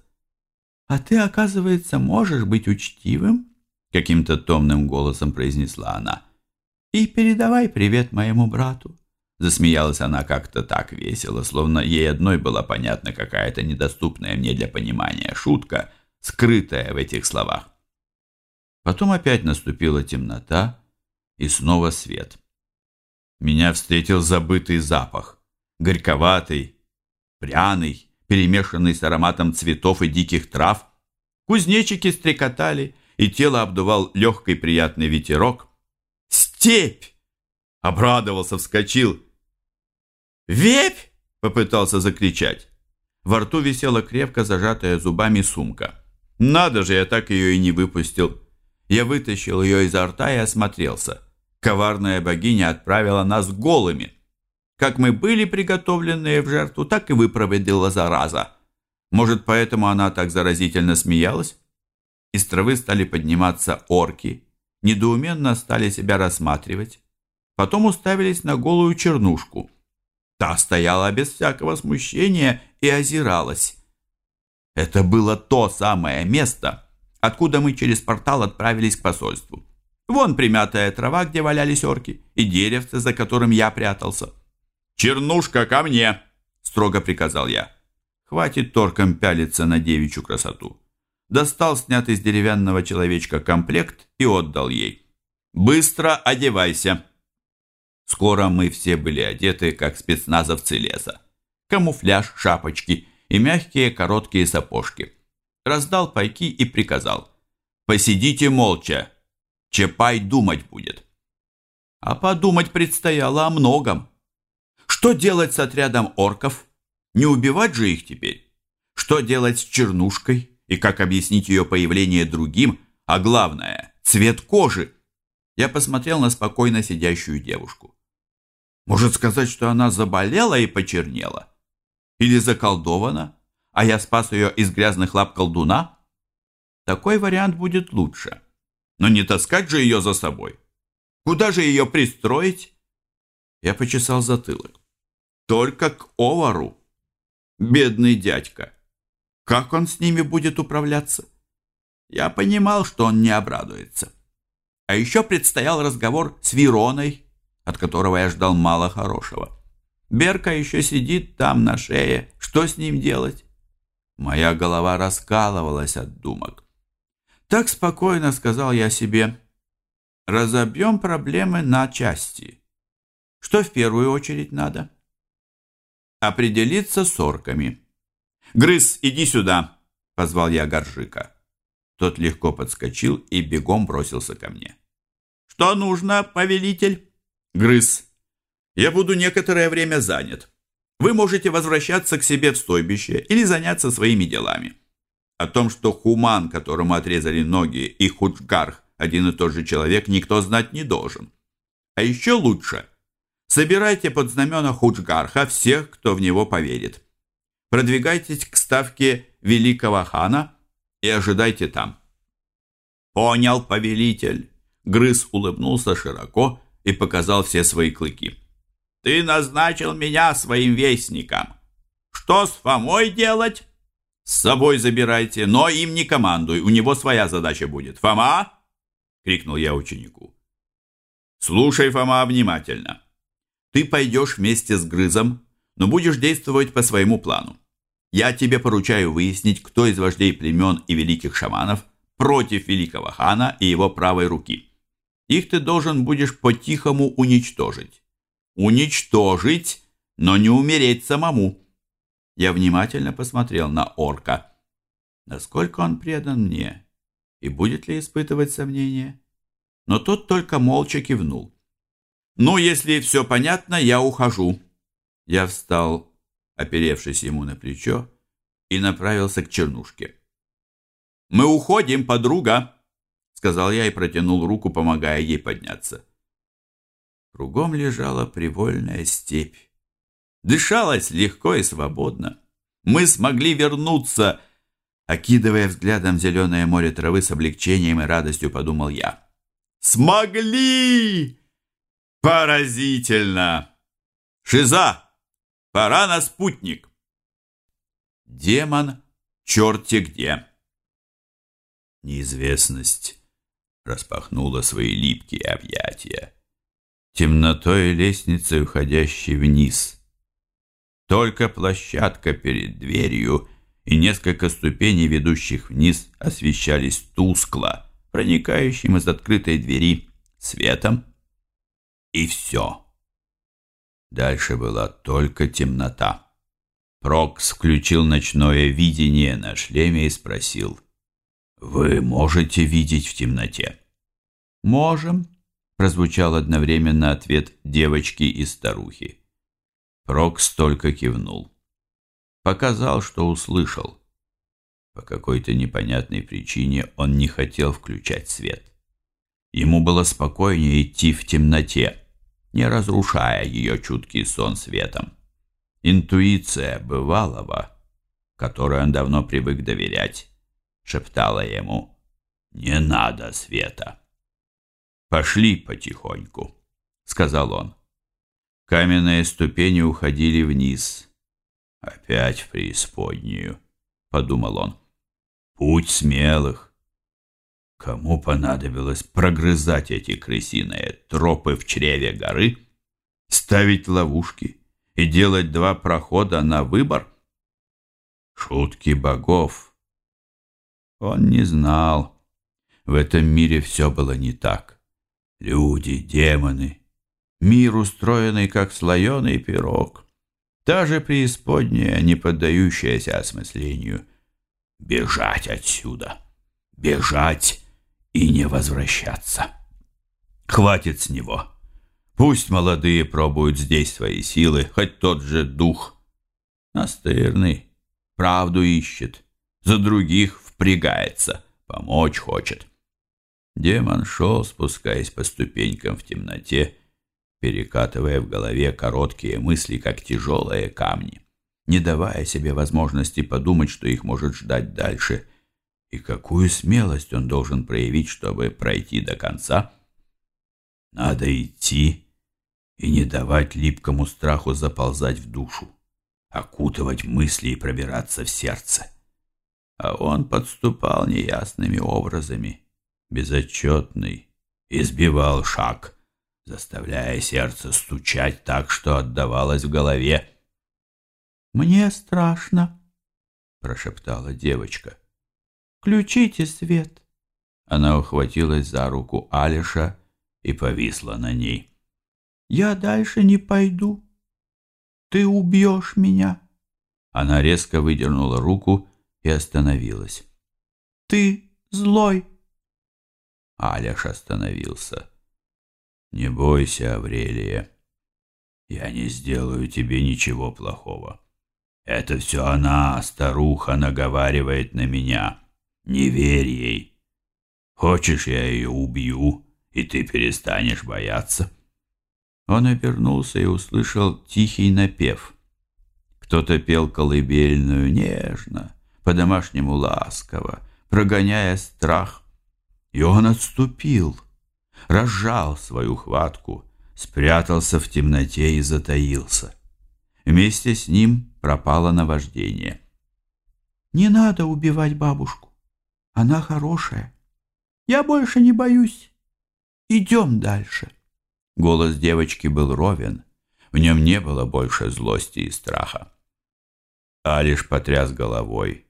«А ты, оказывается, можешь быть учтивым?» Каким-то томным голосом произнесла она. «И передавай привет моему брату». Засмеялась она как-то так весело, словно ей одной была понятна какая-то недоступная мне для понимания шутка, скрытая в этих словах. Потом опять наступила темнота и снова свет. Меня встретил забытый запах, горьковатый, пряный, перемешанный с ароматом цветов и диких трав. Кузнечики стрекотали, и тело обдувал легкий приятный ветерок. «Степь!» — обрадовался, вскочил. «Вепь!» — попытался закричать. Во рту висела крепко зажатая зубами сумка. Надо же, я так ее и не выпустил. Я вытащил ее изо рта и осмотрелся. Коварная богиня отправила нас голыми. Как мы были приготовленные в жертву, так и выпроводила зараза. Может, поэтому она так заразительно смеялась? Из травы стали подниматься орки, недоуменно стали себя рассматривать. Потом уставились на голую чернушку. Та стояла без всякого смущения и озиралась. Это было то самое место, откуда мы через портал отправились к посольству. Вон примятая трава, где валялись орки, и деревце, за которым я прятался. «Чернушка, ко мне!» – строго приказал я. Хватит торком пялиться на девичью красоту. Достал снятый из деревянного человечка комплект и отдал ей. «Быстро одевайся!» Скоро мы все были одеты, как спецназовцы леса. Камуфляж, шапочки и мягкие короткие сапожки. Раздал пайки и приказал. «Посидите молча, Чапай думать будет. А подумать предстояло о многом. Что делать с отрядом орков? Не убивать же их теперь? Что делать с чернушкой? И как объяснить ее появление другим? А главное, цвет кожи. Я посмотрел на спокойно сидящую девушку. Может сказать, что она заболела и почернела? Или заколдована, а я спас ее из грязных лап колдуна? Такой вариант будет лучше но не таскать же ее за собой. Куда же ее пристроить? Я почесал затылок. Только к Овару. Бедный дядька. Как он с ними будет управляться? Я понимал, что он не обрадуется. А еще предстоял разговор с Вероной, от которого я ждал мало хорошего. Берка еще сидит там на шее. Что с ним делать? Моя голова раскалывалась от думок. Так спокойно сказал я себе, разобьем проблемы на части. Что в первую очередь надо? Определиться с орками. «Грыз, иди сюда!» – позвал я Горжика. Тот легко подскочил и бегом бросился ко мне. «Что нужно, повелитель?» «Грыз, я буду некоторое время занят. Вы можете возвращаться к себе в стойбище или заняться своими делами. О том, что Хуман, которому отрезали ноги, и Худжгарх один и тот же человек, никто знать не должен. А еще лучше – собирайте под знамена Худжгарха всех, кто в него поверит. Продвигайтесь к ставке великого хана и ожидайте там. «Понял, повелитель!» Грыз улыбнулся широко и показал все свои клыки. «Ты назначил меня своим вестником. Что с Фомой делать?» «С собой забирайте, но им не командуй, у него своя задача будет. Фома!» — крикнул я ученику. «Слушай, Фома, внимательно. Ты пойдешь вместе с Грызом, но будешь действовать по своему плану. Я тебе поручаю выяснить, кто из вождей племен и великих шаманов против великого хана и его правой руки. Их ты должен будешь по-тихому уничтожить. Уничтожить, но не умереть самому. Я внимательно посмотрел на орка. Насколько он предан мне? И будет ли испытывать сомнения? Но тот только молча кивнул. «Ну, если все понятно, я ухожу». Я встал, оперевшись ему на плечо, и направился к чернушке. «Мы уходим, подруга!» — сказал я и протянул руку, помогая ей подняться. Кругом лежала привольная степь. Дышалось легко и свободно. Мы смогли вернуться. Окидывая взглядом зеленое море травы с облегчением и радостью, подумал я. Смогли! Поразительно! Шиза, пора на спутник. Демон черти где. Неизвестность распахнула свои липкие объятия. Темнотой лестницы, уходящей вниз — только площадка перед дверью и несколько ступеней, ведущих вниз, освещались тускло, проникающим из открытой двери светом. И все. Дальше была только темнота. Прокс включил ночное видение на шлеме и спросил. «Вы можете видеть в темноте?» «Можем», — прозвучал одновременно ответ девочки и старухи. Прокс только кивнул. Показал, что услышал. По какой-то непонятной причине он не хотел включать свет. Ему было спокойнее идти в темноте, не разрушая ее чуткий сон светом. Интуиция бывалого, которой он давно привык доверять, шептала ему «Не надо света». «Пошли потихоньку», — сказал он. Каменные ступени уходили вниз. «Опять в преисподнюю», — подумал он. «Путь смелых». Кому понадобилось прогрызать эти крысиные тропы в чреве горы, ставить ловушки и делать два прохода на выбор? Шутки богов. Он не знал. В этом мире все было не так. Люди, демоны, Мир, устроенный как слоеный пирог. Даже преисподняя, не поддающаяся осмыслению. Бежать отсюда. Бежать и не возвращаться. Хватит с него. Пусть молодые пробуют здесь свои силы, хоть тот же дух. Настырный, правду ищет, за других впрягается, помочь хочет. Демон шел, спускаясь по ступенькам в темноте, перекатывая в голове короткие мысли, как тяжелые камни, не давая себе возможности подумать, что их может ждать дальше, и какую смелость он должен проявить, чтобы пройти до конца. Надо идти и не давать липкому страху заползать в душу, окутывать мысли и пробираться в сердце. А он подступал неясными образами, безотчетный, избивал шаг — заставляя сердце стучать так, что отдавалось в голове. «Мне страшно», — прошептала девочка. «Включите свет». Она ухватилась за руку Алиша и повисла на ней. «Я дальше не пойду. Ты убьешь меня». Она резко выдернула руку и остановилась. «Ты злой». Алиш остановился. Не бойся, Аврелия. Я не сделаю тебе ничего плохого. Это все она, старуха, наговаривает на меня. Не верь ей. Хочешь, я ее убью, и ты перестанешь бояться?» Он обернулся и услышал тихий напев. Кто-то пел колыбельную нежно, по-домашнему ласково, прогоняя страх. И он отступил, разжал свою хватку, спрятался в темноте и затаился. Вместе с ним пропало наваждение. «Не надо убивать бабушку. Она хорошая. Я больше не боюсь. Идем дальше». Голос девочки был ровен. В нем не было больше злости и страха. А лишь потряс головой.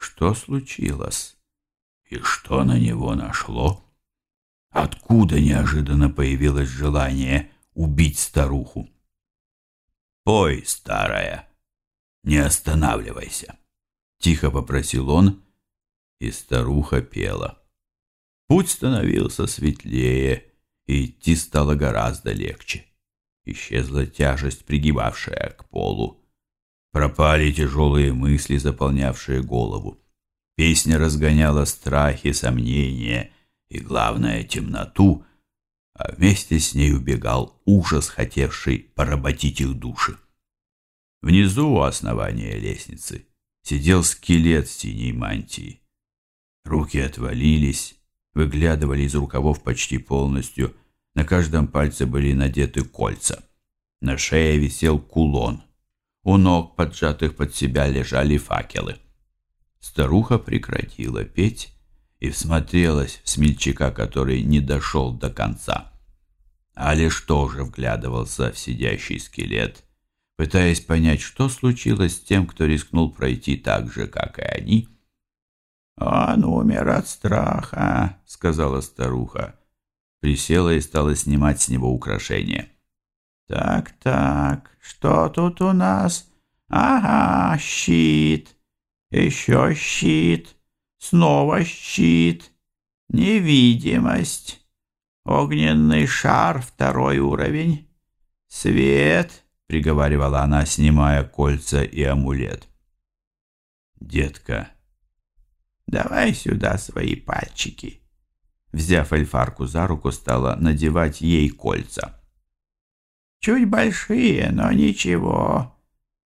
Что случилось? И что на него нашло? Откуда неожиданно появилось желание убить старуху? «Пой, старая, не останавливайся!» Тихо попросил он, и старуха пела. Путь становился светлее, и идти стало гораздо легче. Исчезла тяжесть, пригибавшая к полу. Пропали тяжелые мысли, заполнявшие голову. Песня разгоняла страхи, сомнения и, главное, темноту, а вместе с ней убегал ужас, хотевший поработить их души. Внизу у основания лестницы сидел скелет в синей мантии. Руки отвалились, выглядывали из рукавов почти полностью, на каждом пальце были надеты кольца. На шее висел кулон. У ног, поджатых под себя, лежали факелы. Старуха прекратила петь и всмотрелась в смельчака, который не дошел до конца. А лишь тоже вглядывался в сидящий скелет, пытаясь понять, что случилось с тем, кто рискнул пройти так же, как и они. «Он умер от страха», — сказала старуха. Присела и стала снимать с него украшения. «Так-так, что тут у нас? Ага, щит, еще щит, снова щит, невидимость, огненный шар, второй уровень, свет», — приговаривала она, снимая кольца и амулет. «Детка, давай сюда свои пальчики». Взяв эльфарку за руку, стала надевать ей кольца. «Чуть большие, но ничего.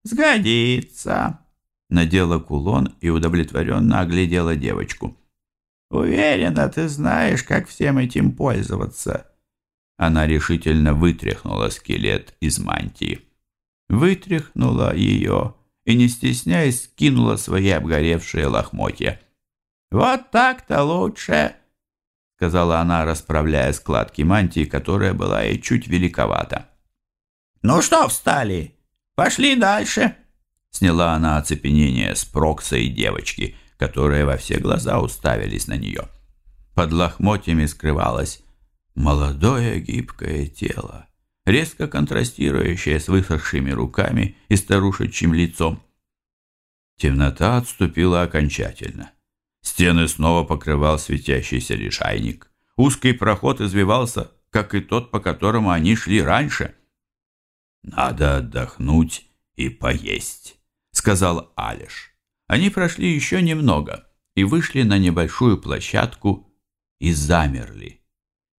Сгодится». Надела кулон и удовлетворенно оглядела девочку. «Уверена, ты знаешь, как всем этим пользоваться». Она решительно вытряхнула скелет из мантии. Вытряхнула ее и, не стесняясь, скинула свои обгоревшие лохмотья. «Вот так-то лучше!» — сказала она, расправляя складки мантии, которая была ей чуть великовата. «Ну что встали? Пошли дальше!» Сняла она оцепенение с Прокса и девочки, которые во все глаза уставились на нее. Под лохмотьями скрывалось молодое гибкое тело, резко контрастирующее с высохшими руками и старушечьим лицом. Темнота отступила окончательно. Стены снова покрывал светящийся лишайник. Узкий проход извивался, как и тот, по которому они шли раньше. «Надо отдохнуть и поесть», — сказал Алиш. Они прошли еще немного и вышли на небольшую площадку и замерли.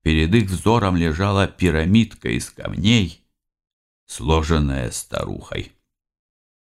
Перед их взором лежала пирамидка из камней, сложенная старухой.